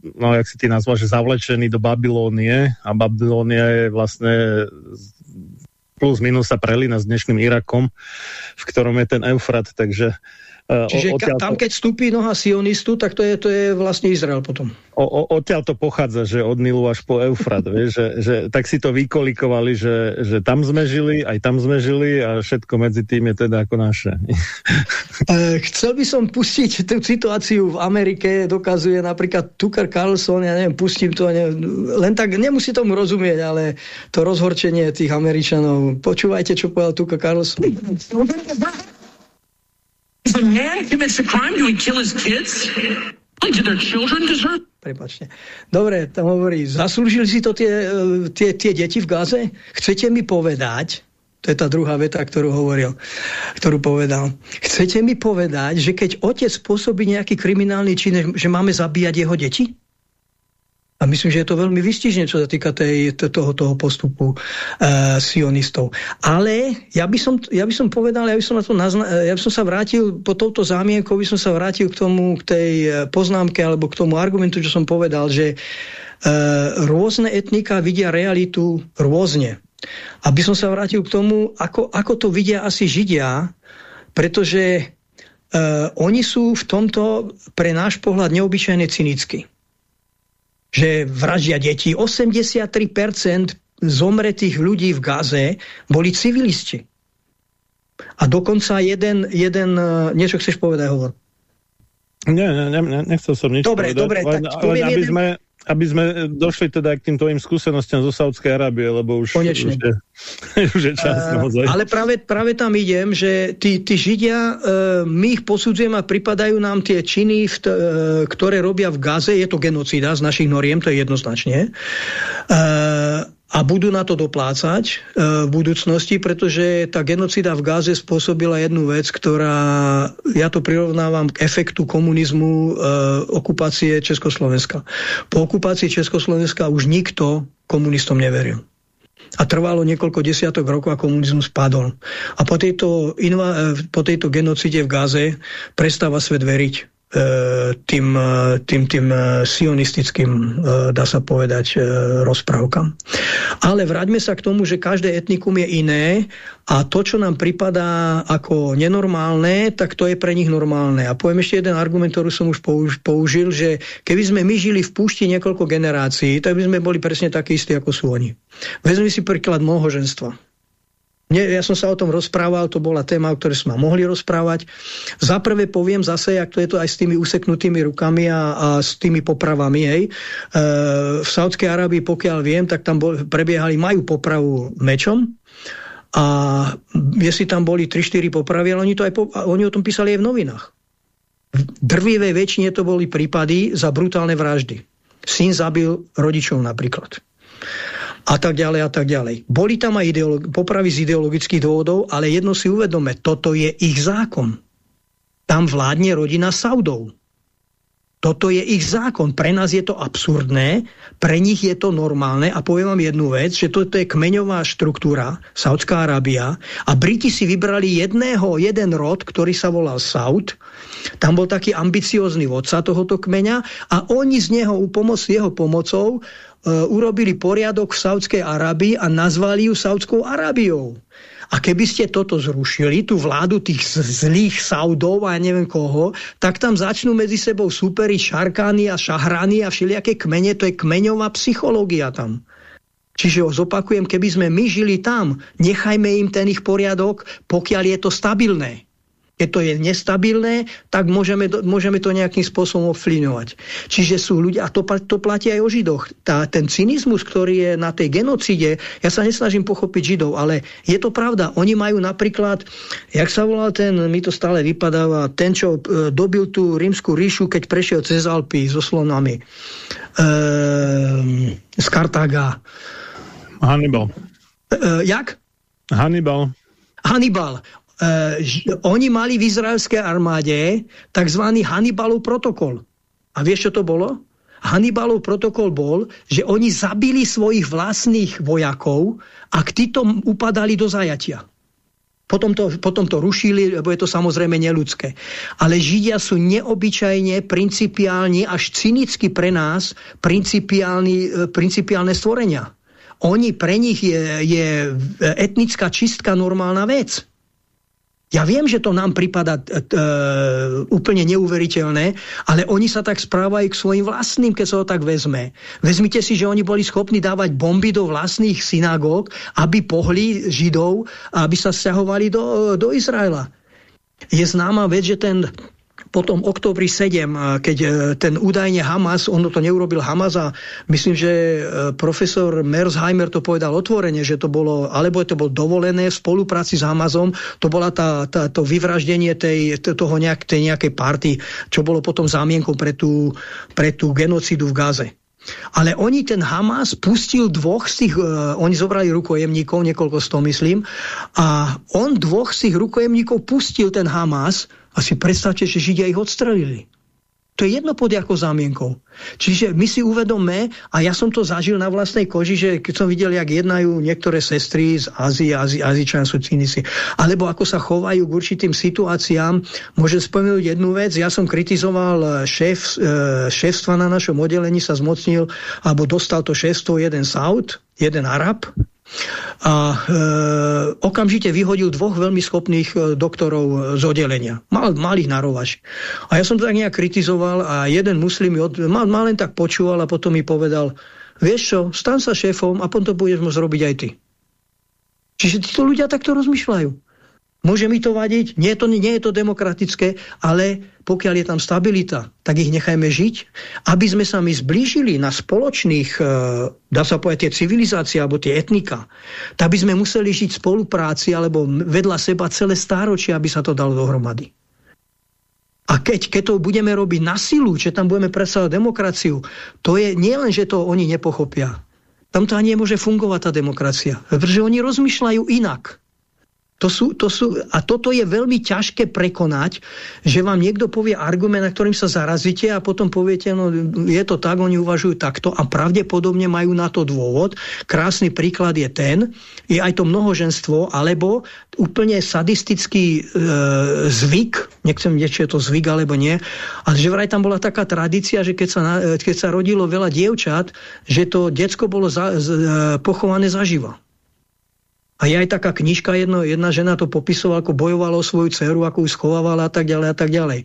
no jak si ty nazval, že zavlečení do Babylónie a Babylónia je vlastne plus minus sa prelína s dnešným Irakom, v ktorom je ten Eufrat, takže E, Čiže odtiaľ tam, keď vstúpi noha sionistu, tak to je, to je vlastne Izrael potom. O, o, odtiaľ to pochádza, že od Nilu až po Eufrat, vieš, že, že tak si to vykolikovali, že, že tam sme žili, aj tam sme žili a všetko medzi tým je teda ako naše. E, chcel by som pustiť tú situáciu v Amerike, dokazuje napríklad Tucker Carlson, ja neviem, pustím to, neviem, len tak, nemusí tomu rozumieť, ale to rozhorčenie tých Američanov. Počúvajte, čo povedal Tucker Carlson. If a man commits a crime, do he kill his kids? Do their children deserve Prepačte. Dobre, tam hovorí, zaslúžili si to tie, e, tie, tie deti v Gaze? Chcete mi povedať, to je tá druhá veta, ktorú hovoril, ktorú povedal. Chcete mi povedať, že keď otec spôsobí nejaký kriminálny čin, že máme zabíjať jeho deti? A myslím, že je to veľmi vystižne, čo sa týka tej, toho, toho postupu uh, sionistov. Ale ja by, som, ja by som povedal, ja by som, na to nazna, ja by som sa vrátil, po touto zámienkou by som sa vrátil k tomu, k tej e, poznámke alebo k tomu argumentu, čo som povedal, že uh, rôzne etnika vidia realitu rôzne. Aby som sa vrátil k tomu, ako, ako to vidia asi Židia, pretože uh, oni sú v tomto pre náš pohľad neobyčajne cynicky že vraždia deti. 83% zomretých ľudí v Gaze boli civilisti. A dokonca jeden, jeden e, niečo chceš povedať, hovor. Nie, ne, ne, nechcel som nič dobre, povedať. Dobre, len, tak len aby, jeden... sme, aby sme došli teda k tým tvojim skúsenostiam zo Saudskej Arábie, lebo už, už, je, už je čas uh, naozaj. Ale práve, práve tam idem, že tí, tí Židia, uh, my ich posudzujeme a pripadajú nám tie činy, v, uh, ktoré robia v Gaze, je to genocída z našich noriem, to je jednoznačne. Uh, a budú na to doplácať e, v budúcnosti, pretože tá genocida v Gáze spôsobila jednu vec, ktorá, ja to prirovnávam k efektu komunizmu e, okupácie Československa. Po okupácii Československa už nikto komunistom neveril. A trvalo niekoľko desiatok rokov a komunizmus padol. A po tejto, e, po tejto genocide v Gáze prestáva svet veriť tým, e, tým, tým e, sionistickým, dá sa povedať, rozprávkam. Ale vráťme sa k tomu, že každé etnikum je iné a to, čo nám pripadá ako nenormálne, tak to je pre nich normálne. A poviem ešte jeden argument, ktorý som už použil, že keby sme my žili v púšti niekoľko generácií, tak by sme boli presne takí istí, ako sú oni. Vezmi si príklad mnohoženstva ja som sa o tom rozprával, to bola téma, o ktorej sme mohli rozprávať. Za prvé poviem zase, jak to je to aj s tými useknutými rukami a, a s tými popravami. Hej. E, v Saudskej Arábii, pokiaľ viem, tak tam bol, prebiehali, majú popravu mečom, a jestli tam boli 3-4 popravy, ale oni, to aj po, oni o tom písali aj v novinách. V drvivej väčšine to boli prípady za brutálne vraždy. Syn zabil rodičov napríklad a tak ďalej a tak ďalej. Boli tam aj popravy z ideologických dôvodov, ale jedno si uvedome, toto je ich zákon. Tam vládne rodina Saudov. Toto je ich zákon. Pre nás je to absurdné, pre nich je to normálne a poviem vám jednu vec, že toto je kmeňová štruktúra, Saudská Arábia a Briti si vybrali jedného, jeden rod, ktorý sa volal Saud. Tam bol taký ambiciózny vodca tohoto kmeňa a oni z neho pomoc, jeho pomocou urobili poriadok v Saudskej Arábii a nazvali ju Saudskou Arábiou. A keby ste toto zrušili, tú vládu tých zlých Saudov a neviem koho, tak tam začnú medzi sebou superiť šarkány a šahrany a všelijaké kmene, to je kmeňová psychológia tam. Čiže zopakujem, keby sme my žili tam, nechajme im ten ich poriadok, pokiaľ je to stabilné. Keď to je nestabilné, tak môžeme, môžeme to nejakým spôsobom ovplyvňovať. Čiže sú ľudia, a to, to platí aj o Židoch. Tá, ten cynizmus, ktorý je na tej genocide, ja sa nesnažím pochopiť Židov, ale je to pravda. Oni majú napríklad, jak sa volá ten, mi to stále vypadáva, ten, čo e, dobil tú rímsku ríšu, keď prešiel cez Alpy so slonami. E, z Kartága. Hannibal. E, jak? Hannibal. Hannibal oni mali v izraelskej armáde tzv. Hannibalov protokol. A vieš, čo to bolo? Hannibalov protokol bol, že oni zabili svojich vlastných vojakov, ak títo upadali do zajatia. Potom to, potom to rušili, lebo je to samozrejme neludské. Ale Židia sú neobyčajne principiálni, až cynicky pre nás, principiálne stvorenia. Oni, pre nich je, je etnická čistka normálna vec. Ja viem, že to nám prípada e, úplne neuveriteľné, ale oni sa tak správajú k svojim vlastným, keď sa ho tak vezme. Vezmite si, že oni boli schopní dávať bomby do vlastných synagóg, aby pohli Židov aby sa sťahovali do, do Izraela. Je známa vec, že ten potom oktobri 7, keď e, ten údajne Hamas, ono to neurobil Hamas a myslím, že e, profesor Mersheimer to povedal otvorene, že to bolo, alebo to bolo dovolené v spolupráci s Hamazom, to bola tá, tá, to vyvraždenie tej, toho nejak, tej nejakej party, čo bolo potom zámienkou pre tú, pre tú genocidu v Gaze. Ale oni, ten Hamas, pustil dvoch z tých, uh, oni zobrali rukojemníkov, niekoľko sto myslím, a on dvoch z tých rukojemníkov pustil ten Hamas a si predstavte, že Židia ich odstrelili. To je jedno pod jakou zámienkou. Čiže my si uvedomme, a ja som to zažil na vlastnej koži, že keď som videl, jak jednajú niektoré sestry z Ázie, Azičan sú cínisi, alebo ako sa chovajú k určitým situáciám, môžem spomenúť jednu vec, ja som kritizoval šéf, e, šéfstva na našom oddelení, sa zmocnil, alebo dostal to šéfstvo jeden Saud, jeden Arab, a e, okamžite vyhodil dvoch veľmi schopných e, doktorov z oddelenia. Mal, mal ich narovač. A ja som to tak nejak kritizoval a jeden muslim od, mal, mal len tak počúval a potom mi povedal, vieš čo, stan sa šéfom a potom to budeš môcť robiť aj ty. Čiže títo ľudia takto rozmýšľajú. Môže mi to vadiť? Nie je to, nie je to demokratické, ale pokiaľ je tam stabilita, tak ich nechajme žiť, aby sme sa my zblížili na spoločných, e, dá sa povedať, tie civilizácie alebo tie etnika, tak by sme museli žiť v spolupráci alebo vedľa seba celé stáročie, aby sa to dalo dohromady. A keď, keď to budeme robiť na silu, že tam budeme predstavovať demokraciu, to je nie len, že to oni nepochopia. Tam to ani nemôže fungovať tá demokracia. Pretože oni rozmýšľajú inak. To sú, to sú, a toto je veľmi ťažké prekonať, že vám niekto povie argument, na ktorým sa zarazíte a potom poviete, no je to tak, oni uvažujú takto a pravdepodobne majú na to dôvod. Krásny príklad je ten, je aj to mnohoženstvo, alebo úplne sadistický e, zvyk, nechcem vedieť, či je to zvyk alebo nie, ale že vraj tam bola taká tradícia, že keď sa, keď sa rodilo veľa dievčat, že to decko bolo za, z, e, pochované zaživa. A je aj taká knižka, jedno, jedna žena to popisovala, ako bojovala o svoju dceru, ako ju schovávala a tak ďalej a tak ďalej.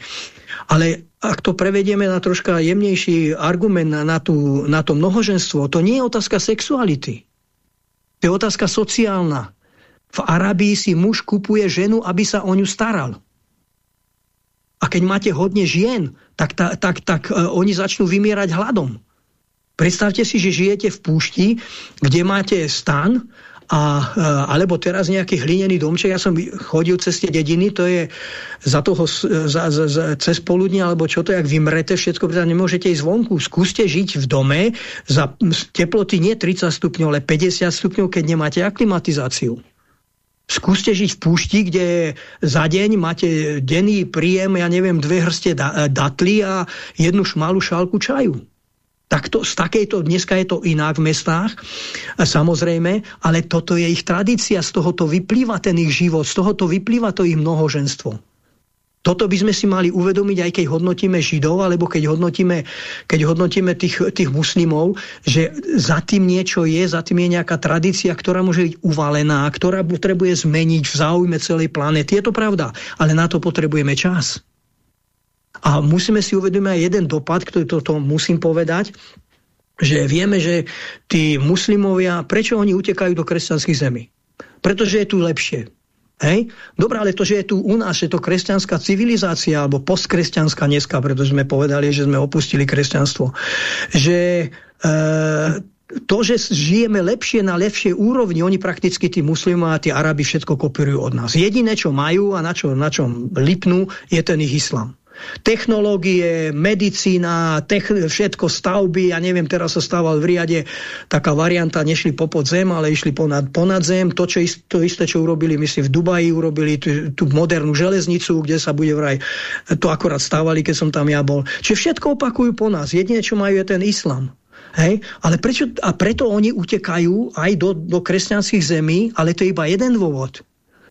Ale ak to prevedieme na troška jemnejší argument na, na, tú, na to mnohoženstvo, to nie je otázka sexuality. To je otázka sociálna. V Arabii si muž kupuje ženu, aby sa o ňu staral. A keď máte hodne žien, tak, tak, tak, tak uh, oni začnú vymierať hladom. Predstavte si, že žijete v púšti, kde máte stan a, e, alebo teraz nejaký hlinený domček, ja som chodil cez tie dediny, to je za toho, za, za, za, cez poludne, alebo čo to, jak vymrete všetko, pretože nemôžete ísť vonku. Skúste žiť v dome za teploty nie 30 stupňov, ale 50 stupňov, keď nemáte aklimatizáciu. Skúste žiť v púšti, kde za deň máte denný príjem, ja neviem, dve hrste datly a jednu šmalú šálku čaju. Takto, z takejto, dneska je to inak v mestách, samozrejme, ale toto je ich tradícia, z tohoto vyplýva ten ich život, z tohoto vyplýva to ich mnohoženstvo. Toto by sme si mali uvedomiť, aj keď hodnotíme Židov, alebo keď hodnotíme, keď hodnotíme tých, tých muslimov, že za tým niečo je, za tým je nejaká tradícia, ktorá môže byť uvalená, ktorá potrebuje zmeniť v záujme celej planety. Je to pravda, ale na to potrebujeme čas. A musíme si uvedomiť aj jeden dopad, ktorý toto musím povedať, že vieme, že tí muslimovia, prečo oni utekajú do kresťanských zemí? Pretože je tu lepšie. Hej? Dobre, ale to, že je tu u nás, že to kresťanská civilizácia, alebo postkresťanská dneska, pretože sme povedali, že sme opustili kresťanstvo, že e, to, že žijeme lepšie na lepšej úrovni, oni prakticky tí muslimov a tí Arabi všetko kopírujú od nás. Jediné, čo majú a na, čo, na čom lipnú, je ten ich islam technológie, medicína, tech, všetko stavby, ja neviem, teraz sa stával v riade taká varianta, nešli popod zem, ale išli ponad, ponad zem, to, čo to isté, čo urobili, myslím, v Dubaji, urobili tú, tú modernú železnicu, kde sa bude vraj, to akorát stávali, keď som tam ja bol. Čiže všetko opakujú po nás, jedine, čo majú, je ten islam. Hej? Ale prečo, a preto oni utekajú aj do, do kresťanských zemí, ale to je iba jeden dôvod.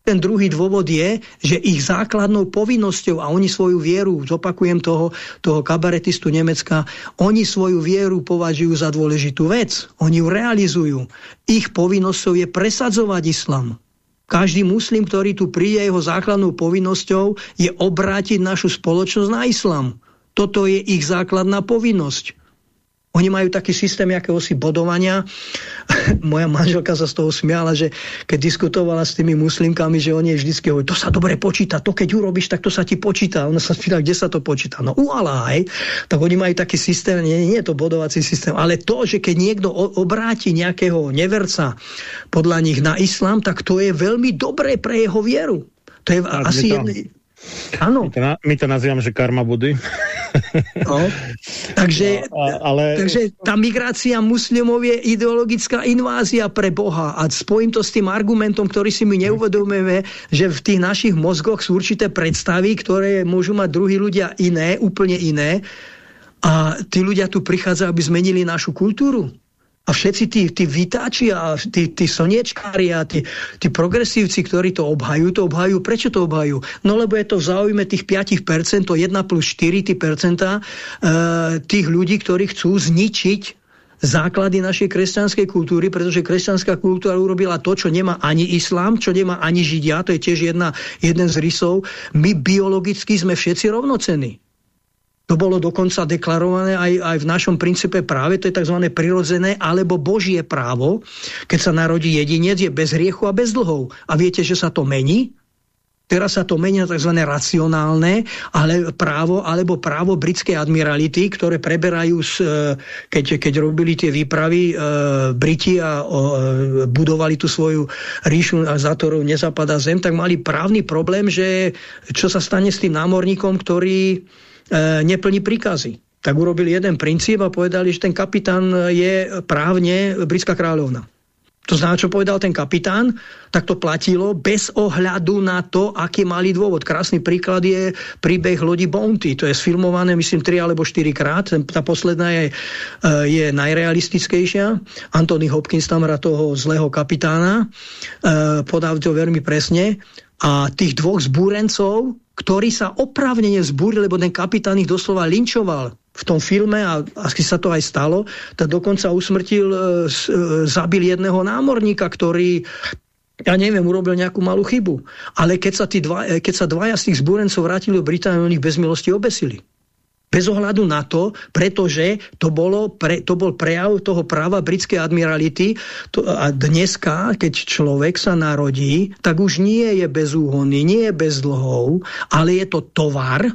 Ten druhý dôvod je, že ich základnou povinnosťou, a oni svoju vieru, zopakujem toho, toho kabaretistu Nemecka, oni svoju vieru považujú za dôležitú vec. Oni ju realizujú. Ich povinnosťou je presadzovať islam. Každý muslim, ktorý tu príde, jeho základnou povinnosťou je obrátiť našu spoločnosť na islam. Toto je ich základná povinnosť. Oni majú taký systém jakéhosi bodovania. Moja manželka sa z toho smiala, že keď diskutovala s tými muslimkami, že oni vždycky hovorí, to sa dobre počíta, to keď urobíš, tak to sa ti počíta. Ona sa spýta, kde sa to počíta. No u Allah, tak oni majú taký systém, nie, nie je to bodovací systém, ale to, že keď niekto obráti nejakého neverca podľa nich na islám, tak to je veľmi dobré pre jeho vieru. To je Tak, asi je to- jedný... Áno, My to, my to nazývame, že karma budy. no. Takže, No, a- ale- takže tá migrácia muslimov je ideologická invázia pre Boha a spojím to s tým argumentom, ktorý si my neuvedomujeme, že v tých našich mozgoch sú určité predstavy, ktoré môžu mať druhí ľudia iné, úplne iné a tí ľudia tu prichádzajú, aby zmenili našu kultúru. A všetci tí, tí vytáči a tí, tí slniečkári a tí, tí progresívci, ktorí to obhajú, to obhajú. Prečo to obhajú? No lebo je to v záujme tých 5%, to 1 plus 4 tí percenta, e, tých ľudí, ktorí chcú zničiť základy našej kresťanskej kultúry, pretože kresťanská kultúra urobila to, čo nemá ani islám, čo nemá ani židia, to je tiež jedna, jeden z rysov. My biologicky sme všetci rovnocení. To bolo dokonca deklarované aj, aj v našom princípe práve, to je tzv. prirodzené alebo božie právo. Keď sa narodí jedinec, je bez hriechu a bez dlhov. A viete, že sa to mení? Teraz sa to mení na tzv. racionálne ale právo alebo právo britskej admirality, ktoré preberajú, z, e, keď, keď robili tie výpravy e, Briti a e, budovali tú svoju ríšu a za ktorou nezapadá zem, tak mali právny problém, že čo sa stane s tým námorníkom, ktorý neplní príkazy. Tak urobili jeden princíp a povedali, že ten kapitán je právne britská kráľovna. To znamená, čo povedal ten kapitán, tak to platilo bez ohľadu na to, aký mali dôvod. Krásny príklad je príbeh lodi Bounty. To je sfilmované, myslím, 3 alebo 4 krát. Tá posledná je, e, je najrealistickejšia. Anthony Hopkins tam hrá toho zlého kapitána. E, Podal to veľmi presne. A tých dvoch zbúrencov, ktorí sa oprávnene vzbúrili, lebo ten kapitán ich doslova linčoval v tom filme a asi sa to aj stalo, tak dokonca usmrtil, e, e, zabil jedného námorníka, ktorý ja neviem, urobil nejakú malú chybu. Ale keď sa, tí dva, e, keď sa dvaja z tých zbúrencov vrátili do Británie, oni ich bez milosti obesili. Bez ohľadu na to, pretože to, bolo pre, to bol prejav toho práva britskej admirality to, a dneska, keď človek sa narodí, tak už nie je bez úhony, nie je bez dlhov, ale je to tovar,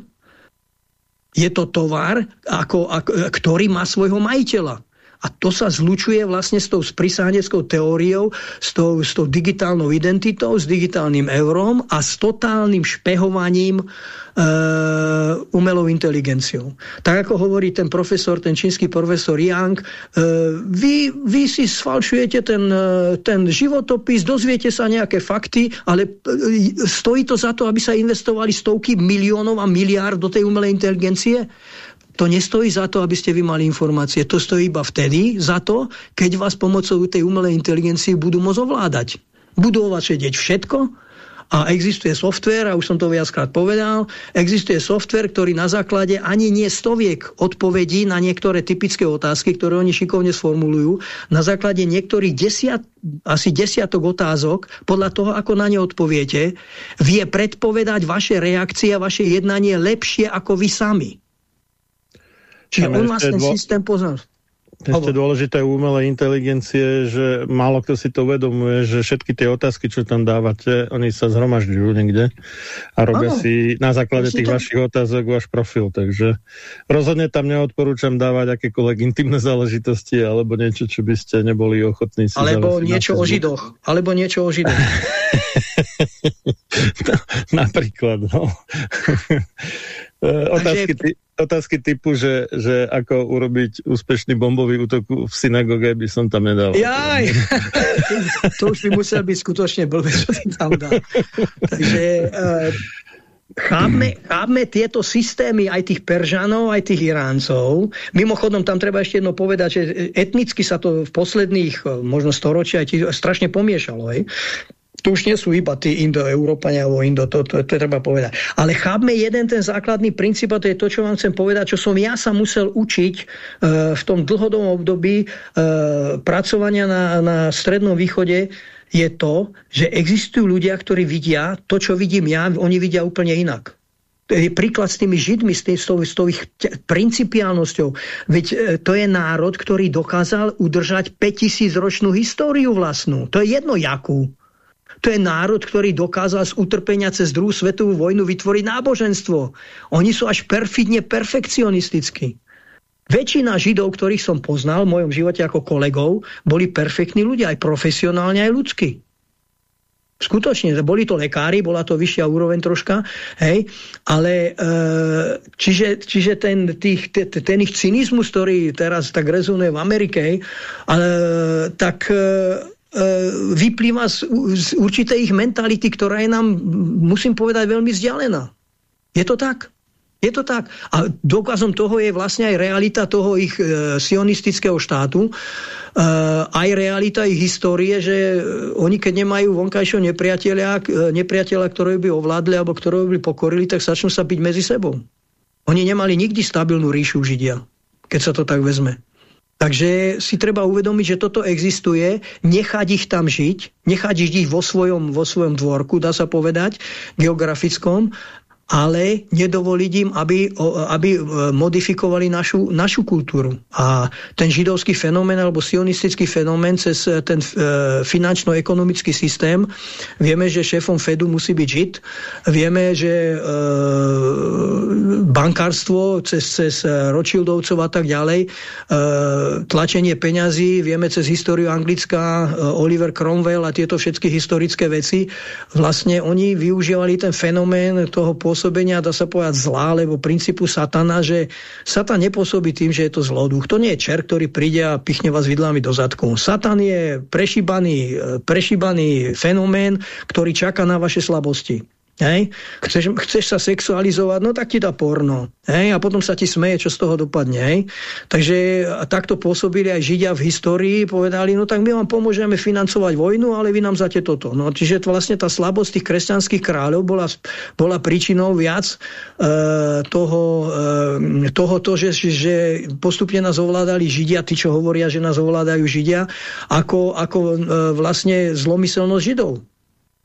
je to tovar, ako, ako, ktorý má svojho majiteľa. A to sa zlučuje vlastne s tou sprisáhneckou teóriou, s tou, s tou digitálnou identitou, s digitálnym eurom a s totálnym špehovaním e, umelou inteligenciou. Tak ako hovorí ten profesor, ten čínsky profesor Yang, e, vy, vy si sfalšujete ten, e, ten životopis, dozviete sa nejaké fakty, ale stojí to za to, aby sa investovali stovky miliónov a miliárd do tej umelej inteligencie? To nestojí za to, aby ste vy mali informácie. To stojí iba vtedy za to, keď vás pomocou tej umelej inteligencie budú môcť ovládať. Budú o všetko a existuje software, a už som to viackrát povedal, existuje software, ktorý na základe ani nie stoviek odpovedí na niektoré typické otázky, ktoré oni šikovne sformulujú, na základe niektorých desiat, asi desiatok otázok, podľa toho, ako na ne odpoviete, vie predpovedať vaše reakcie a vaše jednanie lepšie ako vy sami. Čiže on vlastne dvo- systém pozná. Ešte dôležité u umelej inteligencie, že málo kto si to uvedomuje, že všetky tie otázky, čo tam dávate, oni sa zhromažďujú niekde a robia Áno. si na základe tých tak. vašich otázok váš profil. Takže rozhodne tam neodporúčam dávať akékoľvek intimné záležitosti alebo niečo, čo by ste neboli ochotní si Alebo niečo o židoch. Alebo niečo o židoch. Napríklad, no. E, otázky, ty, otázky typu, že, že ako urobiť úspešný bombový útok v synagóge by som tam nedal. Jaj! to už by musel byť skutočne blbé, čo si tam dá. Takže uh, chápme, chápme tieto systémy aj tých Peržanov, aj tých Iráncov. Mimochodom, tam treba ešte jedno povedať, že etnicky sa to v posledných eh, možno storočia strašne pomiešalo. Hej? To už nie sú iba tí indoeurópania alebo indo, to, to, to, treba povedať. Ale chápme jeden ten základný princíp a to je to, čo vám chcem povedať, čo som ja sa musel učiť e, v tom dlhodobom období e, pracovania na, na Strednom východe, je to, že existujú ľudia, ktorí vidia to, čo vidím ja, oni vidia úplne inak príklad s tými Židmi, s, tým, s, tou, s tou ich principiálnosťou. Veď e, to je národ, ktorý dokázal udržať 5000 ročnú históriu vlastnú. To je jedno jakú. To je národ, ktorý dokázal z utrpenia cez druhú svetovú vojnu vytvoriť náboženstvo. Oni sú až perfidne perfekcionistickí. Väčšina Židov, ktorých som poznal v mojom živote ako kolegov, boli perfektní ľudia, aj profesionálne, aj ľudsky. Skutočne, boli to lekári, bola to vyššia úroveň troška, hej, ale e, čiže, čiže ten, tých, ten, ich cynizmus, ktorý teraz tak rezonuje v Amerike, ale, tak E, vyplýva z, z určitej ich mentality, ktorá je nám, musím povedať, veľmi vzdialená. Je to tak? Je to tak. A dôkazom toho je vlastne aj realita toho ich e, sionistického štátu, e, aj realita ich histórie, že oni keď nemajú vonkajšieho nepriateľa, e, nepriateľa, ktorého by ovládli alebo ktorého by pokorili, tak začnú sa byť medzi sebou. Oni nemali nikdy stabilnú ríšu Židia, keď sa to tak vezme. Takže si treba uvedomiť, že toto existuje, nechať ich tam žiť, nechať ich vo svojom, vo svojom dvorku, dá sa povedať, geografickom ale nedovoliť im, aby, aby e, modifikovali našu, našu kultúru. A ten židovský fenomén alebo sionistický fenomén cez e, ten e, finančno-ekonomický systém, vieme, že šéfom Fedu musí byť žid, vieme, že bankárstvo cez, cez Rothschildovcov a tak ďalej, tlačenie peňazí, vieme cez históriu anglická, Oliver Cromwell a tieto všetky historické veci, vlastne oni využívali ten fenomén toho pôsobenia pôsobenia, dá sa povedať, zlá, alebo princípu satana, že satan nepôsobí tým, že je to zloduch. To nie je čer, ktorý príde a pichne vás vidlami do zadku. Satan je prešíbaný, e, prešíbaný fenomén, ktorý čaká na vaše slabosti. Hej? Chceš, chceš sa sexualizovať, no tak ti dá porno. Hej? A potom sa ti smeje, čo z toho dopadne. Hej? Takže takto pôsobili aj Židia v histórii, povedali, no tak my vám pomôžeme financovať vojnu, ale vy nám zate toto. No, čiže vlastne tá slabosť tých kresťanských kráľov bola, bola príčinou viac e, toho, e, toho to, že, že postupne nás ovládali Židia, tí, čo hovoria, že nás ovládajú Židia, ako, ako e, vlastne zlomyselnosť Židov.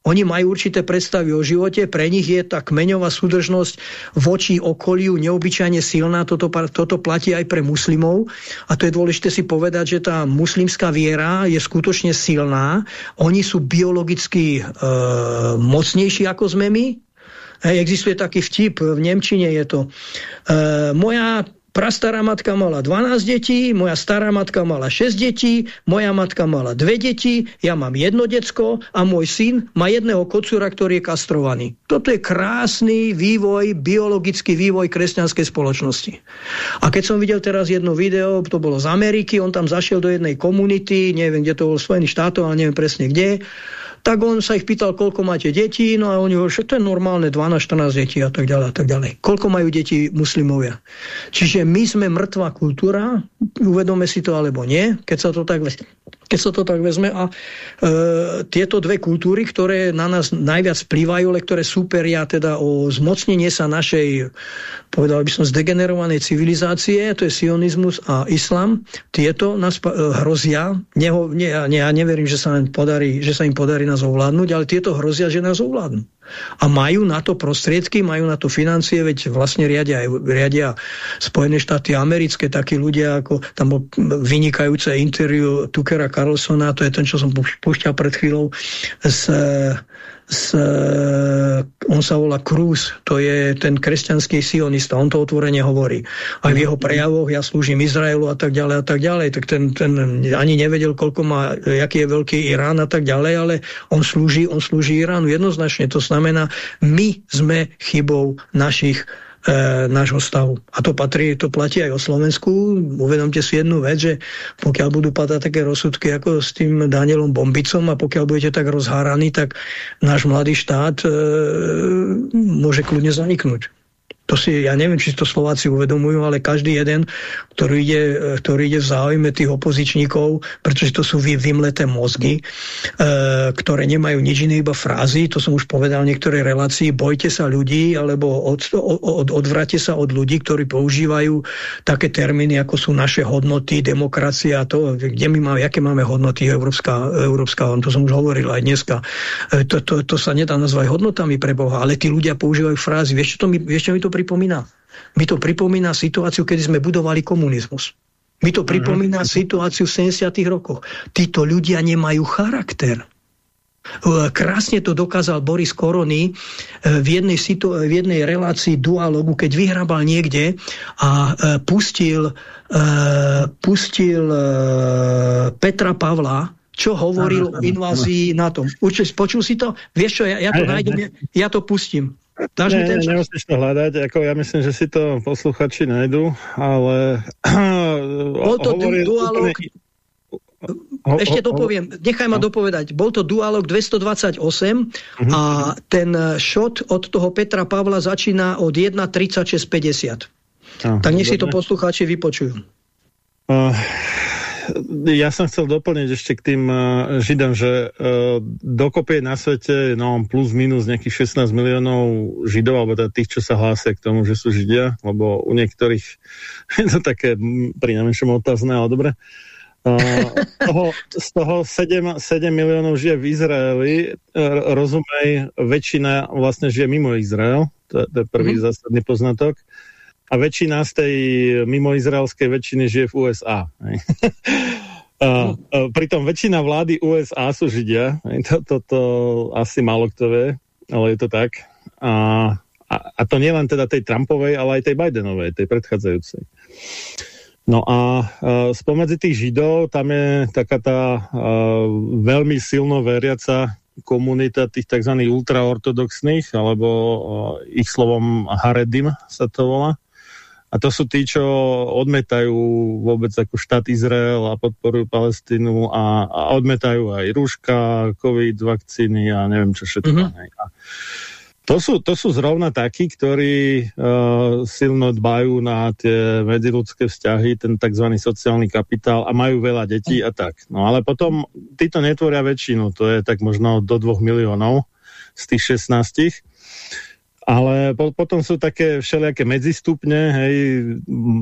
Oni majú určité predstavy o živote, pre nich je tá kmeňová súdržnosť voči okoliu neobyčajne silná, toto, toto platí aj pre muslimov. A to je dôležité si povedať, že tá muslimská viera je skutočne silná, oni sú biologicky e, mocnejší ako sme my, Hej, existuje taký vtip, v Nemčine je to. E, moja Prastará matka mala 12 detí, moja stará matka mala 6 detí, moja matka mala 2 deti, ja mám jedno decko a môj syn má jedného kocúra, ktorý je kastrovaný. Toto je krásny vývoj, biologický vývoj kresťanskej spoločnosti. A keď som videl teraz jedno video, to bolo z Ameriky, on tam zašiel do jednej komunity, neviem, kde to bolo Spojených štátov, ale neviem presne kde, tak on sa ich pýtal, koľko máte detí, no a oni hovorili, že to je normálne 12-14 detí a tak ďalej a tak ďalej. Koľko majú detí muslimovia. Čiže my sme mŕtva kultúra, uvedome si to alebo nie, keď sa to tak keď sa to tak vezme a e, tieto dve kultúry, ktoré na nás najviac vplývajú, ale ktoré súperia teda o zmocnenie sa našej, povedal by som, zdegenerovanej civilizácie, to je sionizmus a islam, tieto nás e, hrozia, Neho, ne, ne, ja neverím, že sa, im podarí, že sa im podarí nás ovládnuť, ale tieto hrozia, že nás ovládnu. A majú na to prostriedky, majú na to financie, veď vlastne riadia, riadia Spojené štáty americké, takí ľudia, ako tam bol vynikajúce interview Tukera Carlsona, to je ten, čo som púšťal pred chvíľou, s, s, on sa volá Cruz, to je ten kresťanský sionista, on to otvorene hovorí. Aj v jeho prejavoch, ja slúžim Izraelu a tak ďalej a tak ďalej, tak ten, ten ani nevedel, koľko má, aký je veľký Irán a tak ďalej, ale on slúži, on slúži Iránu jednoznačne. To znamená, my sme chybou našich e, nášho stavu. A to, patrí, to platí aj o Slovensku. Uvedomte si jednu vec, že pokiaľ budú padať také rozsudky ako s tým Danielom Bombicom a pokiaľ budete tak rozháraní, tak náš mladý štát e, môže kľudne zaniknúť. To si, ja neviem, či si to Slováci uvedomujú, ale každý jeden, ktorý ide, ktorý ide v záujme tých opozičníkov, pretože to sú vy, vymleté mozgy, e, ktoré nemajú nič iné, iba frázy, to som už povedal v niektorej relácii, bojte sa ľudí, alebo od, od, odvrate sa od ľudí, ktorí používajú také termíny, ako sú naše hodnoty, demokracia, to, kde my máme, aké máme hodnoty Európska, Európska, to som už hovoril aj dneska. E, to, to, to sa nedá nazvať hodnotami pre Boha, ale tí ľudia používajú frázy. Vieš, čo, to mi, vieš, čo mi to pripomína? Mi to pripomína situáciu, kedy sme budovali komunizmus. Mi to pripomína uh -huh. situáciu v 70. rokoch. Títo ľudia nemajú charakter. Krásne to dokázal Boris Korony v jednej, v jednej relácii dualogu, keď vyhrabal niekde a pustil, pustil Petra Pavla, čo hovoril o invázii na tom. Určite, počul si to? Vieš čo, ja, ja to nájdem, ja to pustím. Dáš ne, ten čas? Nemusíš to hľadať, ako ja myslím, že si to posluchači nájdu, ale... Bol to dualog... Úplne... Ešte to poviem, nechaj ma no. dopovedať. Bol to dualog 228 uh -huh. a ten shot od toho Petra Pavla začína od 1.36.50. Uh, tak nech si to poslucháči vypočujú. Uh, ja som chcel doplniť ešte k tým uh, Židom, že uh, dokopy na svete no, plus minus nejakých 16 miliónov Židov, alebo teda tých, čo sa hlásia k tomu, že sú Židia, lebo u niektorých je to také pri najmenšom otázne, ale dobre. Uh, z toho, z toho 7, 7 miliónov žije v Izraeli, rozumej, väčšina vlastne žije mimo Izrael, to, to je prvý mm -hmm. zásadný poznatok a väčšina z tej mimoizraelskej väčšiny žije v USA. a, a, pritom väčšina vlády USA sú Židia. To, to, to asi málo kto vie, ale je to tak. A, a, a to nie len teda tej Trumpovej, ale aj tej Bidenovej, tej predchádzajúcej. No a uh, spomedzi tých Židov tam je taká tá uh, veľmi silno veriaca komunita tých tzv. ultraortodoxných, alebo uh, ich slovom Haredim sa to volá. A to sú tí, čo odmetajú vôbec ako štát Izrael a podporujú Palestínu a, a odmetajú aj rúška, covid, vakcíny a neviem čo všetko. Mm -hmm. A to sú, to sú zrovna takí, ktorí uh, silno dbajú na tie medziludské vzťahy, ten tzv. sociálny kapitál a majú veľa detí a tak. No ale potom títo netvoria väčšinu, to je tak možno do dvoch miliónov z tých 16 ale po, potom sú také všelijaké medzistupne, hej,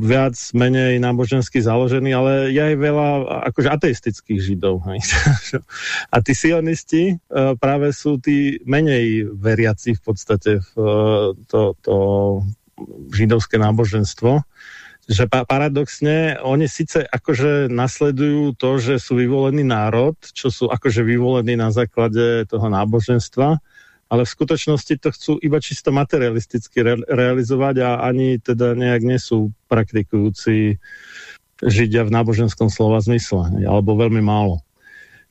viac, menej nábožensky založení, ale je aj veľa akože ateistických židov. Hej. A tí sionisti uh, práve sú tí menej veriaci v podstate v uh, to, to židovské náboženstvo že pa paradoxne oni síce akože nasledujú to, že sú vyvolený národ, čo sú akože vyvolení na základe toho náboženstva, ale v skutočnosti to chcú iba čisto materialisticky re realizovať a ani teda nejak nie sú praktikujúci židia v náboženskom slova zmysle, alebo veľmi málo.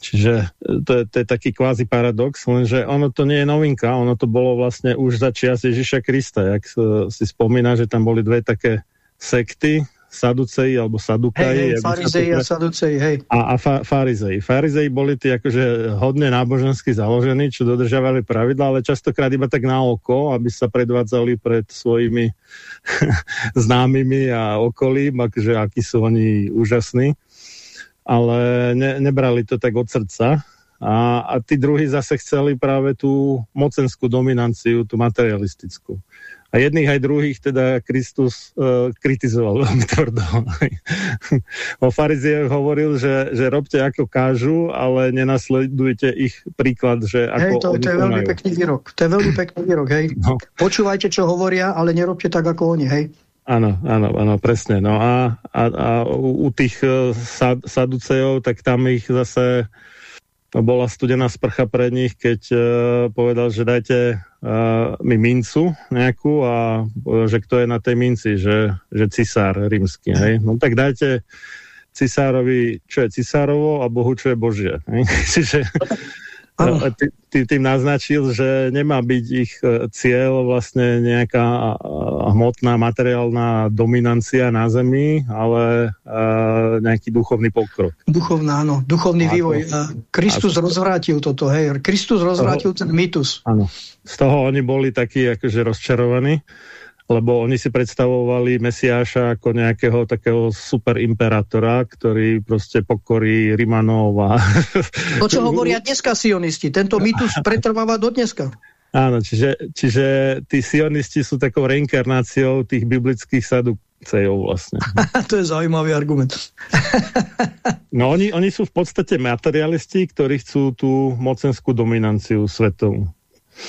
Čiže e, to je, to je taký kvázi paradox, lenže ono to nie je novinka, ono to bolo vlastne už za čias Ježiša Krista, jak si spomína, že tam boli dve také sekty, Saduceji alebo Sadukaji. Hej, hej, farizei a Saduceji, hej. A, a fa, farizei. Farizei boli tí akože hodne nábožensky založení, čo dodržiavali pravidla, ale častokrát iba tak na oko, aby sa predvádzali pred svojimi známymi a okolím, akože akí sú oni úžasní. Ale ne, nebrali to tak od srdca. A, a tí druhí zase chceli práve tú mocenskú dominanciu, tú materialistickú. A jedných aj druhých teda Kristus uh, kritizoval veľmi tvrdo. o fariziev hovoril, že, že robte ako kážu, ale nenasledujte ich príklad, že ako hej, to, to je veľmi pekný výrok. To je veľmi pekný výrok, hej. No. Počúvajte, čo hovoria, ale nerobte tak, ako oni, hej. Áno, áno, áno, presne. No a, a, a u, tých uh, sad, saducejov, tak tam ich zase bola studená sprcha pre nich, keď uh, povedal, že dajte uh, mi mincu nejakú a povedal, že kto je na tej minci, že, že cisár rímsky. Hej? No tak dajte cisárovi, čo je cisárovo a Bohu, čo je Božie. Čiže tý, tým naznačil, že nemá byť ich e, cieľ vlastne nejaká hmotná, materiálna dominancia na Zemi, ale uh, nejaký duchovný pokrok. Duchovná, áno, duchovný ako, vývoj. Kristus ako, rozvrátil toto, hej, Kristus rozvrátil toho, ten mýtus. Áno, z toho oni boli takí akože rozčarovaní, lebo oni si predstavovali Mesiáša ako nejakého takého super imperátora, ktorý proste pokorí Rimanov a... To, čo hovoria dneska sionisti, tento mýtus pretrváva do dneska. Áno, čiže, čiže tí sionisti sú takou reinkarnáciou tých biblických sadukcejov vlastne. to je zaujímavý argument. no oni, oni sú v podstate materialisti, ktorí chcú tú mocenskú dominanciu svetovú.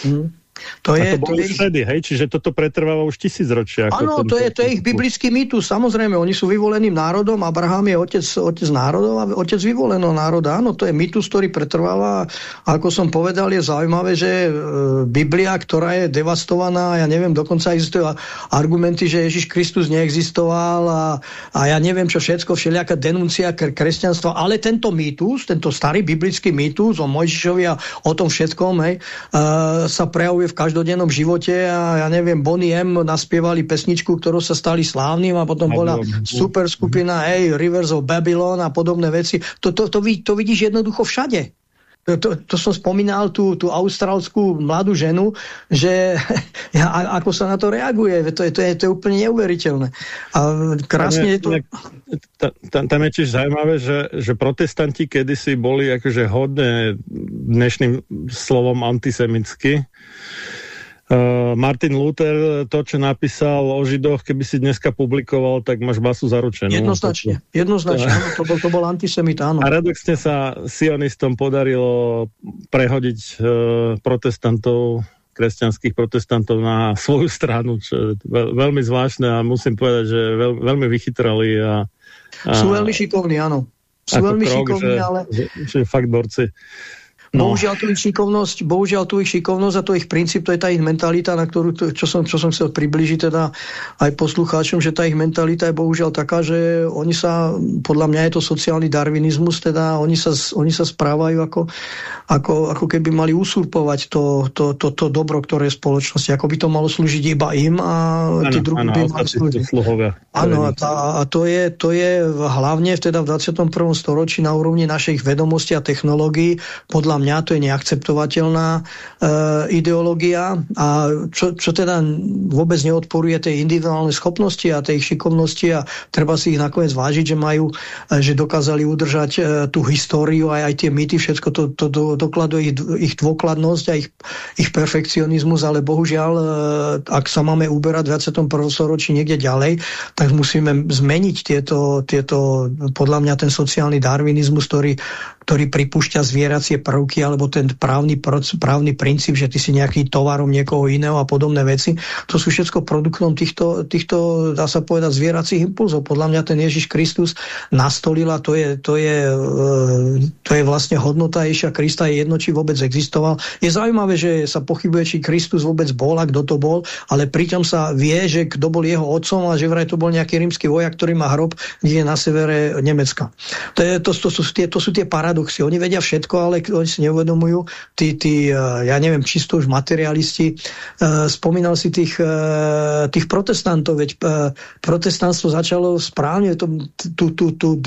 Mm. To je, a to boli to je... vtedy, hej? Čiže toto pretrváva už tisíc ročia. Áno, to je, to je ich biblický mýtus. Samozrejme, oni sú vyvoleným národom, Abraham je otec, otec národov a otec vyvoleného národa. Áno, to je mýtus, ktorý pretrváva. A ako som povedal, je zaujímavé, že e, Biblia, ktorá je devastovaná, ja neviem, dokonca existujú argumenty, že Ježiš Kristus neexistoval a, a ja neviem, čo všetko, všelijaká denuncia kresťanstva, ale tento mýtus, tento starý biblický mýtus o Mojžišovi a o tom všetkom, hej, uh, sa prejavuje v každodennom živote a ja neviem, Bonnie M naspievali pesničku, ktorú sa stali slávnym a potom bola super skupina hey, Rivers of Babylon a podobné veci. To, to, to, to vidíš jednoducho všade. To, to, som spomínal tú, tú austrálskú mladú ženu, že ja, ako sa na to reaguje, to je, to je, to je úplne neuveriteľné. A krásne tam je, to... Tam, tam je tiež zaujímavé, že, že protestanti kedysi boli akože hodne dnešným slovom antisemicky, Martin Luther, to, čo napísal o Židoch, keby si dneska publikoval, tak máš basu zaručenú. Jednoznačne, jednoznačne, áno, to bol, to bol antisemit, áno. A paradoxne sa sionistom podarilo prehodiť protestantov, kresťanských protestantov na svoju stranu, čo je veľ, veľmi zvláštne a musím povedať, že veľ, veľmi vychytrali a, a... Sú veľmi šikovní, áno. Sú veľmi krok, šikovní, že, ale... Že, že fakt borci. No. Bohužiaľ tu ich šikovnosť, bohužiaľ tu ich šikovnosť a to ich princíp, to je tá ich mentalita, na ktorú, to, čo, som, čo som chcel približiť teda aj poslucháčom, že tá ich mentalita je bohužiaľ taká, že oni sa, podľa mňa je to sociálny darvinizmus, teda oni sa, oni sa správajú ako, ako, ako keby mali usurpovať to, to, to, to dobro, ktoré je spoločnosti, ako by to malo slúžiť iba im a tí druhí by mali slúžiť. Áno, a, tá, a to, je, to je hlavne teda v 21. storočí na úrovni našich vedomostí a technológií podľa mňa to je neakceptovateľná e, ideológia a čo, čo teda vôbec neodporuje tej individuálnej schopnosti a tej šikovnosti a treba si ich nakoniec vážiť, že majú, e, že dokázali udržať e, tú históriu aj, aj tie mýty, všetko to, to do, dokladuje ich, ich dôkladnosť a ich, ich perfekcionizmus, ale bohužiaľ, e, ak sa máme uberať v 21. storočí niekde ďalej, tak musíme zmeniť tieto, tieto podľa mňa ten sociálny darwinizmus, ktorý, ktorý pripúšťa zvieracie prvky alebo ten právny, právny princíp, že ty si nejaký tovarom niekoho iného a podobné veci. To sú všetko produktom týchto, týchto dá sa povedať, zvieracích impulzov. Podľa mňa ten Ježiš Kristus nastolil a to je, to je, e, to je vlastne hodnota Ježiša Krista je jedno, či vôbec existoval. Je zaujímavé, že sa pochybuje, či Kristus vôbec bol a kto to bol, ale pritom sa vie, že kto bol jeho otcom a že vraj to bol nejaký rímsky vojak, ktorý má hrob kde na severe Nemecka. To, je, to, to, sú, tie, to sú tie parady paradoxy. Oni vedia všetko, ale oni si neuvedomujú. Tí, tí, eh, ja neviem, čisto už materialisti. Eh, spomínal si tých, eh, tých protestantov, veď protestantstvo začalo správne tú, tú, tú, tú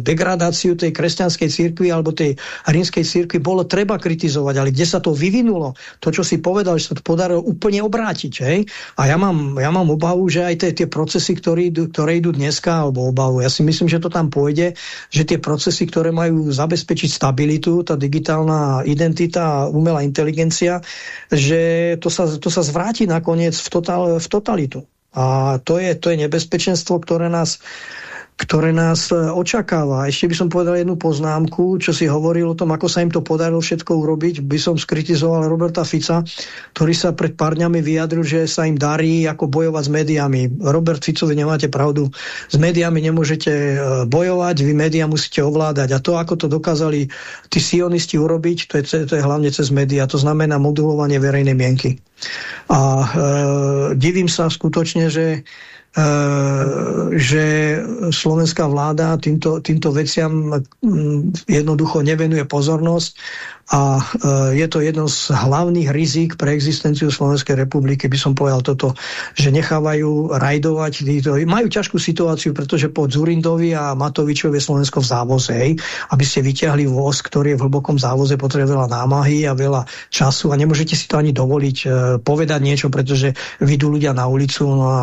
degradáciu tej kresťanskej cirkvi alebo tej rímskej cirkvi bolo treba kritizovať, ale kde sa to vyvinulo, to, čo si povedal, že sa to podarilo úplne obrátiť. Hej? A ja mám, ja mám obavu, že aj tie, tie procesy, ktoré idú, ktoré idú dneska, alebo obavu, ja si myslím, že to tam pôjde, že tie procesy, ktoré majú zabezpečiť zabezpečiť stabilitu, tá digitálna identita a umelá inteligencia, že to sa, to sa zvráti nakoniec v, total, v totalitu. A to je, to je nebezpečenstvo, ktoré nás ktoré nás e, očakáva. Ešte by som povedal jednu poznámku, čo si hovoril o tom, ako sa im to podarilo všetko urobiť. By som skritizoval Roberta Fica, ktorý sa pred pár dňami vyjadril, že sa im darí ako bojovať s médiami. Robert Fico, vy nemáte pravdu. S médiami nemôžete e, bojovať, vy médiá musíte ovládať. A to, ako to dokázali tí sionisti urobiť, to je, to je hlavne cez médiá. To znamená modulovanie verejnej mienky. A e, divím sa skutočne, že že slovenská vláda týmto, týmto veciam mm, jednoducho nevenuje pozornosť a e, je to jedno z hlavných rizík pre existenciu Slovenskej republiky, by som povedal toto, že nechávajú rajdovať, títo, majú ťažkú situáciu, pretože po Zurindovi a Matovičovi je Slovensko v závoze, aby ste vyťahli voz, ktorý je v hlbokom závoze, potrebuje veľa námahy a veľa času a nemôžete si to ani dovoliť e, povedať niečo, pretože vidú ľudia na ulicu no a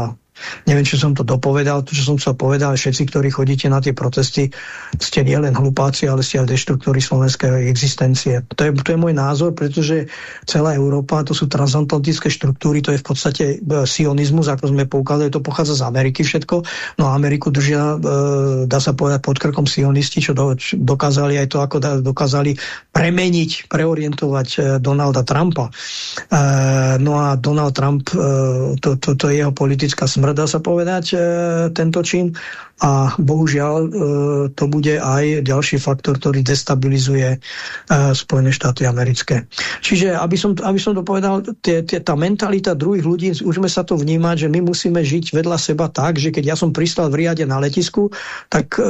Neviem, či som to dopovedal, to, čo som chcel povedať, všetci, ktorí chodíte na tie protesty, ste nielen hlupáci, ale ste aj deštruktúry slovenskej existencie. To je, to je môj názor, pretože celá Európa, to sú transatlantické štruktúry, to je v podstate e, sionizmus, ako sme poukázali, to pochádza z Ameriky všetko. No a Ameriku držia, e, dá sa povedať, pod krkom sionisti, čo dokázali aj to, ako dokázali premeniť, preorientovať e, Donalda Trumpa. No a Donald Trump, to, to, to je jeho politická smrť dá sa povedať, e, tento čin a bohužiaľ e, to bude aj ďalší faktor, ktorý destabilizuje e, Spojené štáty americké. Čiže, aby som, aby som to povedal, tie, tie, tá mentalita druhých ľudí, už sme sa to vnímať, že my musíme žiť vedľa seba tak, že keď ja som pristal v riade na letisku, tak e,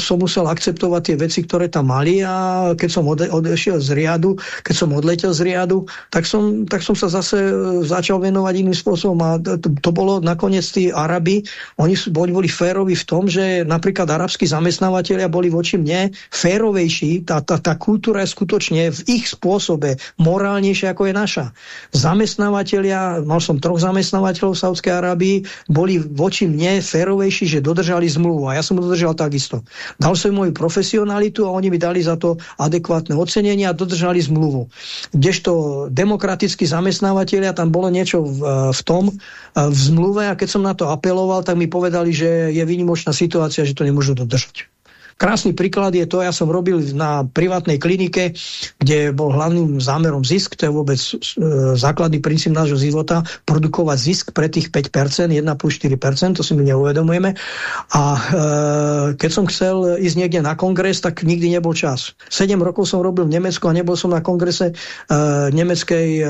som musel akceptovať tie veci, ktoré tam mali a keď som ode, odešiel z riadu, keď som odletel z riadu, tak som, tak som sa zase e, začal venovať iným spôsobom a to, to bolo nakoniec tí Arabi, oni, oni boli féroví v tom, že napríklad arabskí zamestnávateľia boli voči mne férovejší. Tá, tá, tá kultúra je skutočne v ich spôsobe morálnejšia ako je naša. Zamestnávateľia, mal som troch zamestnávateľov v Saudskej Arábii, boli voči mne férovejší, že dodržali zmluvu a ja som dodržal takisto. Dal som moju profesionalitu a oni mi dali za to adekvátne ocenenie a dodržali zmluvu. Kdežto demokratickí zamestnávateľia, tam bolo niečo v, v tom, v zmluve a keď som na to apeloval, tak mi povedali, že je výnimočná situácia, že to nemôžu dodržať. Krásny príklad je to, ja som robil na privátnej klinike, kde bol hlavným zámerom zisk, to je vôbec e, základný princíp nášho života, produkovať zisk pre tých 5%, 1 plus 4%, to si my neuvedomujeme. A e, keď som chcel ísť niekde na kongres, tak nikdy nebol čas. 7 rokov som robil v Nemecku a nebol som na kongrese e, Nemeckej e,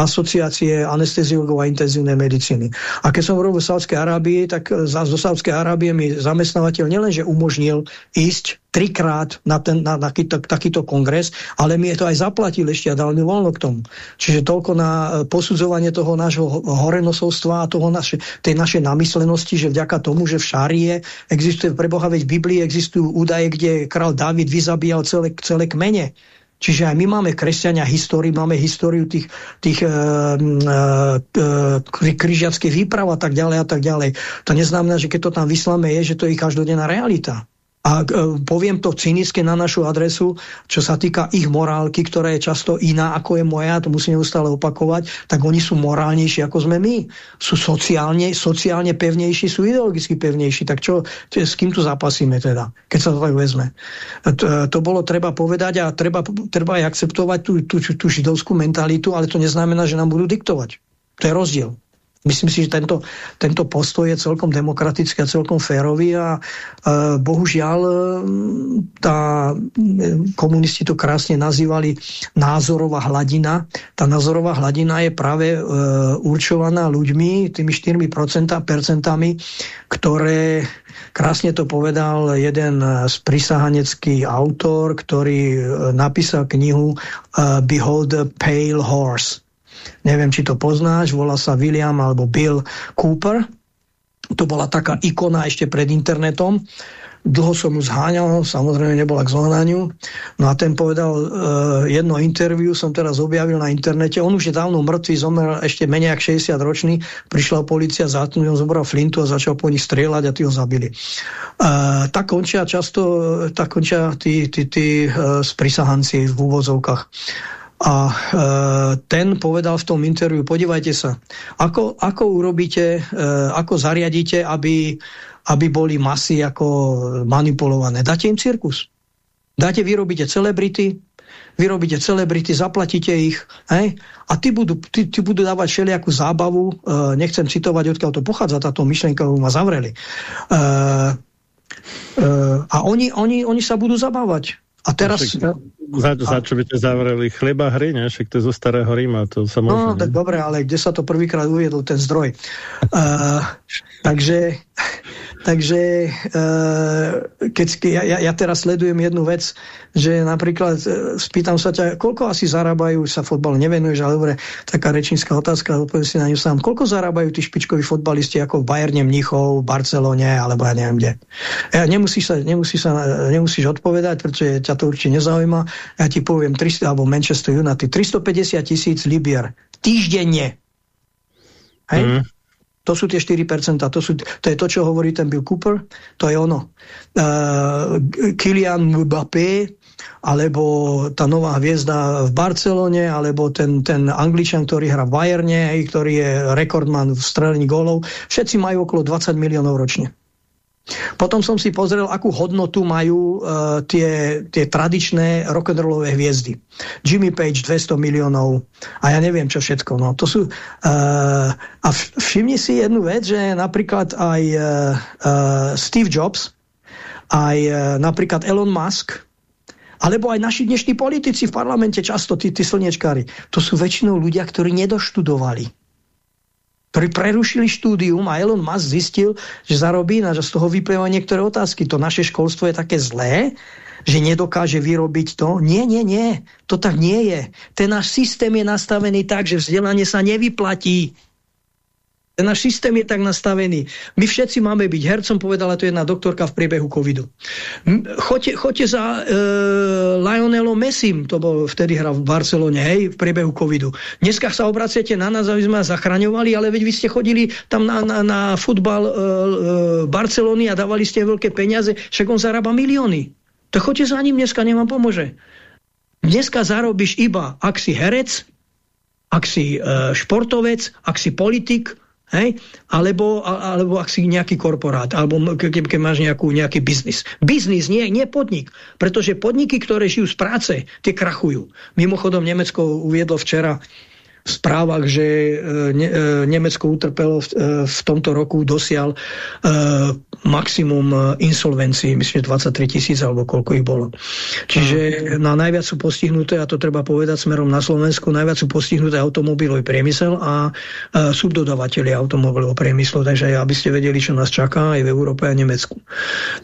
asociácie anesteziologov a intenzívnej medicíny. A keď som robil v Sávskej Arábii, tak zo Sávskej Arábie mi zamestnávateľ nielenže umožnil ísť trikrát na, ten, na takýto, takýto kongres, ale mi to aj zaplatil ešte a dal mi voľno k tomu. Čiže toľko na e, posudzovanie toho nášho horenosovstva a toho naše, tej našej namyslenosti, že vďaka tomu, že v Šárie existuje, preboha veď v Biblii existujú údaje, kde král David vyzabíjal celé, celé kmene. Čiže aj my máme kresťania históriu, máme históriu tých, tých e, e, križiackých výprav a tak ďalej a tak ďalej. To neznamená, že keď to tam vysláme je, že to je každodenná realita. A e, poviem to cynicky na našu adresu, čo sa týka ich morálky, ktorá je často iná ako je moja, to musím neustále opakovať, tak oni sú morálnejší ako sme my. Sú sociálne, sociálne pevnejší, sú ideologicky pevnejší. Tak čo, s kým tu zapasíme teda, keď sa to tak vezme? To, e, to bolo treba povedať a treba, treba aj akceptovať tú, tú, tú židovskú mentalitu, ale to neznamená, že nám budú diktovať. To je rozdiel. Myslím si, že tento, tento postoj je celkom demokratický a celkom férový a e, bohužiaľ e, tá, e, komunisti to krásne nazývali názorová hladina. Tá názorová hladina je práve e, určovaná ľuďmi, tými 4% percentami, ktoré krásne to povedal jeden z prisahanecký autor, ktorý e, napísal knihu Behold the Pale Horse neviem, či to poznáš, volá sa William alebo Bill Cooper. To bola taká ikona ešte pred internetom. Dlho som mu zháňal, samozrejme nebola k zohnaniu. No a ten povedal, uh, jedno interviu som teraz objavil na internete. On už je dávno mŕtvý, zomrel ešte menej ako 60 ročný. Prišla policia, zatknúť, on zobral flintu a začal po nich strieľať a tí ho zabili. Uh, tak končia často, tak končia tí, tí, tí uh, sprisahanci v úvozovkách. A e, ten povedal v tom interviu, podívajte sa, ako, ako urobíte, e, ako zariadíte, aby, aby boli masy ako manipulované. Dáte im cirkus. Dáte, vyrobíte celebrity, vyrobíte celebrity, zaplatíte ich hej? a tí budú, tí, tí budú dávať všelijakú zábavu. E, nechcem citovať, odkiaľ to pochádza, táto myšlenka, ma zavreli. E, e, a oni, oni, oni sa budú zabávať A teraz... Za, za čo by ste zavreli chleba hry, ne? Však to je zo starého Ríma, to sa No, tak dobre, ale kde sa to prvýkrát uviedol, ten zdroj. Uh, takže takže uh, keď, ja, ja- teraz sledujem jednu vec, že napríklad uh, spýtam sa ťa, koľko asi zarábajú, sa fotbalu nevenuješ, ale dobre, taká rečínska otázka, odpoviem si na ňu sám. Koľko zarábajú tí špičkoví fotbalisti ako v Bayerne Mnichov, v Barcelone, alebo ja neviem kde? Ja, nemusíš, sa, nemusíš, sa, nemusíš odpovedať, pretože ťa to určite nezaujíma. Ja ti poviem 300, alebo Manchester United, 350 tisíc libier týždenne. Hej? Mhm. To sú tie 4%, to, sú, to je to, čo hovorí ten Bill Cooper, to je ono. Uh, Kylian Mbappé, alebo tá nová hviezda v Barcelone, alebo ten, ten Angličan, ktorý hrá v Bayerne, ktorý je rekordman v strelení gólov, všetci majú okolo 20 miliónov ročne. Potom som si pozrel, akú hodnotu majú uh, tie, tie tradičné rock'n'rollové hviezdy. Jimmy Page 200 miliónov a ja neviem čo všetko. No, to sú, uh, a všimni si jednu vec, že napríklad aj uh, uh, Steve Jobs, aj uh, napríklad Elon Musk, alebo aj naši dnešní politici v parlamente často, tí, tí slniečkári, to sú väčšinou ľudia, ktorí nedoštudovali ktorí prerušili štúdium a Elon Musk zistil, že zarobí a že z toho vyplývajú niektoré otázky. To naše školstvo je také zlé, že nedokáže vyrobiť to. Nie, nie, nie. To tak nie je. Ten náš systém je nastavený tak, že vzdelanie sa nevyplatí. Ten náš systém je tak nastavený. My všetci máme byť hercom, povedala to jedna doktorka v priebehu covidu. Choďte, choďte za e, Lionelom Messim, to bol vtedy hra v Barcelone, hej, v priebehu covidu. Dneska sa obraciate na nás, aby sme vás zachraňovali, ale veď vy ste chodili tam na, na, na futbal e, e, Barcelony a dávali ste veľké peniaze, však on zarába milióny. To choďte za ním, dneska nemám pomôže. Dneska zarobíš iba, ak si herec, ak si e, športovec, ak si politik, hej? Alebo, alebo ak si nejaký korporát, alebo m- ke, keď máš nejakú, nejaký biznis. Biznis, nie, nie podnik. Pretože podniky, ktoré žijú z práce, tie krachujú. Mimochodom, Nemecko uviedlo včera v správach, že e, ne, e, Nemecko utrpelo v, e, v tomto roku dosial maximum e, insolvencií, myslím, že 23 tisíc alebo koľko ich bolo. Čiže na najviac sú postihnuté, a to treba povedať smerom na Slovensku, najviac sú postihnuté automobilový priemysel a e, subdodávateľi automobilového priemyslu, takže aby ste vedeli, čo nás čaká aj v Európe a Nemecku.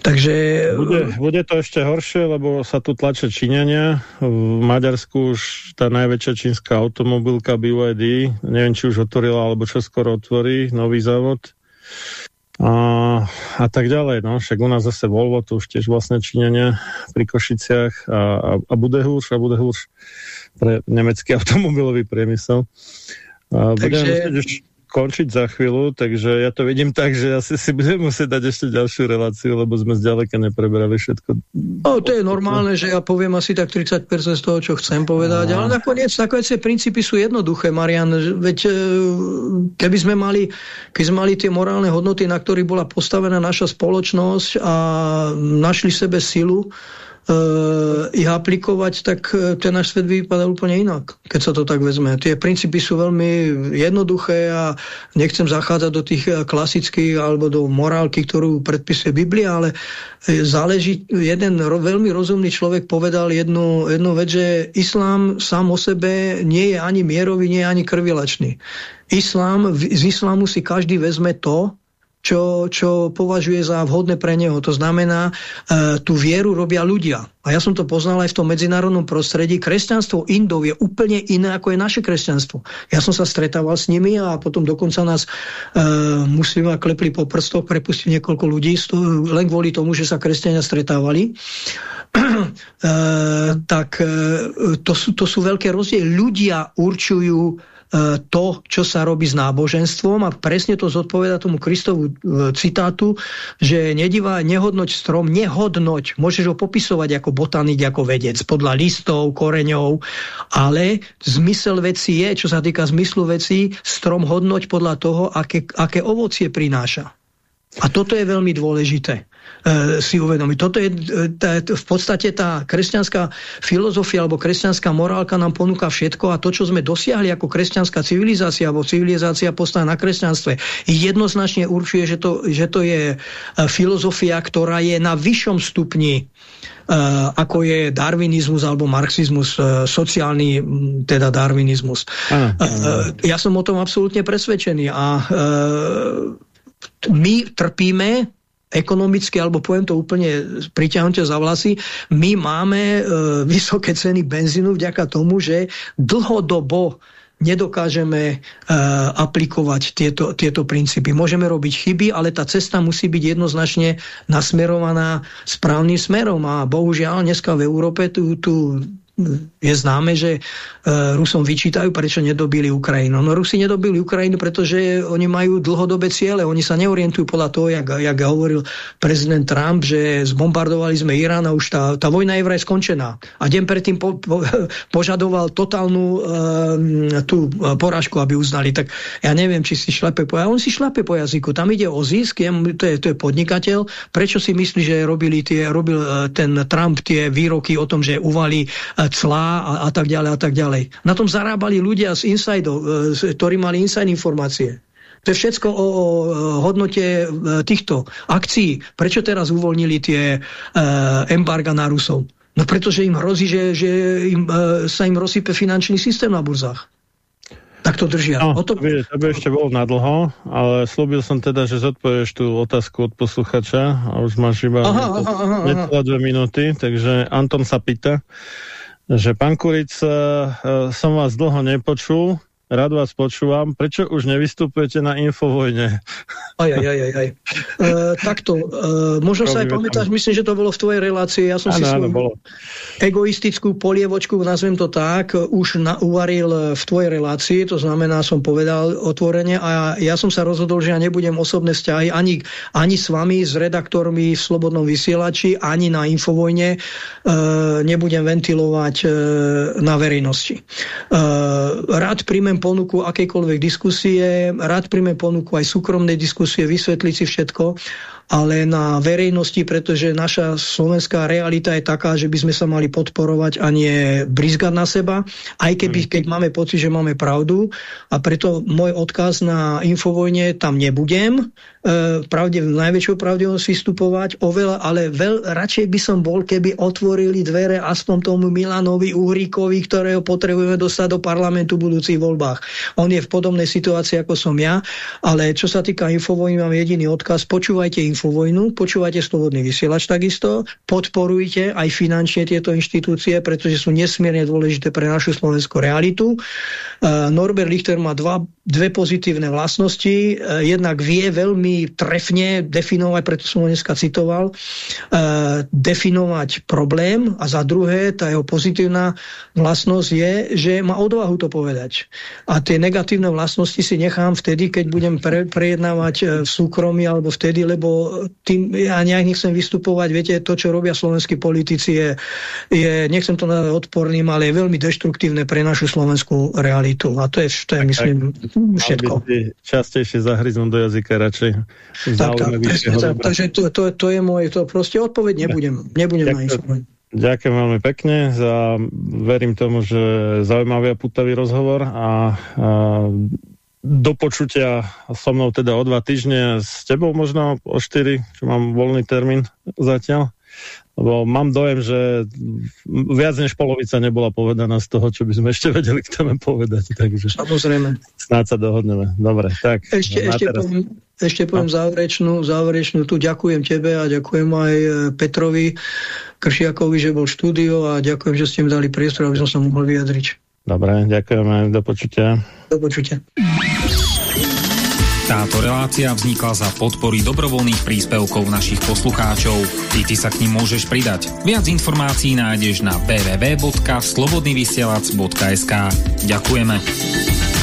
Takže Bude, bude to ešte horšie, lebo sa tu tlačia Číňania. V Maďarsku už tá najväčšia čínska automobilka BYD, neviem, či už otvorila, alebo čo skoro otvorí, nový závod. A, a tak ďalej. No. Však u nás zase Volvo, to už tiež vlastne Číňania pri Košiciach a, a, a Budehurš a Budehurš pre nemecký automobilový priemysel. A Takže- už končiť za chvíľu, takže ja to vidím tak, že asi si budem musieť dať ešte ďalšiu reláciu, lebo sme zďaleka neprebrali všetko. No, to je normálne, že ja poviem asi tak 30% z toho, čo chcem povedať, ale nakoniec, nakoniec tie princípy sú jednoduché, Marian. Veď e, keby sme mali, keby sme mali tie morálne hodnoty, na ktorých bola postavená naša spoločnosť a našli sebe silu, ich aplikovať, tak eh, ten náš svet by vypadal úplne inak, keď sa to tak vezme. Tie princípy sú veľmi jednoduché a nechcem zachádzať do tých eh, klasických alebo do morálky, ktorú predpisuje Biblia, ale eh, záleží, jeden veľmi rozumný človek povedal jednu, jednu vec, že islám sám o sebe nie je ani mierový, nie je ani krvilačný. Islám, z islámu si každý vezme to, čo, čo považuje za vhodné pre neho. To znamená, e, tú vieru robia ľudia. A ja som to poznal aj v tom medzinárodnom prostredí. Kresťanstvo Indov je úplne iné, ako je naše kresťanstvo. Ja som sa stretával s nimi a potom dokonca nás e, muslima klepli po prstoch, prepustili niekoľko ľudí, len kvôli tomu, že sa kresťania stretávali. E, tak e, to sú, to sú veľké rozdiely. Ľudia určujú to, čo sa robí s náboženstvom a presne to zodpoveda tomu Kristovu e, citátu, že nedivá, nehodnoť strom, nehodnoť, môžeš ho popisovať ako botanik, ako vedec, podľa listov, koreňov, ale zmysel veci je, čo sa týka zmyslu veci, strom hodnoť podľa toho, aké, aké ovocie prináša. A toto je veľmi dôležité. e, si uvedomiť. Toto je e, tá, v podstate tá kresťanská filozofia alebo kresťanská morálka nám ponúka všetko a to, čo sme dosiahli ako kresťanská civilizácia alebo civilizácia postavená na kresťanstve, jednoznačne určuje, že to, že to je e, filozofia, ktorá je na vyššom stupni Uh, ako je darwinizmus alebo marxizmus, uh, sociálny teda darwinizmus. Uh, uh, ja som o tom absolútne presvedčený a my trpíme ekonomicky, alebo poviem to úplne priťahnutie za vlasy, my máme e, vysoké ceny benzínu vďaka tomu, že dlhodobo nedokážeme e, aplikovať tieto, tieto princípy. Môžeme robiť chyby, ale tá cesta musí byť jednoznačne nasmerovaná správnym smerom a bohužiaľ dneska v Európe tu, tu je známe, že uh, Rusom vyčítajú, prečo nedobili Ukrajinu. No Rusi nedobili Ukrajinu, pretože oni majú dlhodobé ciele. Oni sa neorientujú podľa toho, jak, jak hovoril prezident Trump, že zbombardovali sme Irán a už tá, tá vojna je vraj skončená. A deň predtým po, po, požadoval totálnu uh, tú porážku, aby uznali. Tak ja neviem, či si šlape po On si šlape po jazyku. Tam ide o zisk, to je, to je podnikateľ. Prečo si myslí, že robili tie, robil uh, ten Trump tie výroky o tom, že uvali uh, clá a, a tak ďalej a tak ďalej. Na tom zarábali ľudia z insidov, e, ktorí mali inside informácie. To je všetko o, o hodnote e, týchto akcií. Prečo teraz uvoľnili tie e, embarga na Rusov? No pretože im hrozí, že, že im, e, sa im rozsype finančný systém na burzách. Tak to držia. No, to, by, to by ešte bolo nadlho, ale slúbil som teda, že zodpovieš tú otázku od posluchača a už máš iba aha, aha, aha, aha. dve minúty, takže Anton sa pýta, že pán Kuric, uh, som vás dlho nepočul, rád vás počúvam. Prečo už nevystupujete na Infovojne? Aj, aj, aj, aj. aj. E, takto, e, možno sa aj pamätáš, myslím, že to bolo v tvojej relácii, ja som ano, si svoju bolo. egoistickú polievočku, nazvem to tak, už na, uvaril v tvojej relácii, to znamená, som povedal otvorene a ja som sa rozhodol, že ja nebudem osobné vzťahy ani, ani s vami, s redaktormi v Slobodnom vysielači, ani na Infovojne e, nebudem ventilovať e, na verejnosti. E, rád príjmem príjmem ponuku akejkoľvek diskusie, rád príjmem ponuku aj súkromnej diskusie, vysvetliť si všetko, ale na verejnosti, pretože naša slovenská realita je taká, že by sme sa mali podporovať a nie brizgať na seba, aj keby, mm. keď máme pocit, že máme pravdu a preto môj odkaz na Infovojne tam nebudem, pravde, najväčšou pravdivosť vystupovať, oveľa, ale veľ, radšej by som bol, keby otvorili dvere aspoň tomu Milanovi Uhríkovi, ktorého potrebujeme dostať do parlamentu v budúcich voľbách. On je v podobnej situácii, ako som ja, ale čo sa týka Infovojny, mám jediný odkaz, počúvajte Infovojnu, počúvajte Slobodný vysielač takisto, podporujte aj finančne tieto inštitúcie, pretože sú nesmierne dôležité pre našu slovenskú realitu. Uh, Norbert Lichter má dva, dve pozitívne vlastnosti. Uh, jednak vie veľmi trefne definovať, preto som ho dneska citoval, uh, definovať problém a za druhé, tá jeho pozitívna vlastnosť je, že má odvahu to povedať. A tie negatívne vlastnosti si nechám vtedy, keď budem pre, prejednávať v súkromí alebo vtedy, lebo tým, ja nejak nechcem vystupovať, viete, to, čo robia slovenskí politici je, je nechcem to nazvať odporným, ale je veľmi deštruktívne pre našu slovenskú realitu. A to je, to je myslím, tak, všetko. Častejšie zahryznúť do jazyka radšej. Tak, tak, tak, takže to, to, to je moje, to proste odpoveď nebudem, nebudem na informovať. Ďakujem veľmi pekne za, verím tomu, že zaujímavý a putavý rozhovor a, a do počutia so mnou teda o dva týždne, s tebou možno o štyri, čo mám voľný termín zatiaľ. Lebo mám dojem, že viac než polovica nebola povedaná z toho, čo by sme ešte vedeli k téme povedať. Takže Samozrejme. Snáď sa dohodneme. Dobre, tak. Ešte, ešte poviem, ešte poviem záverečnú, záverečnú. Tu ďakujem tebe a ďakujem aj e, Petrovi Kršiakovi, že bol štúdio a ďakujem, že ste mi dali priestor, aby som sa mohol vyjadriť. Dobre, ďakujeme, do počutia. Do počutia. Táto relácia vznikla za podpory dobrovoľných príspevkov našich poslucháčov. Ty, ty sa k ním môžeš pridať. Viac informácií nájdeš na www.slobodnyvysielac.sk Ďakujeme.